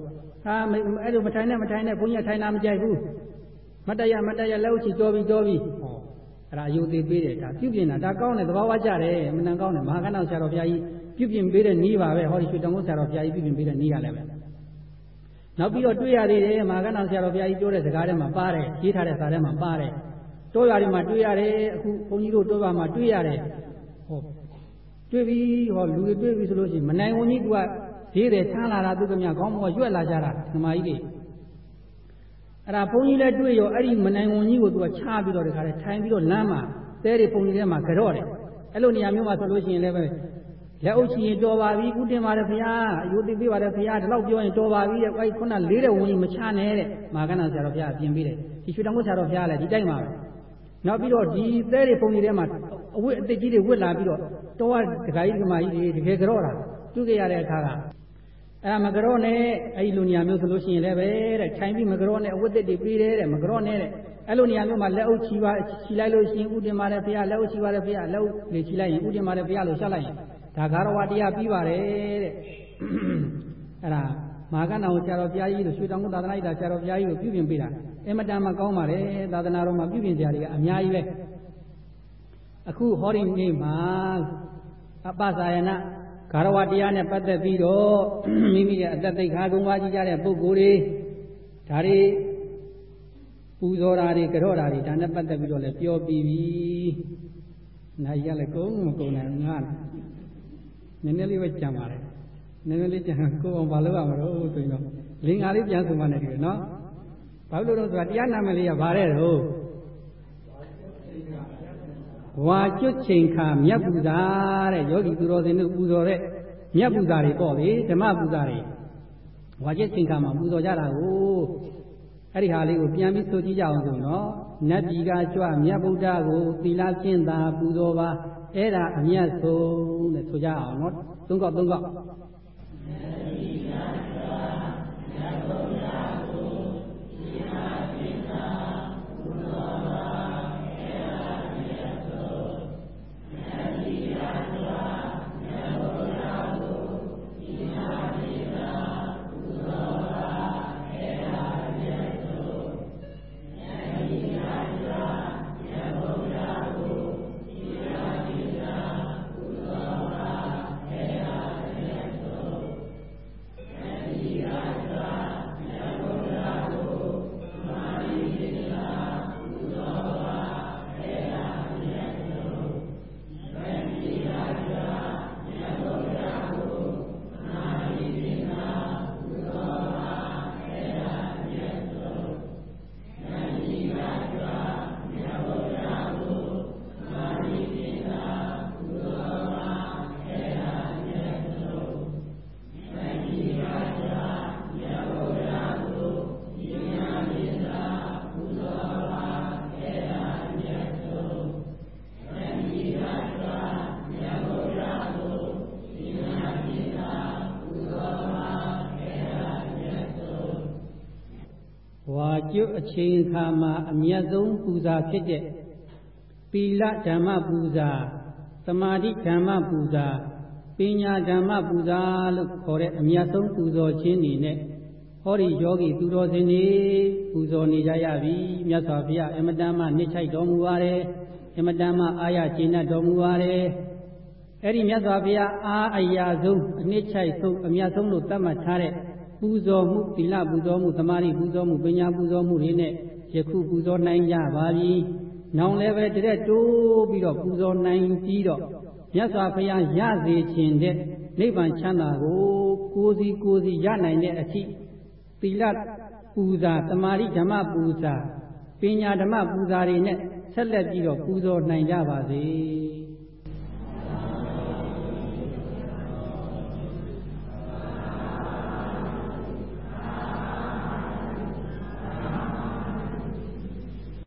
ဟာအဲ့လိုမထိုင်နဲ့မထိုင်နဲ့ဘုန်းကြီးထိုင်တာမကြိုက်ဘူးမတရမတရလက်ဥချီတော်ပြီးတော်ပြီးဟောအဲ့ဒါအယုသေးပေးတယ်ဒါပြုပြင်တာဒါကောင်းတယ်သဘာဝကျတယ်မနန်ကောင်းတယ်မဟာကဏ္ဍဆရာတော်ဘုရားကြီးပြုပြင်ပေးတဲ့နည်းပါပဲဟောဒီရွှေတောင်ကုန်းဆရာတော်ဘုရားကြီးပြုပြင်ပေးတဲ့နည်းကလည်းပဲနောက်ပြီးတော့တွေ့ရသေးတယ်မဟာကဏ္ဍဆရာတော်ဘုရားကြီးပြောတဲ့စကားထဲမှာပါတယ်ရေးထားတဲ့စာထဲမှာပါတယ်တောရွာတွေမှာတွေ့ရတယ်အခုဘုန်းကြီးတို့တောရွာမှာတွေ့ရတယ်ဟောတွေ့ပြီဟောလူတွေတွေ့ပြီဆိုလို့ရှိရင်မနိုင်ဝင်ကြီးက ရေးတယ်ဆန်းလာတာသူကမြခေါင်းမောရွက်လာကြတာဓမ္မကြီးတွေအဲ့ဒါဘုန်းကြီးလည်းတွေ့ရောအဲ့ဒီမနိုင်ဝန်ကြီးကိုသူကချပြီးတော့တခါတည်းထိုင်ပြီးတော့လမ်းမှာတဲတွေဘုန်းကြီးထဲမှာကြော့တယ်အဲ့လိုနေရာမျိုးမှာဆိုလို့ရှိရင်လည်းပဲလက်အုပ်ချရင်တော်ပါပြီကုတင်ပါတယ်ဖေဟာအယုသိပေးပါတယ်ဖေဟာဒီလောက်ပြောရင်တော်ပါပြီတဲ့အဲ့ခုနလေးတဲ့ဝန်ကြီးမချနဲ့တဲ့မာကဏ္ဍဆရာတော်ဖေဟာပြင်ပေးတယ်ဒီရွှေတောင်ကုဆရာတော်ဖေဟာလည်းဒီတိုက်မှာပဲနောက်ပြီးတော့ဒီသဲတွေပုံကြီးထဲမှာအဝတ်အစ်ကြီးတွေဝတ်လာပြီးတော့တောကဒကာကြီးဒကာမကြီးတွေတကယ်ကြော့တာသူ့ကြရတဲ့အခါက အဲ့ဒါမကြောနဲ့အဲ့ဒီလိုနေရာမျိုးဆိုလို့ရှိရင်လည်းပဲတဲ့ခြိုင်ပြီးမကြောနဲ့အဝတ်သက်တွေပေးတယ်တဲ့မကြောနဲ့တဲ့အဲ့လိုနေရာမျိုးမှာလက်အုပ်ချီပါချီလိုက်လို့ရှိရင်ဥတင်ပါတယ်ဖေရလက်အုပ်ချီပါတယ်ဖေရလက်အုပ်လေချီလိုက်ရင်ဥတင်ပါတယ်ဖေရလို့ရှောက်လိုက်ရင်ဒါဂါရဝတရားပြီးပါတယ်တဲ့အဲ့ဒါမာကနာကိုဆရာတော်ဘုရားကြီးတို့ရွှေတောင်ကုသာသနာ့ဒါဆရာတော်ဘုရားကြီးတို့ပြုပြင်ပေးတာအင်မတန်မှကောင်းပါတယ်သာသနာတော်မှာပြုပြင်ကြရတဲ့အများကြီးပဲအခုဟောဒီနေ့မှာအပ္ပဇာယနာ ဂါရဝတရားနဲ့ပတ်သက်ပြီးတော့မိမိရဲ့အသက်သိက္ခာကုံဝါကြီးကြတဲ့ပုဂ္ဂိုလ်တွေဒါတွေပူဇော်တာတွေကြော့တာတွေဒါနဲ့ပတ်သက်ပြီးတော့လည်းပြောပြီးပြီ။နိုင်ရလည်းကုန်မကုန်နိုင်ငါနည်းနည်းလေးပဲကြံပါလေ။နည်းနည်းလေးကြံကိုအောင်ဘာလို့ရမလို့ဆိုရင်တော့လင်္ကာလေးပြန်ဆိုမှနေတယ်နော်။ဘာလို့လို့ဆိုတာတရားနာမည်လေးကဗါတဲ့တော့ ဝါကျွတ်ချိန်ခါမြတ်ပူဇာတဲ့ယောဂီသူတော်စင်တို့ပူဇော်တဲ့မြတ်ပူဇာတွေပေါ့လေဓမ္မပူဇာတွေဝါကျွတ်ချိန်ခါမှာပူဇော်ကြတာကိုအဲ့ဒီဟာလေးကိုပြန်ပြီးဆိုကြည့်ကြအောင်ဆိုတော့နတ်ပြည်ကကြွမြတ်ဗုဒ္ဓကိုသီလကျင့်တာပူဇော်ပါအဲ့ဒါအမြတ်ဆုံးတဲ့ဆိုကြအောင်နော်သုံးကောက်သုံးကောက်ဝါ ချိန်အခါမှာအမြတ်ဆုံးပူဇာဖြစ်တဲ့ပီလဓမ္မပူဇာသမာဓိဓမ္မပူဇာပညာဓမ္မပူဇာလို့ခေါ်တဲ့အမြတ်ဆုံးပူဇော်ခြင်းနေနဲ့ဟောဒီယောဂီသူတော်စင်တွေပူဇော်နေကြရပြီမြတ်စွာဘုရားအမတန်မှနှစ်ချိုက်တော်မူပါတယ်အမတန်မှအာရကျေနပ်တော်မူပါတယ်အဲ့ဒီမြတ်စွာဘုရားအာအရာဆုံးအနှစ်ချိုက်ဆုံးအမြတ်ဆုံးလို့သတ်မှတ်ထားတဲ့ ပူဇော်မှုသီလပူဇော်မှုသမာဓိပူဇော်မှုပညာပူဇော်မှုတွေနဲ့ယခုပူဇော်နိုင်ကြပါပြီ။နောင်လည်းပဲတရက်တိုးပြီးတော့ပူဇော်နိုင်ပြီးတော့မြတ်စွာဘုရားရစေခြင်းတဲ့နိဗ္ဗာန်ချမ်းသာကိုကိုယ်စီကိုယ်စီရနိုင်တဲ့အထိသီလပူဇာသမာဓိဓမ္မပူဇာပညာဓမ္မပူဇာတွေနဲ့ဆက်လက်ပြီးတော့ပူဇော်နိုင်ကြပါစေ